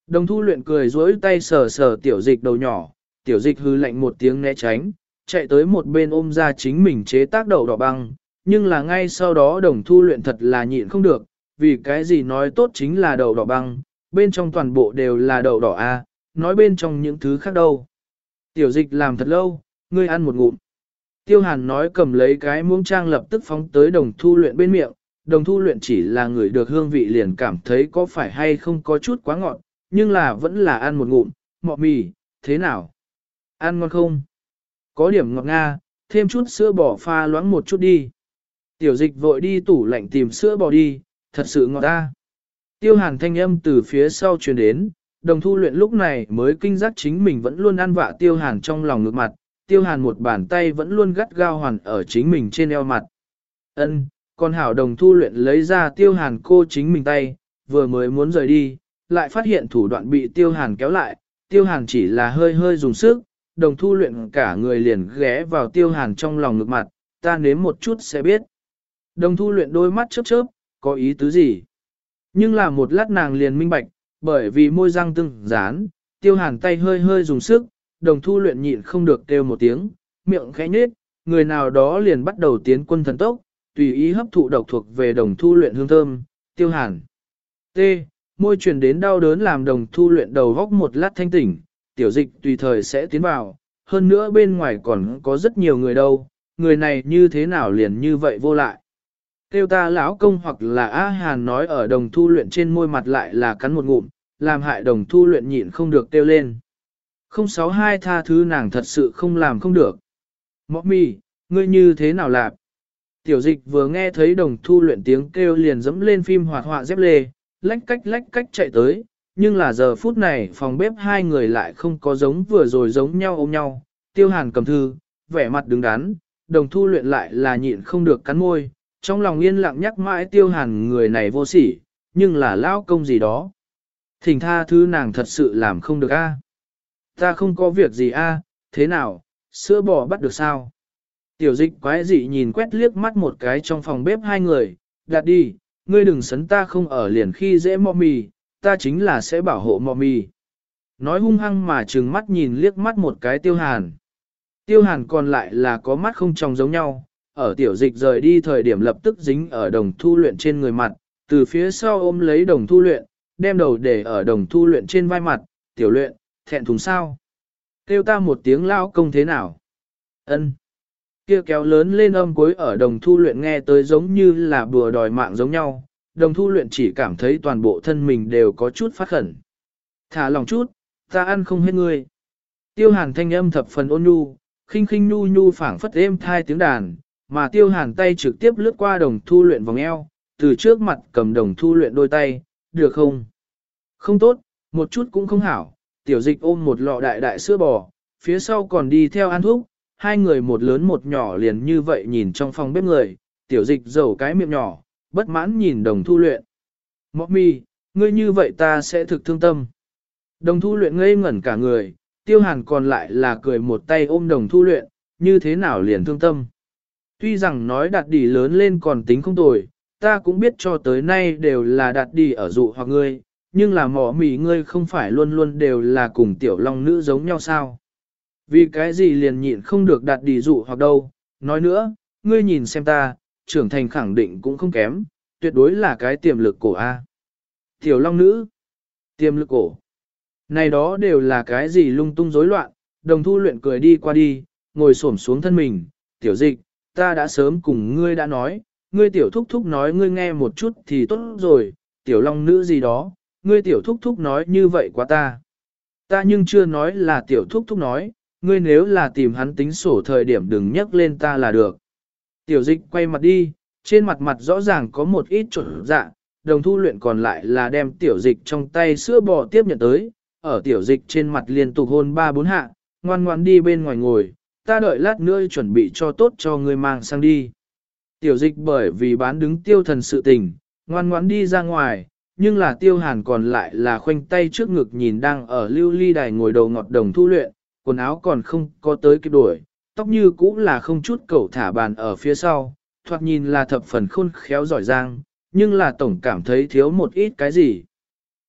Đồng thu luyện cười dối tay sờ sờ tiểu dịch đầu nhỏ, tiểu dịch hư lạnh một tiếng né tránh, chạy tới một bên ôm ra chính mình chế tác đầu đỏ băng, nhưng là ngay sau đó đồng thu luyện thật là nhịn không được, vì cái gì nói tốt chính là đầu đỏ băng, bên trong toàn bộ đều là đậu đỏ a, nói bên trong những thứ khác đâu. Tiểu dịch làm thật lâu, ngươi ăn một ngụm. Tiêu hàn nói cầm lấy cái muỗng trang lập tức phóng tới đồng thu luyện bên miệng, đồng thu luyện chỉ là người được hương vị liền cảm thấy có phải hay không có chút quá ngọt, nhưng là vẫn là ăn một ngụm, mọ mì, thế nào? Ăn ngon không? Có điểm ngọt nga, thêm chút sữa bò pha loãng một chút đi. Tiểu dịch vội đi tủ lạnh tìm sữa bò đi, thật sự ngọt ta. Tiêu hàn thanh âm từ phía sau truyền đến, đồng thu luyện lúc này mới kinh giác chính mình vẫn luôn ăn vạ tiêu hàn trong lòng ngược mặt, tiêu hàn một bàn tay vẫn luôn gắt gao hoàn ở chính mình trên eo mặt. Ân, còn hảo đồng thu luyện lấy ra tiêu hàn cô chính mình tay, vừa mới muốn rời đi, lại phát hiện thủ đoạn bị tiêu hàn kéo lại, tiêu hàn chỉ là hơi hơi dùng sức, đồng thu luyện cả người liền ghé vào tiêu hàn trong lòng ngực mặt, ta nếm một chút sẽ biết. Đồng thu luyện đôi mắt chớp chớp, có ý tứ gì? Nhưng là một lát nàng liền minh bạch, bởi vì môi răng từng dán, tiêu hàn tay hơi hơi dùng sức, đồng thu luyện nhịn không được kêu một tiếng, miệng khẽ nhếch, người nào đó liền bắt đầu tiến quân thần tốc, tùy ý hấp thụ độc thuộc về đồng thu luyện hương thơm, tiêu hàn. T. Môi truyền đến đau đớn làm đồng thu luyện đầu góc một lát thanh tỉnh, tiểu dịch tùy thời sẽ tiến vào, hơn nữa bên ngoài còn có rất nhiều người đâu, người này như thế nào liền như vậy vô lại. Tiêu ta lão công hoặc là A Hàn nói ở đồng thu luyện trên môi mặt lại là cắn một ngụm, làm hại đồng thu luyện nhịn không được tiêu lên. 062 tha thứ nàng thật sự không làm không được. Mọ mì, ngươi như thế nào lạp? Tiểu dịch vừa nghe thấy đồng thu luyện tiếng kêu liền dẫm lên phim hoạt họa dép lê, lách cách lách cách chạy tới, nhưng là giờ phút này phòng bếp hai người lại không có giống vừa rồi giống nhau ôm nhau, tiêu hàn cầm thư, vẻ mặt đứng đắn, đồng thu luyện lại là nhịn không được cắn môi, trong lòng yên lặng nhắc mãi tiêu hàn người này vô sỉ, nhưng là lao công gì đó. Thỉnh tha thứ nàng thật sự làm không được a. Ta không có việc gì a, thế nào, sữa bò bắt được sao? Tiểu dịch quái dị nhìn quét liếc mắt một cái trong phòng bếp hai người, gạt đi, ngươi đừng sấn ta không ở liền khi dễ mò mì, ta chính là sẽ bảo hộ mò mì. Nói hung hăng mà trừng mắt nhìn liếc mắt một cái tiêu hàn. Tiêu hàn còn lại là có mắt không tròng giống nhau, ở tiểu dịch rời đi thời điểm lập tức dính ở đồng thu luyện trên người mặt, từ phía sau ôm lấy đồng thu luyện, đem đầu để ở đồng thu luyện trên vai mặt, tiểu luyện, thẹn thùng sao. Kêu ta một tiếng lao công thế nào? ân Kia kéo lớn lên âm cuối ở đồng thu luyện nghe tới giống như là bùa đòi mạng giống nhau, đồng thu luyện chỉ cảm thấy toàn bộ thân mình đều có chút phát khẩn. Thả lòng chút, ta ăn không hết ngươi. Tiêu hàn thanh âm thập phần ôn nhu, khinh khinh nhu nhu phảng phất êm thai tiếng đàn, mà tiêu hàn tay trực tiếp lướt qua đồng thu luyện vòng eo, từ trước mặt cầm đồng thu luyện đôi tay, được không? Không tốt, một chút cũng không hảo, tiểu dịch ôm một lọ đại đại sữa bò, phía sau còn đi theo ăn thuốc, hai người một lớn một nhỏ liền như vậy nhìn trong phòng bếp người, tiểu dịch dầu cái miệng nhỏ, bất mãn nhìn đồng thu luyện. Mọc mi, ngươi như vậy ta sẽ thực thương tâm. Đồng thu luyện ngây ngẩn cả người, tiêu hàn còn lại là cười một tay ôm đồng thu luyện, như thế nào liền thương tâm. Tuy rằng nói đạt đi lớn lên còn tính không tồi, ta cũng biết cho tới nay đều là đạt đi ở dụ hoặc ngươi, nhưng là mỏ mì ngươi không phải luôn luôn đều là cùng tiểu long nữ giống nhau sao. Vì cái gì liền nhịn không được đạt đi dụ hoặc đâu, nói nữa, ngươi nhìn xem ta, trưởng thành khẳng định cũng không kém, tuyệt đối là cái tiềm lực cổ A. Tiểu long nữ, tiềm lực cổ, này đó đều là cái gì lung tung rối loạn, đồng thu luyện cười đi qua đi, ngồi xổm xuống thân mình, tiểu dịch, ta đã sớm cùng ngươi đã nói, ngươi tiểu thúc thúc nói ngươi nghe một chút thì tốt rồi, tiểu long nữ gì đó, ngươi tiểu thúc thúc nói như vậy quá ta. Ta nhưng chưa nói là tiểu thúc thúc nói, ngươi nếu là tìm hắn tính sổ thời điểm đừng nhắc lên ta là được. Tiểu dịch quay mặt đi, trên mặt mặt rõ ràng có một ít trộn dạ, đồng thu luyện còn lại là đem tiểu dịch trong tay sữa bò tiếp nhận tới, ở tiểu dịch trên mặt liên tục hôn ba bốn hạ, ngoan ngoan đi bên ngoài ngồi, ta đợi lát nữa chuẩn bị cho tốt cho ngươi mang sang đi. Tiểu dịch bởi vì bán đứng tiêu thần sự tình, ngoan ngoãn đi ra ngoài, nhưng là tiêu hàn còn lại là khoanh tay trước ngực nhìn đang ở lưu ly đài ngồi đầu ngọt đồng thu luyện, quần áo còn không có tới kịp đuổi, tóc như cũng là không chút cẩu thả bàn ở phía sau, thoạt nhìn là thập phần khôn khéo giỏi giang, nhưng là tổng cảm thấy thiếu một ít cái gì.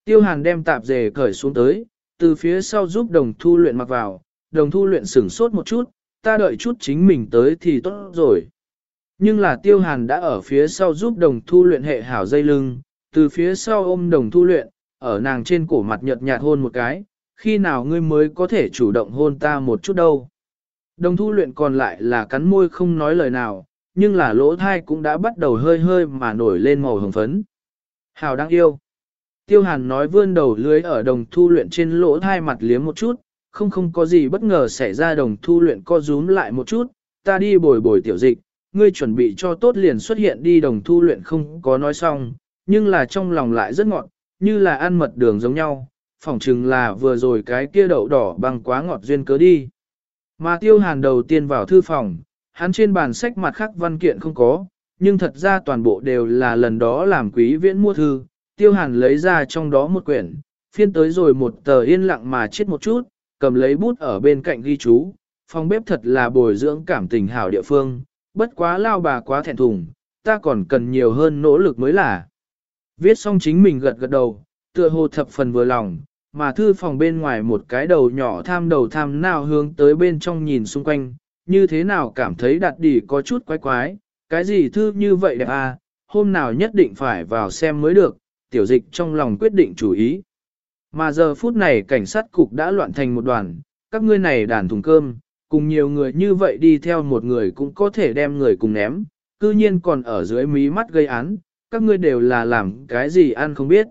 Tiêu hàn đem tạp dề cởi xuống tới, từ phía sau giúp đồng thu luyện mặc vào, đồng thu luyện sửng sốt một chút, ta đợi chút chính mình tới thì tốt rồi. Nhưng là tiêu hàn đã ở phía sau giúp đồng thu luyện hệ hảo dây lưng, từ phía sau ôm đồng thu luyện, ở nàng trên cổ mặt nhợt nhạt hôn một cái, khi nào ngươi mới có thể chủ động hôn ta một chút đâu. Đồng thu luyện còn lại là cắn môi không nói lời nào, nhưng là lỗ thai cũng đã bắt đầu hơi hơi mà nổi lên màu hồng phấn. Hào đang yêu. Tiêu hàn nói vươn đầu lưới ở đồng thu luyện trên lỗ thai mặt liếm một chút, không không có gì bất ngờ xảy ra đồng thu luyện co rúm lại một chút, ta đi bồi bồi tiểu dịch, ngươi chuẩn bị cho tốt liền xuất hiện đi đồng thu luyện không có nói xong, nhưng là trong lòng lại rất ngọt, như là ăn mật đường giống nhau, phỏng chừng là vừa rồi cái kia đậu đỏ bằng quá ngọt duyên cớ đi. Mà tiêu hàn đầu tiên vào thư phòng, hắn trên bàn sách mặt khác văn kiện không có, nhưng thật ra toàn bộ đều là lần đó làm quý viễn mua thư, tiêu hàn lấy ra trong đó một quyển, phiên tới rồi một tờ yên lặng mà chết một chút, cầm lấy bút ở bên cạnh ghi chú, phòng bếp thật là bồi dưỡng cảm tình hảo địa phương, bất quá lao bà quá thẹn thùng, ta còn cần nhiều hơn nỗ lực mới là. Viết xong chính mình gật gật đầu, tựa hồ thập phần vừa lòng, mà thư phòng bên ngoài một cái đầu nhỏ tham đầu tham nào hướng tới bên trong nhìn xung quanh, như thế nào cảm thấy đặt đỉ có chút quái quái, cái gì thư như vậy đẹp à, hôm nào nhất định phải vào xem mới được, tiểu dịch trong lòng quyết định chủ ý. Mà giờ phút này cảnh sát cục đã loạn thành một đoàn, các ngươi này đàn thùng cơm, cùng nhiều người như vậy đi theo một người cũng có thể đem người cùng ném, cư nhiên còn ở dưới mí mắt gây án, các ngươi đều là làm cái gì ăn không biết.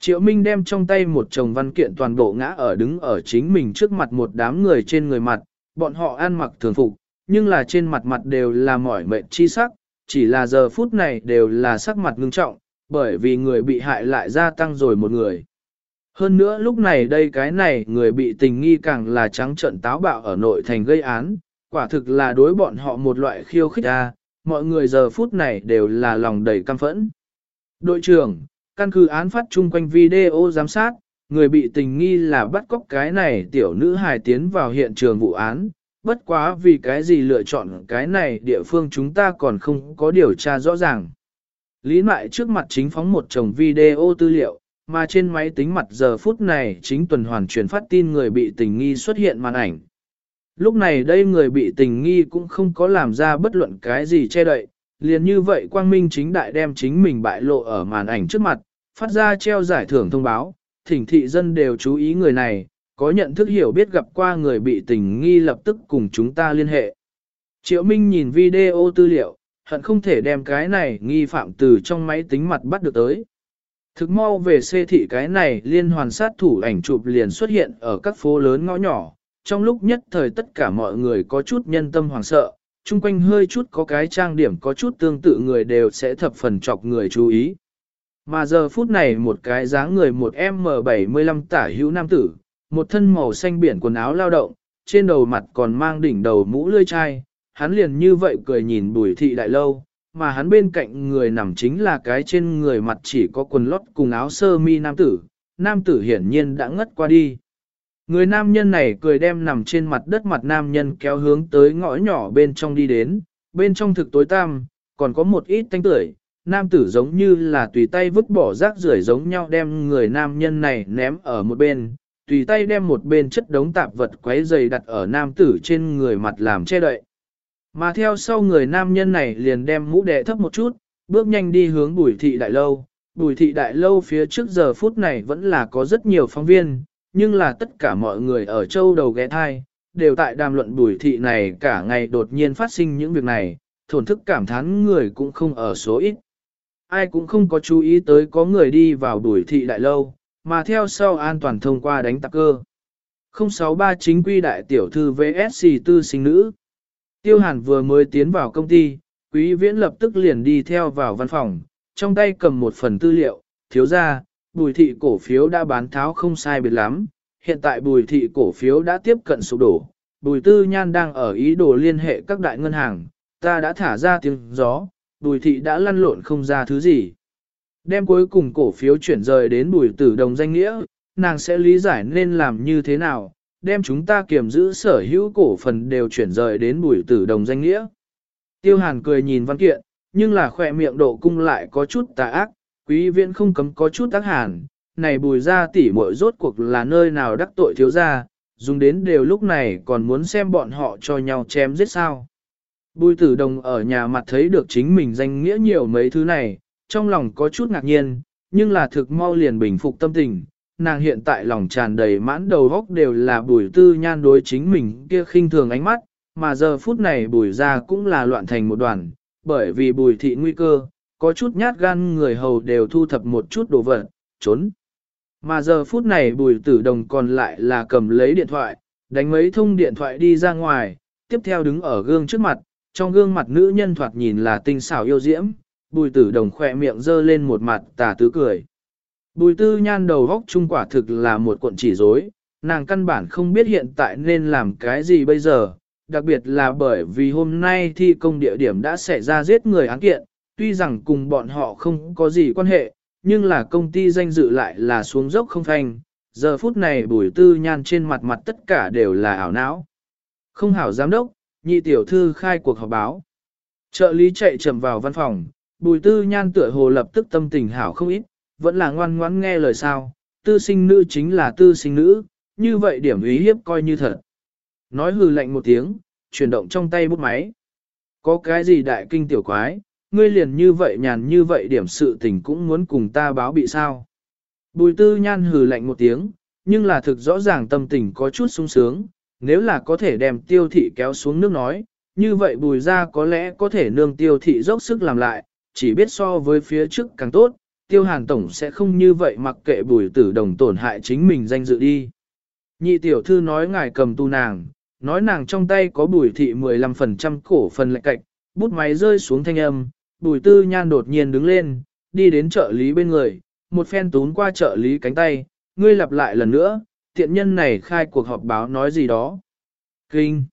Triệu Minh đem trong tay một chồng văn kiện toàn bộ ngã ở đứng ở chính mình trước mặt một đám người trên người mặt, bọn họ ăn mặc thường phục, nhưng là trên mặt mặt đều là mỏi mệt chi sắc, chỉ là giờ phút này đều là sắc mặt ngưng trọng, bởi vì người bị hại lại gia tăng rồi một người. Hơn nữa lúc này đây cái này người bị tình nghi càng là trắng trận táo bạo ở nội thành gây án, quả thực là đối bọn họ một loại khiêu khích ra, mọi người giờ phút này đều là lòng đầy căm phẫn. Đội trưởng, căn cứ án phát chung quanh video giám sát, người bị tình nghi là bắt cóc cái này tiểu nữ hài tiến vào hiện trường vụ án, bất quá vì cái gì lựa chọn cái này địa phương chúng ta còn không có điều tra rõ ràng. Lý mại trước mặt chính phóng một chồng video tư liệu, mà trên máy tính mặt giờ phút này chính tuần hoàn truyền phát tin người bị tình nghi xuất hiện màn ảnh. Lúc này đây người bị tình nghi cũng không có làm ra bất luận cái gì che đậy, liền như vậy quang minh chính đại đem chính mình bại lộ ở màn ảnh trước mặt, phát ra treo giải thưởng thông báo, thỉnh thị dân đều chú ý người này, có nhận thức hiểu biết gặp qua người bị tình nghi lập tức cùng chúng ta liên hệ. Triệu Minh nhìn video tư liệu, hận không thể đem cái này nghi phạm từ trong máy tính mặt bắt được tới. Thực mau về xê thị cái này liên hoàn sát thủ ảnh chụp liền xuất hiện ở các phố lớn ngõ nhỏ, trong lúc nhất thời tất cả mọi người có chút nhân tâm hoàng sợ, chung quanh hơi chút có cái trang điểm có chút tương tự người đều sẽ thập phần chọc người chú ý. Mà giờ phút này một cái dáng người một M75 tả hữu nam tử, một thân màu xanh biển quần áo lao động, trên đầu mặt còn mang đỉnh đầu mũ lươi chai, hắn liền như vậy cười nhìn bùi thị đại lâu, mà hắn bên cạnh người nằm chính là cái trên người mặt chỉ có quần lót cùng áo sơ mi nam tử, nam tử hiển nhiên đã ngất qua đi. Người nam nhân này cười đem nằm trên mặt đất mặt nam nhân kéo hướng tới ngõ nhỏ bên trong đi đến, bên trong thực tối tăm, còn có một ít tanh tưởi, nam tử giống như là tùy tay vứt bỏ rác rưởi giống nhau đem người nam nhân này ném ở một bên, tùy tay đem một bên chất đống tạp vật quấy dày đặt ở nam tử trên người mặt làm che đậy. Mà theo sau người nam nhân này liền đem mũ đệ thấp một chút, bước nhanh đi hướng bùi thị đại lâu. Bùi thị đại lâu phía trước giờ phút này vẫn là có rất nhiều phóng viên, nhưng là tất cả mọi người ở châu đầu ghé thai, đều tại đàm luận bùi thị này cả ngày đột nhiên phát sinh những việc này, thổn thức cảm thán người cũng không ở số ít. Ai cũng không có chú ý tới có người đi vào bùi thị đại lâu, mà theo sau an toàn thông qua đánh tạc cơ. 063 chính quy đại tiểu thư VSC tư sinh nữ. Tiêu Hàn vừa mới tiến vào công ty, Quý Viễn lập tức liền đi theo vào văn phòng, trong tay cầm một phần tư liệu, thiếu ra, bùi thị cổ phiếu đã bán tháo không sai biệt lắm, hiện tại bùi thị cổ phiếu đã tiếp cận sụp đổ, bùi tư nhan đang ở ý đồ liên hệ các đại ngân hàng, ta đã thả ra tiếng gió, bùi thị đã lăn lộn không ra thứ gì. Đem cuối cùng cổ phiếu chuyển rời đến bùi tử đồng danh nghĩa, nàng sẽ lý giải nên làm như thế nào, đem chúng ta kiểm giữ sở hữu cổ phần đều chuyển rời đến bùi tử đồng danh nghĩa. Tiêu hàn cười nhìn văn kiện, nhưng là khỏe miệng độ cung lại có chút tà ác, quý viện không cấm có chút tác hàn, này bùi ra tỉ muội rốt cuộc là nơi nào đắc tội thiếu ra, dùng đến đều lúc này còn muốn xem bọn họ cho nhau chém giết sao. Bùi tử đồng ở nhà mặt thấy được chính mình danh nghĩa nhiều mấy thứ này, trong lòng có chút ngạc nhiên, nhưng là thực mau liền bình phục tâm tình. Nàng hiện tại lòng tràn đầy mãn đầu góc đều là bùi tư nhan đối chính mình kia khinh thường ánh mắt, mà giờ phút này bùi ra cũng là loạn thành một đoàn, bởi vì bùi thị nguy cơ, có chút nhát gan người hầu đều thu thập một chút đồ vật, trốn. Mà giờ phút này bùi tử đồng còn lại là cầm lấy điện thoại, đánh mấy thông điện thoại đi ra ngoài, tiếp theo đứng ở gương trước mặt, trong gương mặt nữ nhân thoạt nhìn là tinh xảo yêu diễm, bùi tử đồng khỏe miệng dơ lên một mặt tà tứ cười. Bùi tư nhan đầu góc trung quả thực là một cuộn chỉ rối, nàng căn bản không biết hiện tại nên làm cái gì bây giờ, đặc biệt là bởi vì hôm nay thi công địa điểm đã xảy ra giết người án kiện, tuy rằng cùng bọn họ không có gì quan hệ, nhưng là công ty danh dự lại là xuống dốc không thành, giờ phút này bùi tư nhan trên mặt mặt tất cả đều là ảo não. Không hảo giám đốc, nhị tiểu thư khai cuộc họp báo. Trợ lý chạy chậm vào văn phòng, bùi tư nhan tựa hồ lập tức tâm tình hảo không ít, vẫn là ngoan ngoãn nghe lời sao, tư sinh nữ chính là tư sinh nữ, như vậy điểm ý hiếp coi như thật. Nói hừ lạnh một tiếng, chuyển động trong tay bút máy. Có cái gì đại kinh tiểu quái, ngươi liền như vậy nhàn như vậy điểm sự tình cũng muốn cùng ta báo bị sao. Bùi tư nhan hừ lạnh một tiếng, nhưng là thực rõ ràng tâm tình có chút sung sướng, nếu là có thể đem tiêu thị kéo xuống nước nói, như vậy bùi ra có lẽ có thể nương tiêu thị dốc sức làm lại, chỉ biết so với phía trước càng tốt, tiêu hàn tổng sẽ không như vậy mặc kệ bùi tử đồng tổn hại chính mình danh dự đi. Nhị tiểu thư nói ngài cầm tu nàng, nói nàng trong tay có bùi thị 15% cổ phần lệ cạch, bút máy rơi xuống thanh âm, bùi tư nhan đột nhiên đứng lên, đi đến trợ lý bên người, một phen tún qua trợ lý cánh tay, ngươi lặp lại lần nữa, tiện nhân này khai cuộc họp báo nói gì đó. Kinh!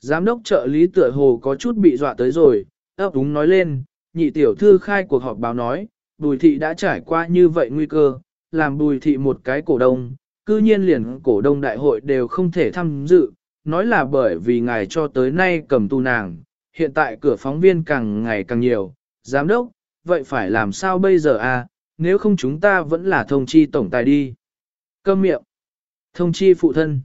Giám đốc trợ lý tựa hồ có chút bị dọa tới rồi, ấp úng nói lên, nhị tiểu thư khai cuộc họp báo nói, bùi thị đã trải qua như vậy nguy cơ, làm bùi thị một cái cổ đông, cư nhiên liền cổ đông đại hội đều không thể tham dự, nói là bởi vì ngài cho tới nay cầm tu nàng, hiện tại cửa phóng viên càng ngày càng nhiều, giám đốc, vậy phải làm sao bây giờ à, nếu không chúng ta vẫn là thông chi tổng tài đi. Câm miệng. Thông chi phụ thân.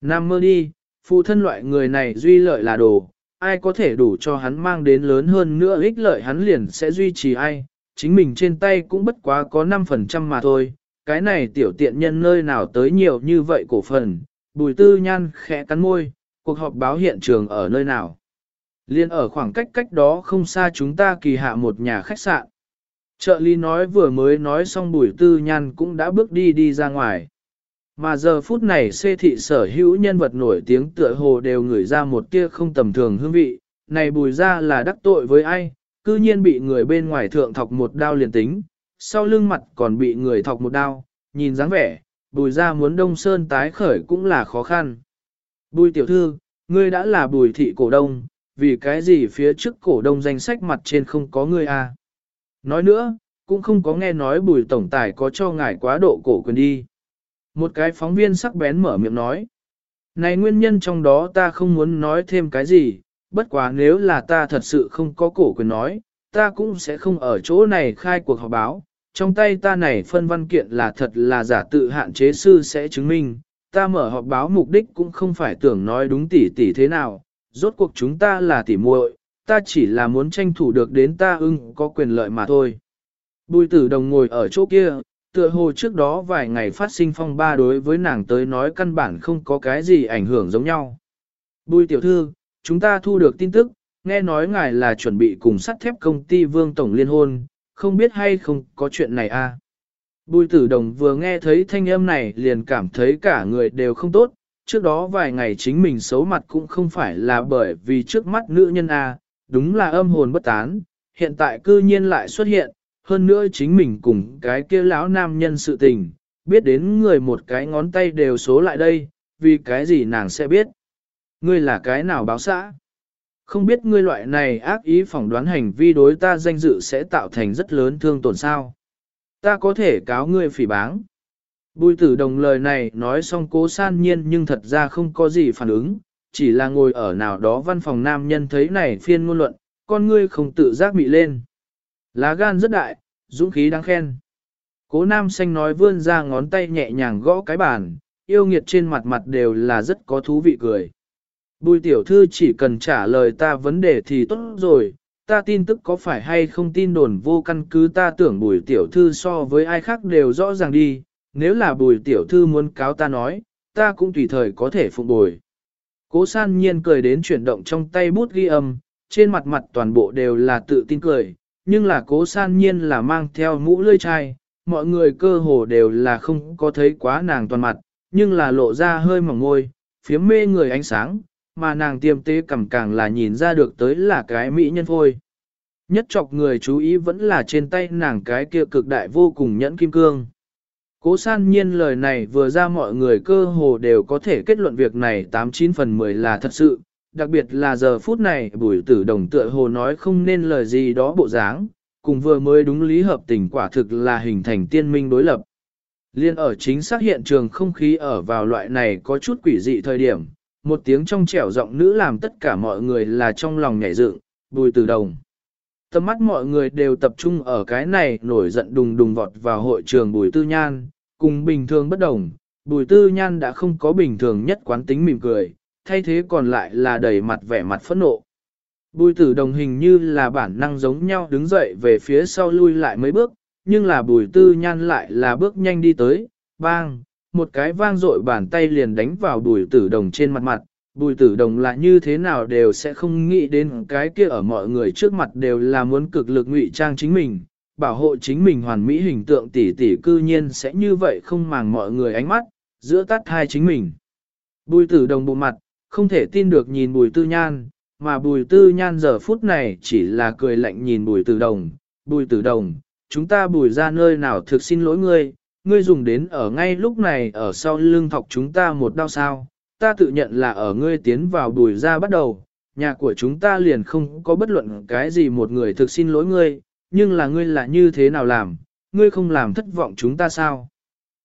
Nam mơ đi, phụ thân loại người này duy lợi là đồ, ai có thể đủ cho hắn mang đến lớn hơn nữa ích lợi hắn liền sẽ duy trì ai, chính mình trên tay cũng bất quá có 5% mà thôi, cái này tiểu tiện nhân nơi nào tới nhiều như vậy cổ phần, bùi tư nhan khẽ cắn môi, cuộc họp báo hiện trường ở nơi nào. Liên ở khoảng cách cách đó không xa chúng ta kỳ hạ một nhà khách sạn. Trợ lý nói vừa mới nói xong bùi tư nhan cũng đã bước đi đi ra ngoài. Mà giờ phút này xê thị sở hữu nhân vật nổi tiếng tựa hồ đều ngửi ra một tia không tầm thường hương vị, này bùi ra là đắc tội với ai, cư nhiên bị người bên ngoài thượng thọc một đao liền tính, sau lưng mặt còn bị người thọc một đao, nhìn dáng vẻ, bùi ra muốn đông sơn tái khởi cũng là khó khăn. Bùi tiểu thư, ngươi đã là bùi thị cổ đông, vì cái gì phía trước cổ đông danh sách mặt trên không có ngươi à? Nói nữa, cũng không có nghe nói bùi tổng tài có cho ngài quá độ cổ quyền đi. Một cái phóng viên sắc bén mở miệng nói. Này nguyên nhân trong đó ta không muốn nói thêm cái gì, bất quá nếu là ta thật sự không có cổ quyền nói, ta cũng sẽ không ở chỗ này khai cuộc họp báo. Trong tay ta này phân văn kiện là thật là giả tự hạn chế sư sẽ chứng minh, ta mở họp báo mục đích cũng không phải tưởng nói đúng tỉ tỉ thế nào, rốt cuộc chúng ta là tỉ muội, ta chỉ là muốn tranh thủ được đến ta ưng có quyền lợi mà thôi. Bùi tử đồng ngồi ở chỗ kia, tựa hồ trước đó vài ngày phát sinh phong ba đối với nàng tới nói căn bản không có cái gì ảnh hưởng giống nhau. Bùi tiểu thư, chúng ta thu được tin tức, nghe nói ngài là chuẩn bị cùng sắt thép công ty Vương Tổng liên hôn, không biết hay không có chuyện này à. Bùi tử đồng vừa nghe thấy thanh âm này liền cảm thấy cả người đều không tốt, trước đó vài ngày chính mình xấu mặt cũng không phải là bởi vì trước mắt nữ nhân A, đúng là âm hồn bất tán, hiện tại cư nhiên lại xuất hiện, hơn nữa chính mình cùng cái kia lão nam nhân sự tình, biết đến người một cái ngón tay đều số lại đây, vì cái gì nàng sẽ biết. Ngươi là cái nào báo xã? Không biết ngươi loại này ác ý phỏng đoán hành vi đối ta danh dự sẽ tạo thành rất lớn thương tổn sao. Ta có thể cáo ngươi phỉ báng. Bùi tử đồng lời này nói xong cố san nhiên nhưng thật ra không có gì phản ứng, chỉ là ngồi ở nào đó văn phòng nam nhân thấy này phiên ngôn luận, con ngươi không tự giác bị lên. Lá gan rất đại, dũng khí đáng khen. Cố nam xanh nói vươn ra ngón tay nhẹ nhàng gõ cái bàn, yêu nghiệt trên mặt mặt đều là rất có thú vị cười. Bùi tiểu thư chỉ cần trả lời ta vấn đề thì tốt rồi, ta tin tức có phải hay không tin đồn vô căn cứ ta tưởng bùi tiểu thư so với ai khác đều rõ ràng đi, nếu là bùi tiểu thư muốn cáo ta nói, ta cũng tùy thời có thể phụng bồi. Cố san nhiên cười đến chuyển động trong tay bút ghi âm, trên mặt mặt toàn bộ đều là tự tin cười, nhưng là cố san nhiên là mang theo mũ lưỡi chai, mọi người cơ hồ đều là không có thấy quá nàng toàn mặt, nhưng là lộ ra hơi mỏng môi, phía mê người ánh sáng, mà nàng tiêm tế cầm càng là nhìn ra được tới là cái mỹ nhân phôi. Nhất chọc người chú ý vẫn là trên tay nàng cái kia cực đại vô cùng nhẫn kim cương. Cố san nhiên lời này vừa ra mọi người cơ hồ đều có thể kết luận việc này 89 phần 10 là thật sự, đặc biệt là giờ phút này bùi tử đồng tựa hồ nói không nên lời gì đó bộ dáng, cùng vừa mới đúng lý hợp tình quả thực là hình thành tiên minh đối lập. Liên ở chính xác hiện trường không khí ở vào loại này có chút quỷ dị thời điểm, một tiếng trong trẻo giọng nữ làm tất cả mọi người là trong lòng nhảy dựng, bùi từ đồng. Tầm mắt mọi người đều tập trung ở cái này nổi giận đùng đùng vọt vào hội trường bùi tư nhan, cùng bình thường bất đồng, bùi tư nhan đã không có bình thường nhất quán tính mỉm cười, thay thế còn lại là đầy mặt vẻ mặt phẫn nộ. Bùi tử đồng hình như là bản năng giống nhau đứng dậy về phía sau lui lại mấy bước, nhưng là bùi tư nhan lại là bước nhanh đi tới, bang, một cái vang dội bàn tay liền đánh vào bùi tử đồng trên mặt mặt, bùi tử đồng là như thế nào đều sẽ không nghĩ đến cái kia ở mọi người trước mặt đều là muốn cực lực ngụy trang chính mình, bảo hộ chính mình hoàn mỹ hình tượng tỷ tỷ cư nhiên sẽ như vậy không màng mọi người ánh mắt, giữa tắt hai chính mình. Bùi tử đồng bộ mặt, không thể tin được nhìn bùi tư nhan, mà bùi tư nhan giờ phút này chỉ là cười lạnh nhìn bùi tử đồng, bùi tử đồng, chúng ta bùi ra nơi nào thực xin lỗi ngươi, ngươi dùng đến ở ngay lúc này ở sau lưng thọc chúng ta một đau sao, ta tự nhận là ở ngươi tiến vào đùi ra bắt đầu, nhà của chúng ta liền không có bất luận cái gì một người thực xin lỗi ngươi, nhưng là ngươi là như thế nào làm, ngươi không làm thất vọng chúng ta sao?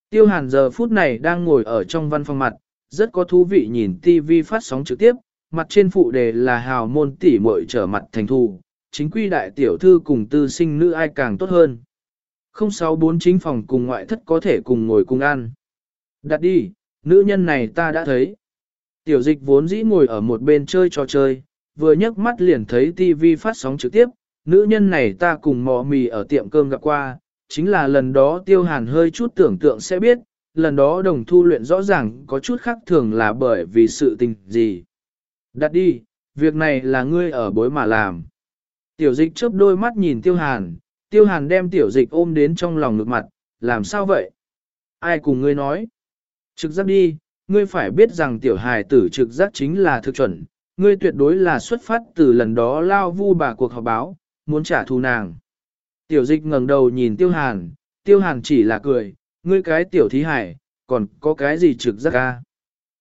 Tiêu hàn giờ phút này đang ngồi ở trong văn phòng mặt, rất có thú vị nhìn TV phát sóng trực tiếp, mặt trên phụ đề là hào môn tỷ muội trở mặt thành thù, chính quy đại tiểu thư cùng tư sinh nữ ai càng tốt hơn. 064 chính phòng cùng ngoại thất có thể cùng ngồi cùng ăn. Đặt đi, nữ nhân này ta đã thấy. Tiểu dịch vốn dĩ ngồi ở một bên chơi trò chơi, vừa nhấc mắt liền thấy TV phát sóng trực tiếp, nữ nhân này ta cùng mò mì ở tiệm cơm gặp qua, chính là lần đó tiêu hàn hơi chút tưởng tượng sẽ biết, lần đó đồng thu luyện rõ ràng có chút khác thường là bởi vì sự tình gì. Đặt đi, việc này là ngươi ở bối mà làm. Tiểu dịch chớp đôi mắt nhìn tiêu hàn, tiêu hàn đem tiểu dịch ôm đến trong lòng ngực mặt, làm sao vậy? Ai cùng ngươi nói? Trực giác đi, ngươi phải biết rằng tiểu hài tử trực giác chính là thực chuẩn, ngươi tuyệt đối là xuất phát từ lần đó lao vu bà cuộc họp báo, muốn trả thù nàng. Tiểu dịch ngẩng đầu nhìn tiêu hàn, tiêu hàn chỉ là cười, ngươi cái tiểu thí hải, còn có cái gì trực giác ca.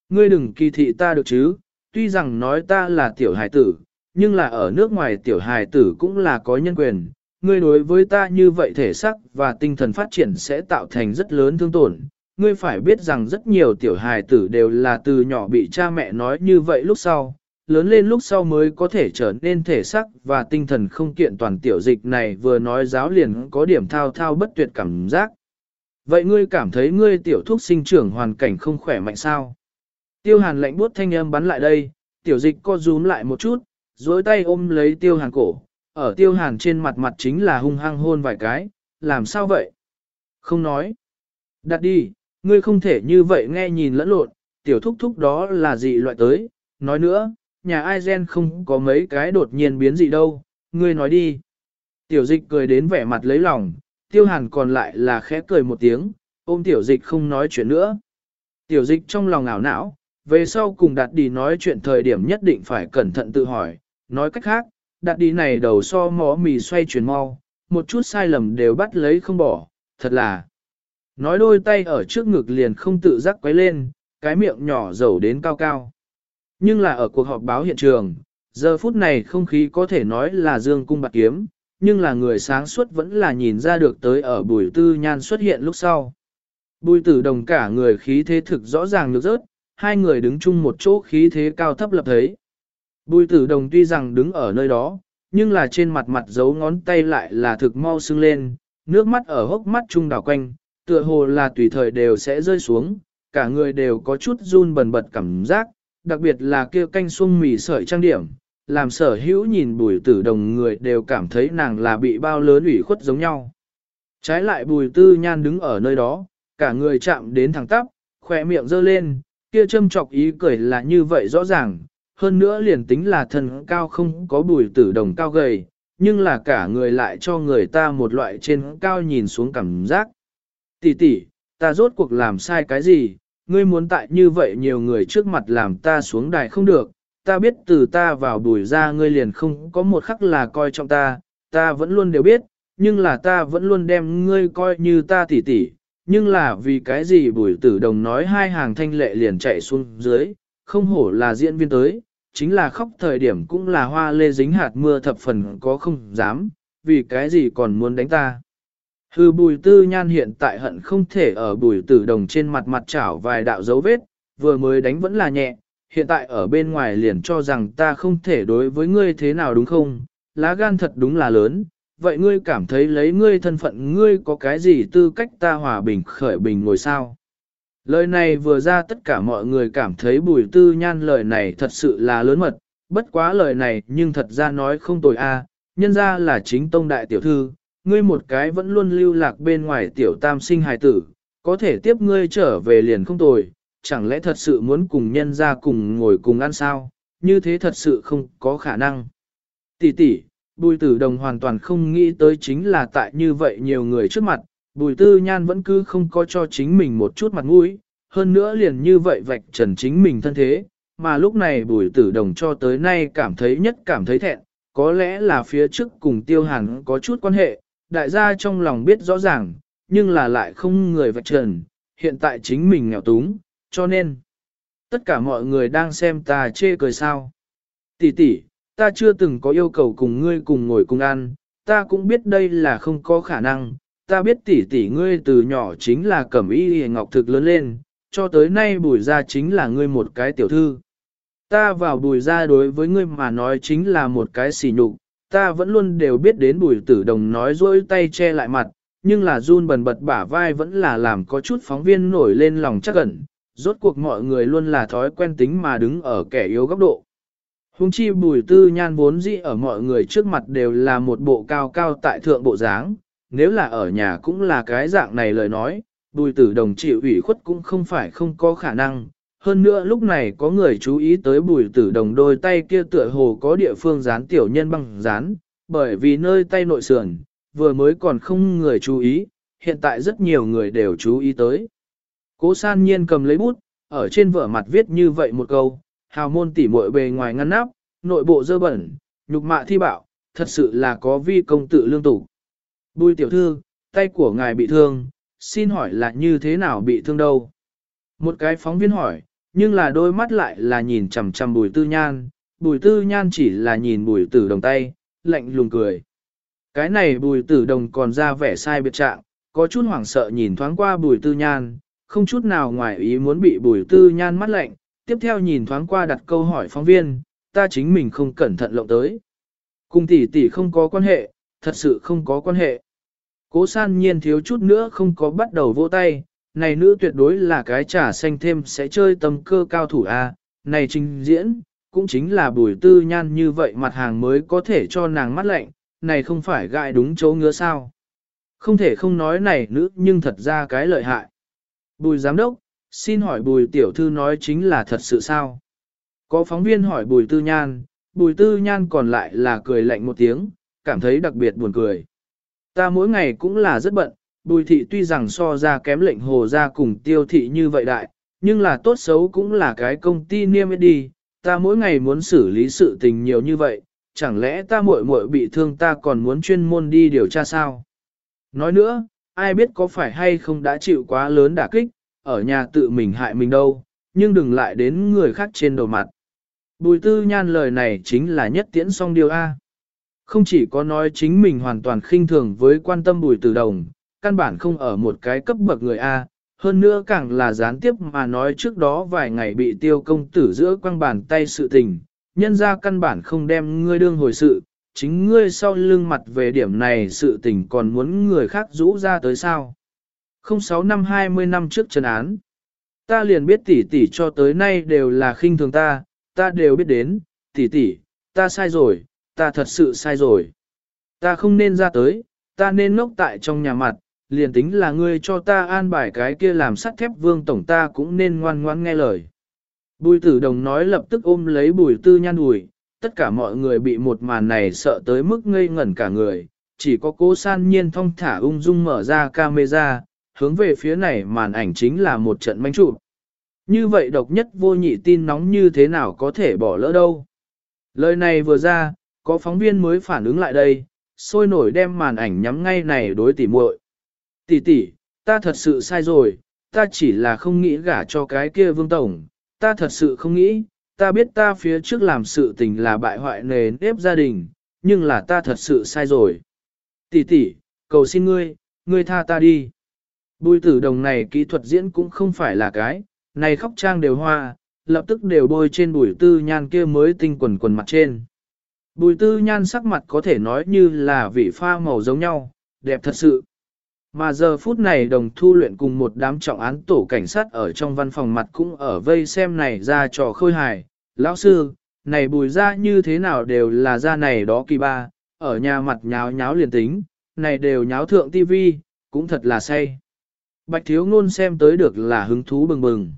Ngươi đừng kỳ thị ta được chứ, tuy rằng nói ta là tiểu hài tử, nhưng là ở nước ngoài tiểu hài tử cũng là có nhân quyền, ngươi đối với ta như vậy thể xác và tinh thần phát triển sẽ tạo thành rất lớn thương tổn. Ngươi phải biết rằng rất nhiều tiểu hài tử đều là từ nhỏ bị cha mẹ nói như vậy lúc sau, lớn lên lúc sau mới có thể trở nên thể xác và tinh thần không kiện toàn tiểu dịch này vừa nói giáo liền có điểm thao thao bất tuyệt cảm giác. Vậy ngươi cảm thấy ngươi tiểu thuốc sinh trưởng hoàn cảnh không khỏe mạnh sao? Tiêu hàn lạnh buốt thanh âm bắn lại đây, tiểu dịch co rúm lại một chút, dối tay ôm lấy tiêu hàn cổ, ở tiêu hàn trên mặt mặt chính là hung hăng hôn vài cái, làm sao vậy? Không nói. Đặt đi, ngươi không thể như vậy nghe nhìn lẫn lộn, tiểu thúc thúc đó là gì loại tới, nói nữa, nhà ai gen không có mấy cái đột nhiên biến gì đâu, ngươi nói đi. Tiểu dịch cười đến vẻ mặt lấy lòng, tiêu hàn còn lại là khẽ cười một tiếng, ôm tiểu dịch không nói chuyện nữa. Tiểu dịch trong lòng ảo não, về sau cùng đạt đi nói chuyện thời điểm nhất định phải cẩn thận tự hỏi, nói cách khác, đạt đi này đầu so mó mì xoay chuyển mau, một chút sai lầm đều bắt lấy không bỏ, thật là. Nói đôi tay ở trước ngực liền không tự giác quấy lên, cái miệng nhỏ dầu đến cao cao. Nhưng là ở cuộc họp báo hiện trường, giờ phút này không khí có thể nói là dương cung bạc kiếm, nhưng là người sáng suốt vẫn là nhìn ra được tới ở bùi tư nhan xuất hiện lúc sau. Bùi tử đồng cả người khí thế thực rõ ràng được rớt, hai người đứng chung một chỗ khí thế cao thấp lập thấy. Bùi tử đồng tuy rằng đứng ở nơi đó, nhưng là trên mặt mặt dấu ngón tay lại là thực mau sưng lên, nước mắt ở hốc mắt trung đảo quanh, tựa hồ là tùy thời đều sẽ rơi xuống, cả người đều có chút run bần bật cảm giác, đặc biệt là kia canh xuông mì sợi trang điểm, làm sở hữu nhìn bùi tử đồng người đều cảm thấy nàng là bị bao lớn ủy khuất giống nhau. Trái lại bùi tư nhan đứng ở nơi đó, cả người chạm đến thẳng tắp, khỏe miệng giơ lên, kia châm chọc ý cười là như vậy rõ ràng, hơn nữa liền tính là thần cao không có bùi tử đồng cao gầy, nhưng là cả người lại cho người ta một loại trên cao nhìn xuống cảm giác. Tỷ tỷ, ta rốt cuộc làm sai cái gì, ngươi muốn tại như vậy nhiều người trước mặt làm ta xuống đài không được, ta biết từ ta vào bùi ra ngươi liền không có một khắc là coi trọng ta, ta vẫn luôn đều biết, nhưng là ta vẫn luôn đem ngươi coi như ta tỷ tỷ, nhưng là vì cái gì bùi tử đồng nói hai hàng thanh lệ liền chạy xuống dưới, không hổ là diễn viên tới, chính là khóc thời điểm cũng là hoa lê dính hạt mưa thập phần có không dám, vì cái gì còn muốn đánh ta. Hư bùi tư nhan hiện tại hận không thể ở bùi tử đồng trên mặt mặt chảo vài đạo dấu vết, vừa mới đánh vẫn là nhẹ, hiện tại ở bên ngoài liền cho rằng ta không thể đối với ngươi thế nào đúng không, lá gan thật đúng là lớn, vậy ngươi cảm thấy lấy ngươi thân phận ngươi có cái gì tư cách ta hòa bình khởi bình ngồi sao? Lời này vừa ra tất cả mọi người cảm thấy bùi tư nhan lời này thật sự là lớn mật, bất quá lời này nhưng thật ra nói không tồi a. Nhân ra là chính tông đại tiểu thư, ngươi một cái vẫn luôn lưu lạc bên ngoài tiểu tam sinh hài tử, có thể tiếp ngươi trở về liền không tồi, chẳng lẽ thật sự muốn cùng nhân ra cùng ngồi cùng ăn sao, như thế thật sự không có khả năng. Tỷ tỷ, bùi tử đồng hoàn toàn không nghĩ tới chính là tại như vậy nhiều người trước mặt, bùi tư nhan vẫn cứ không có cho chính mình một chút mặt mũi, hơn nữa liền như vậy vạch trần chính mình thân thế, mà lúc này bùi tử đồng cho tới nay cảm thấy nhất cảm thấy thẹn, có lẽ là phía trước cùng tiêu hàn có chút quan hệ, đại gia trong lòng biết rõ ràng, nhưng là lại không người vạch trần, hiện tại chính mình nghèo túng, cho nên, tất cả mọi người đang xem ta chê cười sao. Tỷ tỷ, ta chưa từng có yêu cầu cùng ngươi cùng ngồi cùng ăn, ta cũng biết đây là không có khả năng, ta biết tỷ tỷ ngươi từ nhỏ chính là cẩm y hề ngọc thực lớn lên, cho tới nay bùi ra chính là ngươi một cái tiểu thư. Ta vào bùi ra đối với ngươi mà nói chính là một cái xỉ nhục, ta vẫn luôn đều biết đến bùi tử đồng nói dối tay che lại mặt, nhưng là run bần bật bả vai vẫn là làm có chút phóng viên nổi lên lòng chắc ẩn, rốt cuộc mọi người luôn là thói quen tính mà đứng ở kẻ yếu góc độ. Hùng chi bùi tư nhan vốn dĩ ở mọi người trước mặt đều là một bộ cao cao tại thượng bộ dáng, nếu là ở nhà cũng là cái dạng này lời nói, bùi tử đồng chịu ủy khuất cũng không phải không có khả năng. Hơn nữa lúc này có người chú ý tới bùi tử đồng đôi tay kia tựa hồ có địa phương dán tiểu nhân băng dán, bởi vì nơi tay nội sườn, vừa mới còn không người chú ý, hiện tại rất nhiều người đều chú ý tới. Cố san nhiên cầm lấy bút, ở trên vở mặt viết như vậy một câu, hào môn tỉ muội bề ngoài ngăn nắp, nội bộ dơ bẩn, nhục mạ thi bạo, thật sự là có vi công tự lương tục. Bùi tiểu thư, tay của ngài bị thương, xin hỏi là như thế nào bị thương đâu? Một cái phóng viên hỏi, nhưng là đôi mắt lại là nhìn chằm chằm bùi tư nhan, bùi tư nhan chỉ là nhìn bùi tử đồng tay, lạnh lùng cười. Cái này bùi tử đồng còn ra vẻ sai biệt trạng, có chút hoảng sợ nhìn thoáng qua bùi tư nhan, không chút nào ngoài ý muốn bị bùi tư nhan mắt lạnh, tiếp theo nhìn thoáng qua đặt câu hỏi phóng viên, ta chính mình không cẩn thận lộng tới. Cùng tỷ tỷ không có quan hệ, thật sự không có quan hệ. Cố san nhiên thiếu chút nữa không có bắt đầu vỗ tay, này nữ tuyệt đối là cái trà xanh thêm sẽ chơi tầm cơ cao thủ A, này trình diễn, cũng chính là bùi tư nhan như vậy mặt hàng mới có thể cho nàng mắt lạnh, này không phải gại đúng chỗ ngứa sao. Không thể không nói này nữ nhưng thật ra cái lợi hại. Bùi giám đốc, xin hỏi bùi tiểu thư nói chính là thật sự sao? Có phóng viên hỏi bùi tư nhan, bùi tư nhan còn lại là cười lạnh một tiếng, cảm thấy đặc biệt buồn cười. Ta mỗi ngày cũng là rất bận, bùi thị tuy rằng so ra kém lệnh hồ ra cùng tiêu thị như vậy đại, nhưng là tốt xấu cũng là cái công ty niêm đi, ta mỗi ngày muốn xử lý sự tình nhiều như vậy, chẳng lẽ ta muội muội bị thương ta còn muốn chuyên môn đi điều tra sao? Nói nữa, ai biết có phải hay không đã chịu quá lớn đả kích, ở nhà tự mình hại mình đâu, nhưng đừng lại đến người khác trên đầu mặt. Bùi tư nhan lời này chính là nhất tiễn song điều A. Không chỉ có nói chính mình hoàn toàn khinh thường với quan tâm bùi tử đồng, căn bản không ở một cái cấp bậc người A, hơn nữa càng là gián tiếp mà nói trước đó vài ngày bị tiêu công tử giữa quăng bàn tay sự tình, nhân ra căn bản không đem ngươi đương hồi sự, chính ngươi sau lưng mặt về điểm này sự tình còn muốn người khác rũ ra tới sao. 06 năm 20 năm trước trần án, ta liền biết tỷ tỷ cho tới nay đều là khinh thường ta, ta đều biết đến, tỷ tỷ, ta sai rồi, ta thật sự sai rồi. Ta không nên ra tới, ta nên ngốc tại trong nhà mặt, liền tính là ngươi cho ta an bài cái kia làm sắt thép vương tổng ta cũng nên ngoan ngoan nghe lời. Bùi tử đồng nói lập tức ôm lấy bùi tư nhan ủi, tất cả mọi người bị một màn này sợ tới mức ngây ngẩn cả người, chỉ có cố san nhiên thong thả ung dung mở ra camera, hướng về phía này màn ảnh chính là một trận manh trụ. Như vậy độc nhất vô nhị tin nóng như thế nào có thể bỏ lỡ đâu. Lời này vừa ra, có phóng viên mới phản ứng lại đây, sôi nổi đem màn ảnh nhắm ngay này đối tỉ muội. Tỷ tỷ, ta thật sự sai rồi, ta chỉ là không nghĩ gả cho cái kia vương tổng, ta thật sự không nghĩ, ta biết ta phía trước làm sự tình là bại hoại nề nếp gia đình, nhưng là ta thật sự sai rồi. Tỷ tỷ, cầu xin ngươi, ngươi tha ta đi. Bùi tử đồng này kỹ thuật diễn cũng không phải là cái, này khóc trang đều hoa, lập tức đều bôi trên bùi tư nhan kia mới tinh quần quần mặt trên. Bùi tư nhan sắc mặt có thể nói như là vị pha màu giống nhau, đẹp thật sự. Mà giờ phút này đồng thu luyện cùng một đám trọng án tổ cảnh sát ở trong văn phòng mặt cũng ở vây xem này ra trò khôi hài. Lão sư, này bùi ra như thế nào đều là ra này đó kỳ ba, ở nhà mặt nháo nháo liền tính, này đều nháo thượng tivi, cũng thật là say. Bạch thiếu ngôn xem tới được là hứng thú bừng bừng.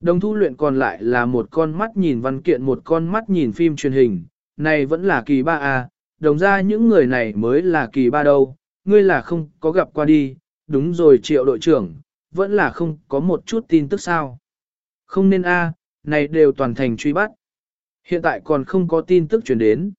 Đồng thu luyện còn lại là một con mắt nhìn văn kiện một con mắt nhìn phim truyền hình, này vẫn là kỳ ba à, đồng ra những người này mới là kỳ ba đâu, ngươi là không có gặp qua đi, đúng rồi triệu đội trưởng, vẫn là không có một chút tin tức sao. Không nên a, này đều toàn thành truy bắt. Hiện tại còn không có tin tức chuyển đến.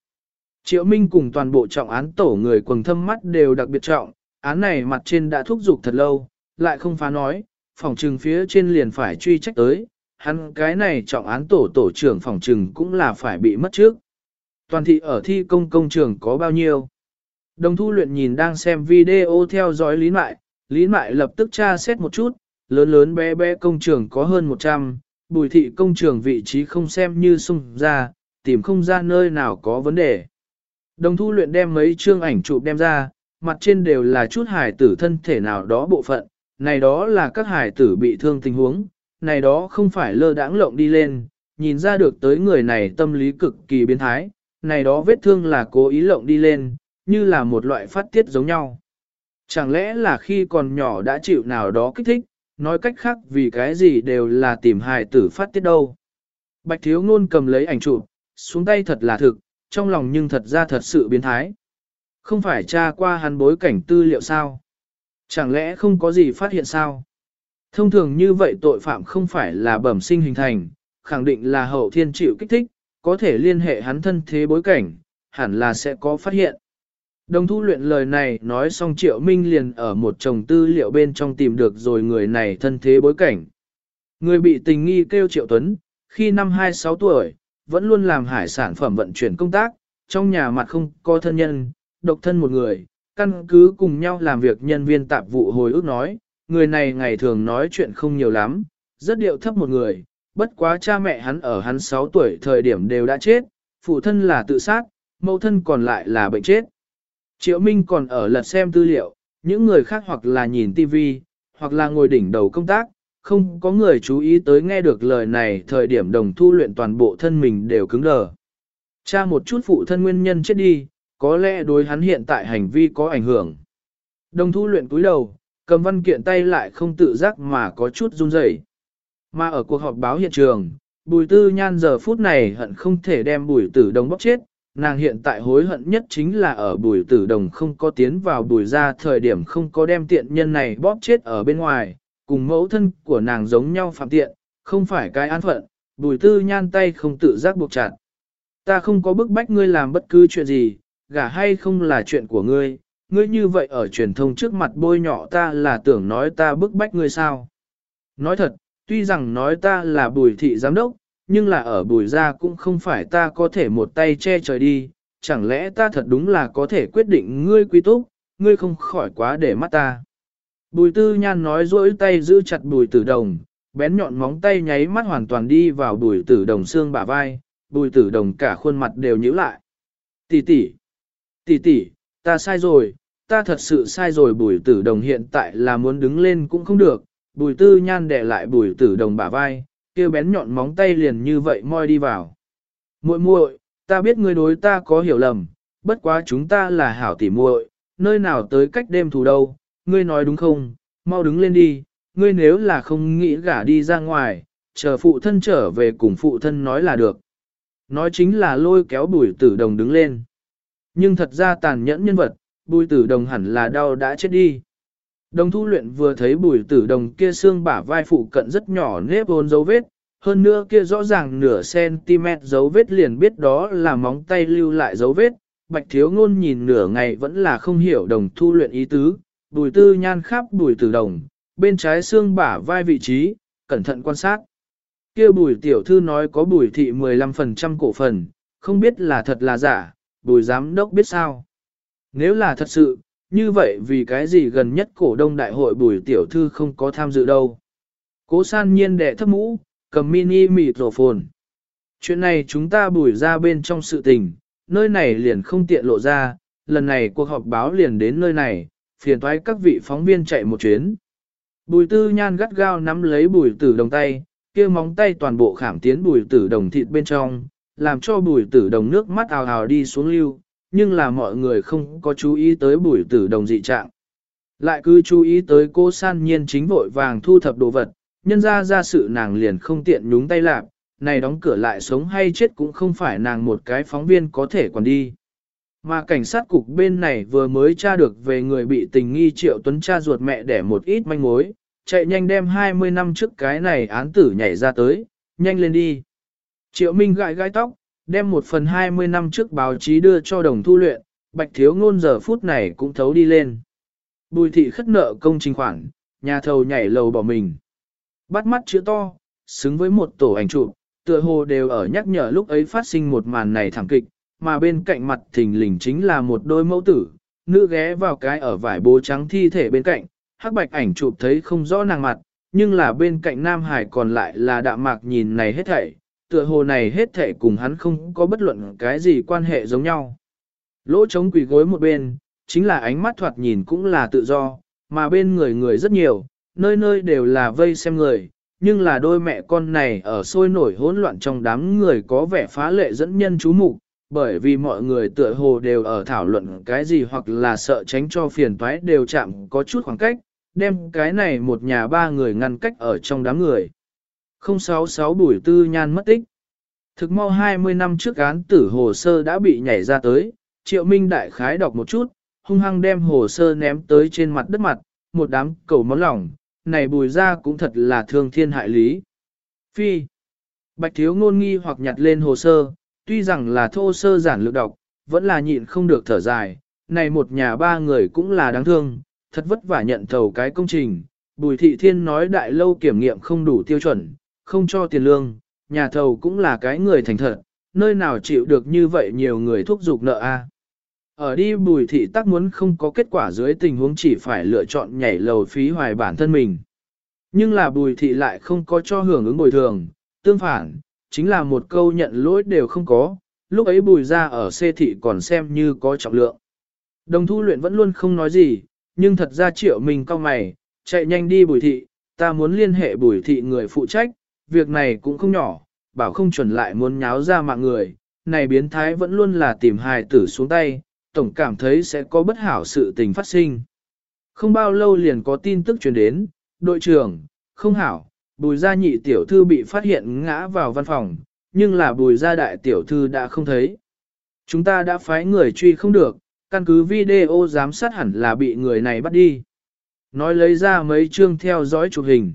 Triệu Minh cùng toàn bộ trọng án tổ người quần thâm mắt đều đặc biệt trọng, án này mặt trên đã thúc giục thật lâu, lại không phá nói, phòng trừng phía trên liền phải truy trách tới, hắn cái này trọng án tổ tổ trưởng phòng trừng cũng là phải bị mất trước. Toàn thị ở thi công công trường có bao nhiêu? Đồng thu luyện nhìn đang xem video theo dõi Lý Mại, Lý Mại lập tức tra xét một chút, lớn lớn bé bé công trường có hơn 100, bùi thị công trường vị trí không xem như sung ra, tìm không ra nơi nào có vấn đề. Đồng thu luyện đem mấy chương ảnh chụp đem ra, mặt trên đều là chút hải tử thân thể nào đó bộ phận, này đó là các hải tử bị thương tình huống, này đó không phải lơ đãng lộng đi lên, nhìn ra được tới người này tâm lý cực kỳ biến thái, này đó vết thương là cố ý lộng đi lên, như là một loại phát tiết giống nhau. Chẳng lẽ là khi còn nhỏ đã chịu nào đó kích thích, nói cách khác vì cái gì đều là tìm hài tử phát tiết đâu. Bạch thiếu ngôn cầm lấy ảnh chụp, xuống tay thật là thực, trong lòng nhưng thật ra thật sự biến thái. Không phải tra qua hắn bối cảnh tư liệu sao? Chẳng lẽ không có gì phát hiện sao? Thông thường như vậy tội phạm không phải là bẩm sinh hình thành, khẳng định là hậu thiên chịu kích thích, có thể liên hệ hắn thân thế bối cảnh, hẳn là sẽ có phát hiện. Đồng thu luyện lời này nói xong triệu minh liền ở một chồng tư liệu bên trong tìm được rồi người này thân thế bối cảnh. Người bị tình nghi kêu triệu tuấn, khi năm 26 tuổi, vẫn luôn làm hải sản phẩm vận chuyển công tác, trong nhà mặt không có thân nhân, độc thân một người, căn cứ cùng nhau làm việc nhân viên tạp vụ hồi ước nói, người này ngày thường nói chuyện không nhiều lắm, rất điệu thấp một người, bất quá cha mẹ hắn ở hắn 6 tuổi thời điểm đều đã chết, phụ thân là tự sát, mẫu thân còn lại là bệnh chết. Triệu Minh còn ở lật xem tư liệu, những người khác hoặc là nhìn TV, hoặc là ngồi đỉnh đầu công tác, không có người chú ý tới nghe được lời này thời điểm đồng thu luyện toàn bộ thân mình đều cứng đờ. Cha một chút phụ thân nguyên nhân chết đi, có lẽ đối hắn hiện tại hành vi có ảnh hưởng. Đồng thu luyện cúi đầu, cầm văn kiện tay lại không tự giác mà có chút run rẩy. Mà ở cuộc họp báo hiện trường, bùi tư nhan giờ phút này hận không thể đem bùi tử đồng bóc chết, nàng hiện tại hối hận nhất chính là ở bùi tử đồng không có tiến vào bùi ra thời điểm không có đem tiện nhân này bóp chết ở bên ngoài, cùng mẫu thân của nàng giống nhau phạm tiện, không phải cái an phận, bùi tư nhan tay không tự giác buộc chặt. Ta không có bức bách ngươi làm bất cứ chuyện gì, gả hay không là chuyện của ngươi, ngươi như vậy ở truyền thông trước mặt bôi nhọ ta là tưởng nói ta bức bách ngươi sao. Nói thật, tuy rằng nói ta là bùi thị giám đốc, nhưng là ở bùi ra cũng không phải ta có thể một tay che trời đi, chẳng lẽ ta thật đúng là có thể quyết định ngươi quy túc, ngươi không khỏi quá để mắt ta. Bùi tư nhan nói dỗi tay giữ chặt bùi tử đồng, bén nhọn móng tay nháy mắt hoàn toàn đi vào bùi tử đồng xương bả vai, bùi tử đồng cả khuôn mặt đều nhíu lại. Tỷ tỷ, tỷ tỷ, ta sai rồi, ta thật sự sai rồi bùi tử đồng hiện tại là muốn đứng lên cũng không được, bùi tư nhan đẻ lại bùi tử đồng bả vai, kia bén nhọn móng tay liền như vậy moi đi vào. muội muội, ta biết ngươi đối ta có hiểu lầm, bất quá chúng ta là hảo tỉ muội, nơi nào tới cách đêm thù đâu, ngươi nói đúng không, mau đứng lên đi, ngươi nếu là không nghĩ gả đi ra ngoài, chờ phụ thân trở về cùng phụ thân nói là được. Nói chính là lôi kéo bùi tử đồng đứng lên. Nhưng thật ra tàn nhẫn nhân vật, bùi tử đồng hẳn là đau đã chết đi. Đồng thu luyện vừa thấy bùi tử đồng kia xương bả vai phụ cận rất nhỏ nếp hôn dấu vết, hơn nữa kia rõ ràng nửa cm dấu vết liền biết đó là móng tay lưu lại dấu vết. Bạch thiếu ngôn nhìn nửa ngày vẫn là không hiểu đồng thu luyện ý tứ, bùi tư nhan khắp bùi tử đồng, bên trái xương bả vai vị trí, cẩn thận quan sát. kia bùi tiểu thư nói có bùi thị 15% cổ phần, không biết là thật là giả, bùi giám đốc biết sao. Nếu là thật sự, như vậy vì cái gì gần nhất cổ đông đại hội bùi tiểu thư không có tham dự đâu. Cố san nhiên đệ thấp mũ, cầm mini microphone. Chuyện này chúng ta bùi ra bên trong sự tình, nơi này liền không tiện lộ ra, lần này cuộc họp báo liền đến nơi này, phiền thoái các vị phóng viên chạy một chuyến. Bùi tư nhan gắt gao nắm lấy bùi tử đồng tay, kia móng tay toàn bộ khảm tiến bùi tử đồng thịt bên trong, làm cho bùi tử đồng nước mắt ào ào đi xuống lưu, nhưng là mọi người không có chú ý tới bùi tử đồng dị trạng. Lại cứ chú ý tới cô san nhiên chính vội vàng thu thập đồ vật, nhân ra ra sự nàng liền không tiện nhúng tay lạc, này đóng cửa lại sống hay chết cũng không phải nàng một cái phóng viên có thể còn đi. Mà cảnh sát cục bên này vừa mới tra được về người bị tình nghi triệu tuấn cha ruột mẹ để một ít manh mối, chạy nhanh đem 20 năm trước cái này án tử nhảy ra tới, nhanh lên đi. Triệu Minh gãi gai tóc, đem một phần 20 năm trước báo chí đưa cho đồng thu luyện, bạch thiếu ngôn giờ phút này cũng thấu đi lên. Bùi thị khất nợ công trình khoản, nhà thầu nhảy lầu bỏ mình. Bắt mắt chữ to, xứng với một tổ ảnh chụp, tựa hồ đều ở nhắc nhở lúc ấy phát sinh một màn này thảm kịch, mà bên cạnh mặt thình lình chính là một đôi mẫu tử, nữ ghé vào cái ở vải bố trắng thi thể bên cạnh, hắc bạch ảnh chụp thấy không rõ nàng mặt, nhưng là bên cạnh Nam Hải còn lại là đạm mạc nhìn này hết thảy, tựa hồ này hết thể cùng hắn không có bất luận cái gì quan hệ giống nhau. Lỗ trống quỳ gối một bên, chính là ánh mắt thoạt nhìn cũng là tự do, mà bên người người rất nhiều, nơi nơi đều là vây xem người, nhưng là đôi mẹ con này ở sôi nổi hỗn loạn trong đám người có vẻ phá lệ dẫn nhân chú mục, bởi vì mọi người tựa hồ đều ở thảo luận cái gì hoặc là sợ tránh cho phiền toái đều chạm có chút khoảng cách, đem cái này một nhà ba người ngăn cách ở trong đám người. 066 Bùi Tư Nhan mất tích. Thực mau 20 năm trước án tử hồ sơ đã bị nhảy ra tới, Triệu Minh đại khái đọc một chút, hung hăng đem hồ sơ ném tới trên mặt đất mặt, một đám cầu món lỏng, này bùi ra cũng thật là thương thiên hại lý. Phi. Bạch thiếu ngôn nghi hoặc nhặt lên hồ sơ, tuy rằng là thô sơ giản lược đọc, vẫn là nhịn không được thở dài, này một nhà ba người cũng là đáng thương, thật vất vả nhận thầu cái công trình, Bùi Thị Thiên nói đại lâu kiểm nghiệm không đủ tiêu chuẩn, không cho tiền lương, nhà thầu cũng là cái người thành thật, nơi nào chịu được như vậy nhiều người thúc giục nợ a. À? Ở đi bùi thị tắc muốn không có kết quả dưới tình huống chỉ phải lựa chọn nhảy lầu phí hoài bản thân mình. Nhưng là bùi thị lại không có cho hưởng ứng bồi thường, tương phản, chính là một câu nhận lỗi đều không có, lúc ấy bùi ra ở xê thị còn xem như có trọng lượng. Đồng thu luyện vẫn luôn không nói gì, nhưng thật ra triệu mình cao mày, chạy nhanh đi bùi thị, ta muốn liên hệ bùi thị người phụ trách, việc này cũng không nhỏ, bảo không chuẩn lại muốn nháo ra mạng người, này biến thái vẫn luôn là tìm hài tử xuống tay, tổng cảm thấy sẽ có bất hảo sự tình phát sinh. Không bao lâu liền có tin tức truyền đến, đội trưởng, không hảo, bùi gia nhị tiểu thư bị phát hiện ngã vào văn phòng, nhưng là bùi gia đại tiểu thư đã không thấy. Chúng ta đã phái người truy không được, căn cứ video giám sát hẳn là bị người này bắt đi. Nói lấy ra mấy chương theo dõi chụp hình.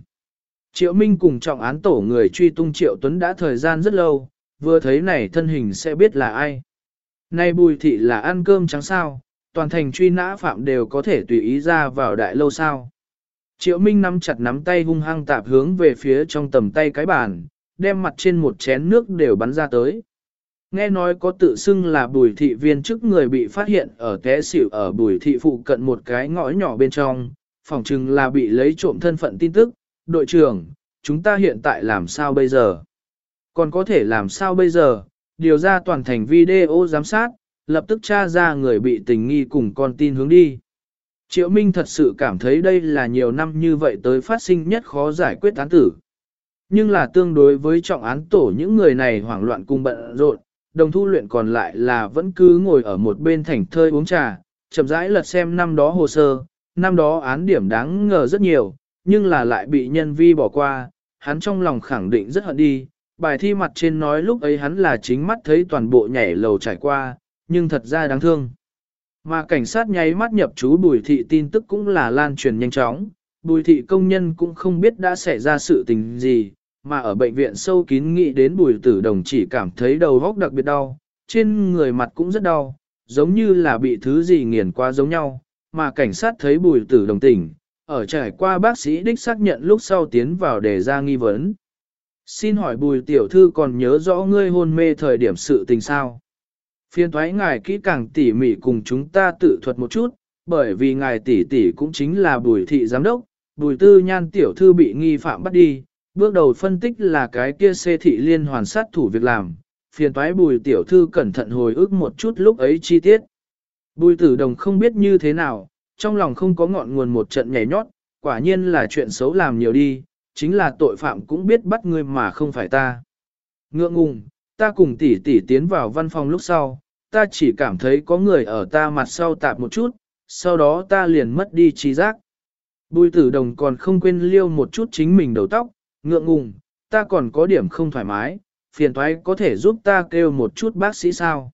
Triệu Minh cùng trọng án tổ người truy tung Triệu Tuấn đã thời gian rất lâu, vừa thấy này thân hình sẽ biết là ai. Nay bùi thị là ăn cơm trắng sao, toàn thành truy nã phạm đều có thể tùy ý ra vào đại lâu sao. Triệu Minh nắm chặt nắm tay hung hăng tạp hướng về phía trong tầm tay cái bàn, đem mặt trên một chén nước đều bắn ra tới. Nghe nói có tự xưng là bùi thị viên chức người bị phát hiện ở té xỉu ở bùi thị phụ cận một cái ngõ nhỏ bên trong, phòng chừng là bị lấy trộm thân phận tin tức. Đội trưởng, chúng ta hiện tại làm sao bây giờ? Còn có thể làm sao bây giờ? Điều ra toàn thành video giám sát, lập tức tra ra người bị tình nghi cùng con tin hướng đi. Triệu Minh thật sự cảm thấy đây là nhiều năm như vậy tới phát sinh nhất khó giải quyết án tử. Nhưng là tương đối với trọng án tổ những người này hoảng loạn cùng bận rộn, đồng thu luyện còn lại là vẫn cứ ngồi ở một bên thành thơi uống trà, chậm rãi lật xem năm đó hồ sơ, năm đó án điểm đáng ngờ rất nhiều, nhưng là lại bị nhân vi bỏ qua, hắn trong lòng khẳng định rất hận đi, bài thi mặt trên nói lúc ấy hắn là chính mắt thấy toàn bộ nhảy lầu trải qua, nhưng thật ra đáng thương. Mà cảnh sát nháy mắt nhập chú bùi thị tin tức cũng là lan truyền nhanh chóng, bùi thị công nhân cũng không biết đã xảy ra sự tình gì, mà ở bệnh viện sâu kín nghĩ đến bùi tử đồng chỉ cảm thấy đầu góc đặc biệt đau, trên người mặt cũng rất đau, giống như là bị thứ gì nghiền qua giống nhau, mà cảnh sát thấy bùi tử đồng tỉnh, ở trải qua bác sĩ đích xác nhận lúc sau tiến vào để ra nghi vấn. Xin hỏi bùi tiểu thư còn nhớ rõ ngươi hôn mê thời điểm sự tình sao? Phiên thoái ngài kỹ càng tỉ mỉ cùng chúng ta tự thuật một chút, bởi vì ngài tỷ tỷ cũng chính là bùi thị giám đốc, bùi tư nhan tiểu thư bị nghi phạm bắt đi, bước đầu phân tích là cái kia xê thị liên hoàn sát thủ việc làm, phiền toái bùi tiểu thư cẩn thận hồi ức một chút lúc ấy chi tiết. Bùi tử đồng không biết như thế nào, trong lòng không có ngọn nguồn một trận nhảy nhót, quả nhiên là chuyện xấu làm nhiều đi, chính là tội phạm cũng biết bắt người mà không phải ta. Ngượng ngùng, ta cùng tỷ tỷ tiến vào văn phòng lúc sau, ta chỉ cảm thấy có người ở ta mặt sau tạp một chút, sau đó ta liền mất đi trí giác. Bùi tử đồng còn không quên liêu một chút chính mình đầu tóc, ngượng ngùng, ta còn có điểm không thoải mái, phiền thoái có thể giúp ta kêu một chút bác sĩ sao.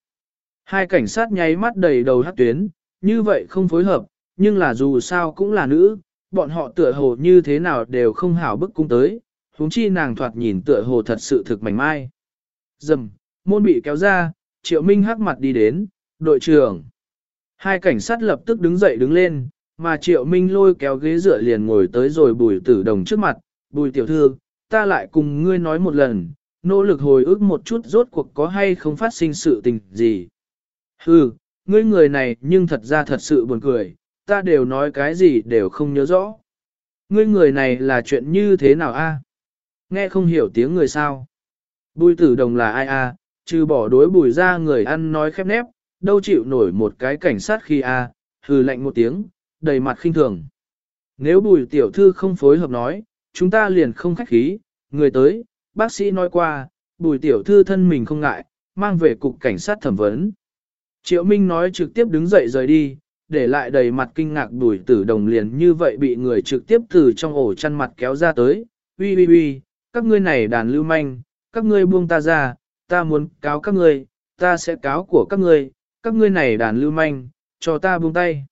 Hai cảnh sát nháy mắt đầy đầu hát tuyến, như vậy không phối hợp, nhưng là dù sao cũng là nữ, bọn họ tựa hồ như thế nào đều không hảo bức cung tới, huống chi nàng thoạt nhìn tựa hồ thật sự thực mảnh mai. Dầm, môn bị kéo ra, triệu minh hắc mặt đi đến, đội trưởng. Hai cảnh sát lập tức đứng dậy đứng lên, mà triệu minh lôi kéo ghế dựa liền ngồi tới rồi bùi tử đồng trước mặt, bùi tiểu thư, ta lại cùng ngươi nói một lần, nỗ lực hồi ức một chút rốt cuộc có hay không phát sinh sự tình gì. Hừ, ngươi người này nhưng thật ra thật sự buồn cười, ta đều nói cái gì đều không nhớ rõ. Ngươi người này là chuyện như thế nào a? Nghe không hiểu tiếng người sao? Bùi tử đồng là ai a? trừ bỏ đối bùi ra người ăn nói khép nép, đâu chịu nổi một cái cảnh sát khi a, hừ lạnh một tiếng, đầy mặt khinh thường. Nếu bùi tiểu thư không phối hợp nói, chúng ta liền không khách khí, người tới, bác sĩ nói qua, bùi tiểu thư thân mình không ngại, mang về cục cảnh sát thẩm vấn. Triệu Minh nói trực tiếp đứng dậy rời đi, để lại đầy mặt kinh ngạc bùi tử đồng liền như vậy bị người trực tiếp từ trong ổ chăn mặt kéo ra tới, Ui ui ui, các ngươi này đàn lưu manh, các ngươi buông ta ra, ta muốn cáo các ngươi, ta sẽ cáo của các ngươi, các ngươi này đàn lưu manh, cho ta buông tay.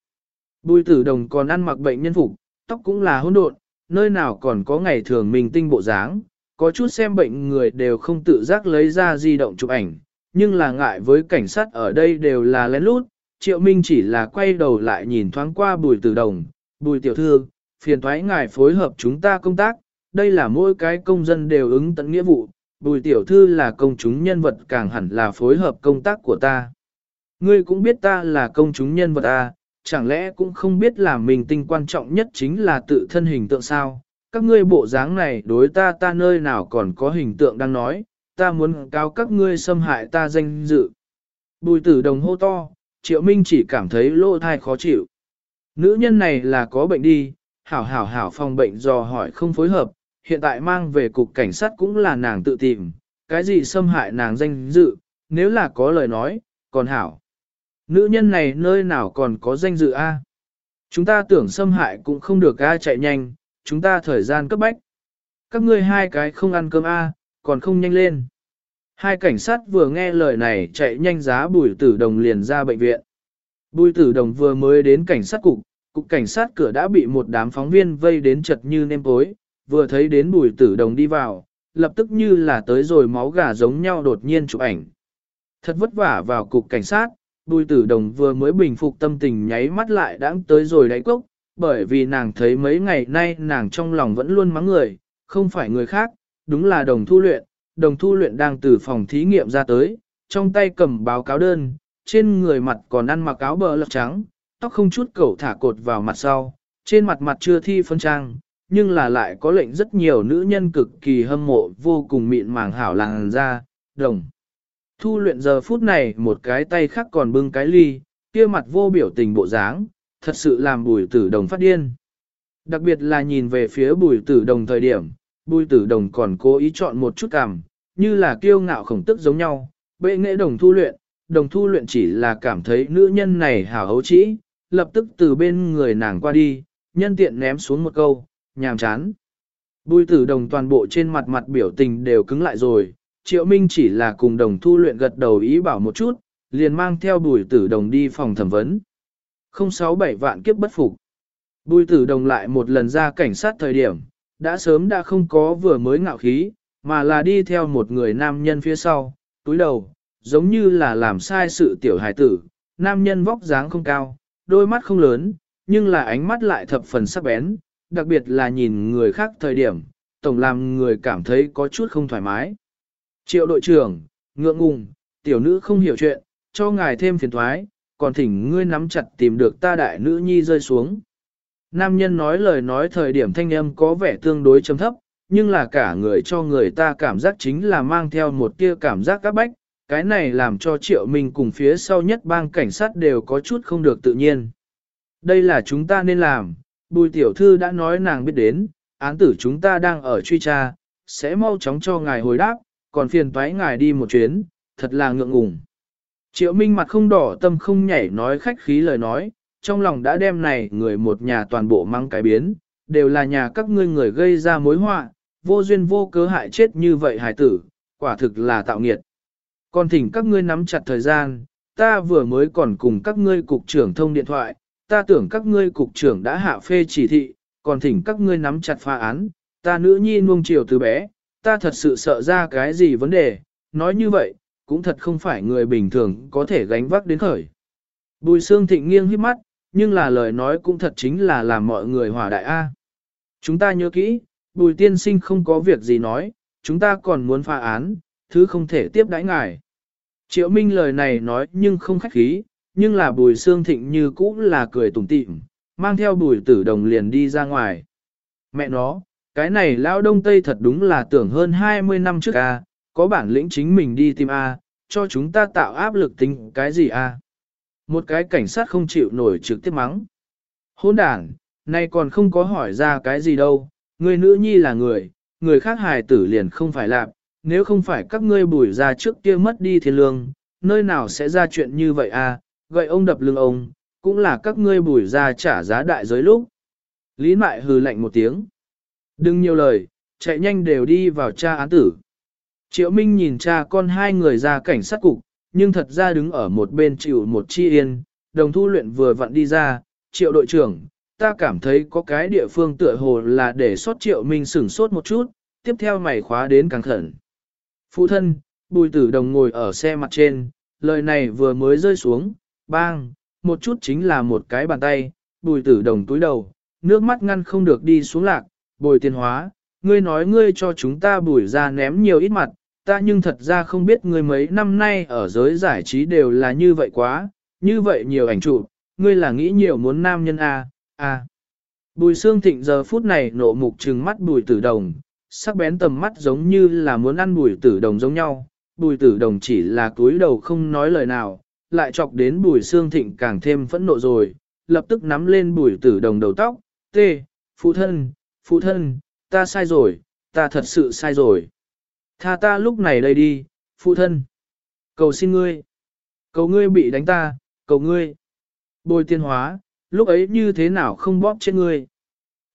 Bùi tử đồng còn ăn mặc bệnh nhân phục, tóc cũng là hỗn độn, nơi nào còn có ngày thường mình tinh bộ dáng, có chút xem bệnh người đều không tự giác lấy ra di động chụp ảnh, nhưng là ngại với cảnh sát ở đây đều là lén lút, triệu minh chỉ là quay đầu lại nhìn thoáng qua bùi tử đồng, bùi tiểu thư, phiền thoái ngài phối hợp chúng ta công tác, đây là mỗi cái công dân đều ứng tận nghĩa vụ, bùi tiểu thư là công chúng nhân vật càng hẳn là phối hợp công tác của ta. Ngươi cũng biết ta là công chúng nhân vật à, chẳng lẽ cũng không biết là mình tinh quan trọng nhất chính là tự thân hình tượng sao? Các ngươi bộ dáng này đối ta ta nơi nào còn có hình tượng đang nói, ta muốn cáo các ngươi xâm hại ta danh dự. Bùi tử đồng hô to, triệu minh chỉ cảm thấy lỗ thai khó chịu. Nữ nhân này là có bệnh đi, hảo hảo hảo phòng bệnh dò hỏi không phối hợp, hiện tại mang về cục cảnh sát cũng là nàng tự tìm, cái gì xâm hại nàng danh dự, nếu là có lời nói, còn hảo. Nữ nhân này nơi nào còn có danh dự a? Chúng ta tưởng xâm hại cũng không được a chạy nhanh, chúng ta thời gian cấp bách. Các ngươi hai cái không ăn cơm a, còn không nhanh lên. Hai cảnh sát vừa nghe lời này chạy nhanh giá bùi tử đồng liền ra bệnh viện. Bùi tử đồng vừa mới đến cảnh sát cục, cục cảnh sát cửa đã bị một đám phóng viên vây đến chật như nêm tối, vừa thấy đến bùi tử đồng đi vào, lập tức như là tới rồi máu gà giống nhau đột nhiên chụp ảnh. Thật vất vả vào cục cảnh sát, bùi tử đồng vừa mới bình phục tâm tình nháy mắt lại đãng tới rồi đáy cốc, bởi vì nàng thấy mấy ngày nay nàng trong lòng vẫn luôn mắng người, không phải người khác, đúng là đồng thu luyện, đồng thu luyện đang từ phòng thí nghiệm ra tới, trong tay cầm báo cáo đơn, trên người mặt còn ăn mặc áo bờ lật trắng, tóc không chút cẩu thả cột vào mặt sau, trên mặt mặt chưa thi phân trang, nhưng là lại có lệnh rất nhiều nữ nhân cực kỳ hâm mộ vô cùng mịn màng hảo làng ra, đồng. Thu luyện giờ phút này một cái tay khác còn bưng cái ly, kia mặt vô biểu tình bộ dáng, thật sự làm bùi tử đồng phát điên. Đặc biệt là nhìn về phía bùi tử đồng thời điểm, bùi tử đồng còn cố ý chọn một chút cảm, như là kiêu ngạo khổng tức giống nhau, bệ nghệ đồng thu luyện, đồng thu luyện chỉ là cảm thấy nữ nhân này hảo hấu trĩ, lập tức từ bên người nàng qua đi, nhân tiện ném xuống một câu, nhàm chán. Bùi tử đồng toàn bộ trên mặt mặt biểu tình đều cứng lại rồi, triệu minh chỉ là cùng đồng thu luyện gật đầu ý bảo một chút, liền mang theo bùi tử đồng đi phòng thẩm vấn. 067 vạn kiếp bất phục. Bùi tử đồng lại một lần ra cảnh sát thời điểm, đã sớm đã không có vừa mới ngạo khí, mà là đi theo một người nam nhân phía sau, túi đầu, giống như là làm sai sự tiểu hài tử, nam nhân vóc dáng không cao, đôi mắt không lớn, nhưng là ánh mắt lại thập phần sắc bén, đặc biệt là nhìn người khác thời điểm, tổng làm người cảm thấy có chút không thoải mái. Triệu đội trưởng, ngượng ngùng, tiểu nữ không hiểu chuyện, cho ngài thêm phiền thoái, còn thỉnh ngươi nắm chặt tìm được ta đại nữ nhi rơi xuống. Nam nhân nói lời nói thời điểm thanh âm có vẻ tương đối chấm thấp, nhưng là cả người cho người ta cảm giác chính là mang theo một tia cảm giác các bách, cái này làm cho triệu minh cùng phía sau nhất bang cảnh sát đều có chút không được tự nhiên. Đây là chúng ta nên làm, bùi tiểu thư đã nói nàng biết đến, án tử chúng ta đang ở truy tra, sẽ mau chóng cho ngài hồi đáp, còn phiền toái ngài đi một chuyến, thật là ngượng ngùng. Triệu Minh mặt không đỏ tâm không nhảy nói khách khí lời nói, trong lòng đã đem này người một nhà toàn bộ mang cái biến, đều là nhà các ngươi người gây ra mối họa, vô duyên vô cớ hại chết như vậy hải tử, quả thực là tạo nghiệt. Còn thỉnh các ngươi nắm chặt thời gian, ta vừa mới còn cùng các ngươi cục trưởng thông điện thoại, ta tưởng các ngươi cục trưởng đã hạ phê chỉ thị, còn thỉnh các ngươi nắm chặt pha án, ta nữ nhi nuông chiều từ bé, ta thật sự sợ ra cái gì vấn đề, nói như vậy, cũng thật không phải người bình thường có thể gánh vác đến khởi. Bùi Sương Thịnh nghiêng hít mắt, nhưng là lời nói cũng thật chính là làm mọi người hòa đại A. Chúng ta nhớ kỹ, bùi tiên sinh không có việc gì nói, chúng ta còn muốn pha án, thứ không thể tiếp đãi ngài. Triệu Minh lời này nói nhưng không khách khí, nhưng là bùi xương Thịnh như cũ là cười tủm tỉm, mang theo bùi tử đồng liền đi ra ngoài. Mẹ nó, cái này lão đông tây thật đúng là tưởng hơn 20 năm trước a, có bản lĩnh chính mình đi tìm a, cho chúng ta tạo áp lực tính cái gì a? Một cái cảnh sát không chịu nổi trực tiếp mắng. Hôn đàn, nay còn không có hỏi ra cái gì đâu, người nữ nhi là người, người khác hài tử liền không phải làm, nếu không phải các ngươi bùi ra trước kia mất đi thiên lương, nơi nào sẽ ra chuyện như vậy a? Gậy ông đập lưng ông, cũng là các ngươi bùi ra trả giá đại giới lúc. Lý Mại hừ lạnh một tiếng. Đừng nhiều lời, chạy nhanh đều đi vào tra án tử. Triệu Minh nhìn cha con hai người ra cảnh sát cục, nhưng thật ra đứng ở một bên chịu một chi yên, đồng thu luyện vừa vặn đi ra, triệu đội trưởng, ta cảm thấy có cái địa phương tựa hồ là để sót triệu Minh sửng sốt một chút, tiếp theo mày khóa đến càng khẩn. Phụ thân, bùi tử đồng ngồi ở xe mặt trên, lời này vừa mới rơi xuống, bang, một chút chính là một cái bàn tay, bùi tử đồng túi đầu, nước mắt ngăn không được đi xuống lạc, bồi tiền hóa, ngươi nói ngươi cho chúng ta bùi ra ném nhiều ít mặt, ta nhưng thật ra không biết ngươi mấy năm nay ở giới giải trí đều là như vậy quá, như vậy nhiều ảnh chụp, ngươi là nghĩ nhiều muốn nam nhân a a. Bùi xương thịnh giờ phút này nộ mục trừng mắt bùi tử đồng, sắc bén tầm mắt giống như là muốn ăn bùi tử đồng giống nhau, bùi tử đồng chỉ là cúi đầu không nói lời nào, lại chọc đến bùi xương thịnh càng thêm phẫn nộ rồi, lập tức nắm lên bùi tử đồng đầu tóc, tê, phụ thân, phụ thân, ta sai rồi, ta thật sự sai rồi. Tha ta lúc này đây đi, phụ thân. Cầu xin ngươi. Cầu ngươi bị đánh ta, cầu ngươi. Bồi tiên hóa, lúc ấy như thế nào không bóp chết ngươi.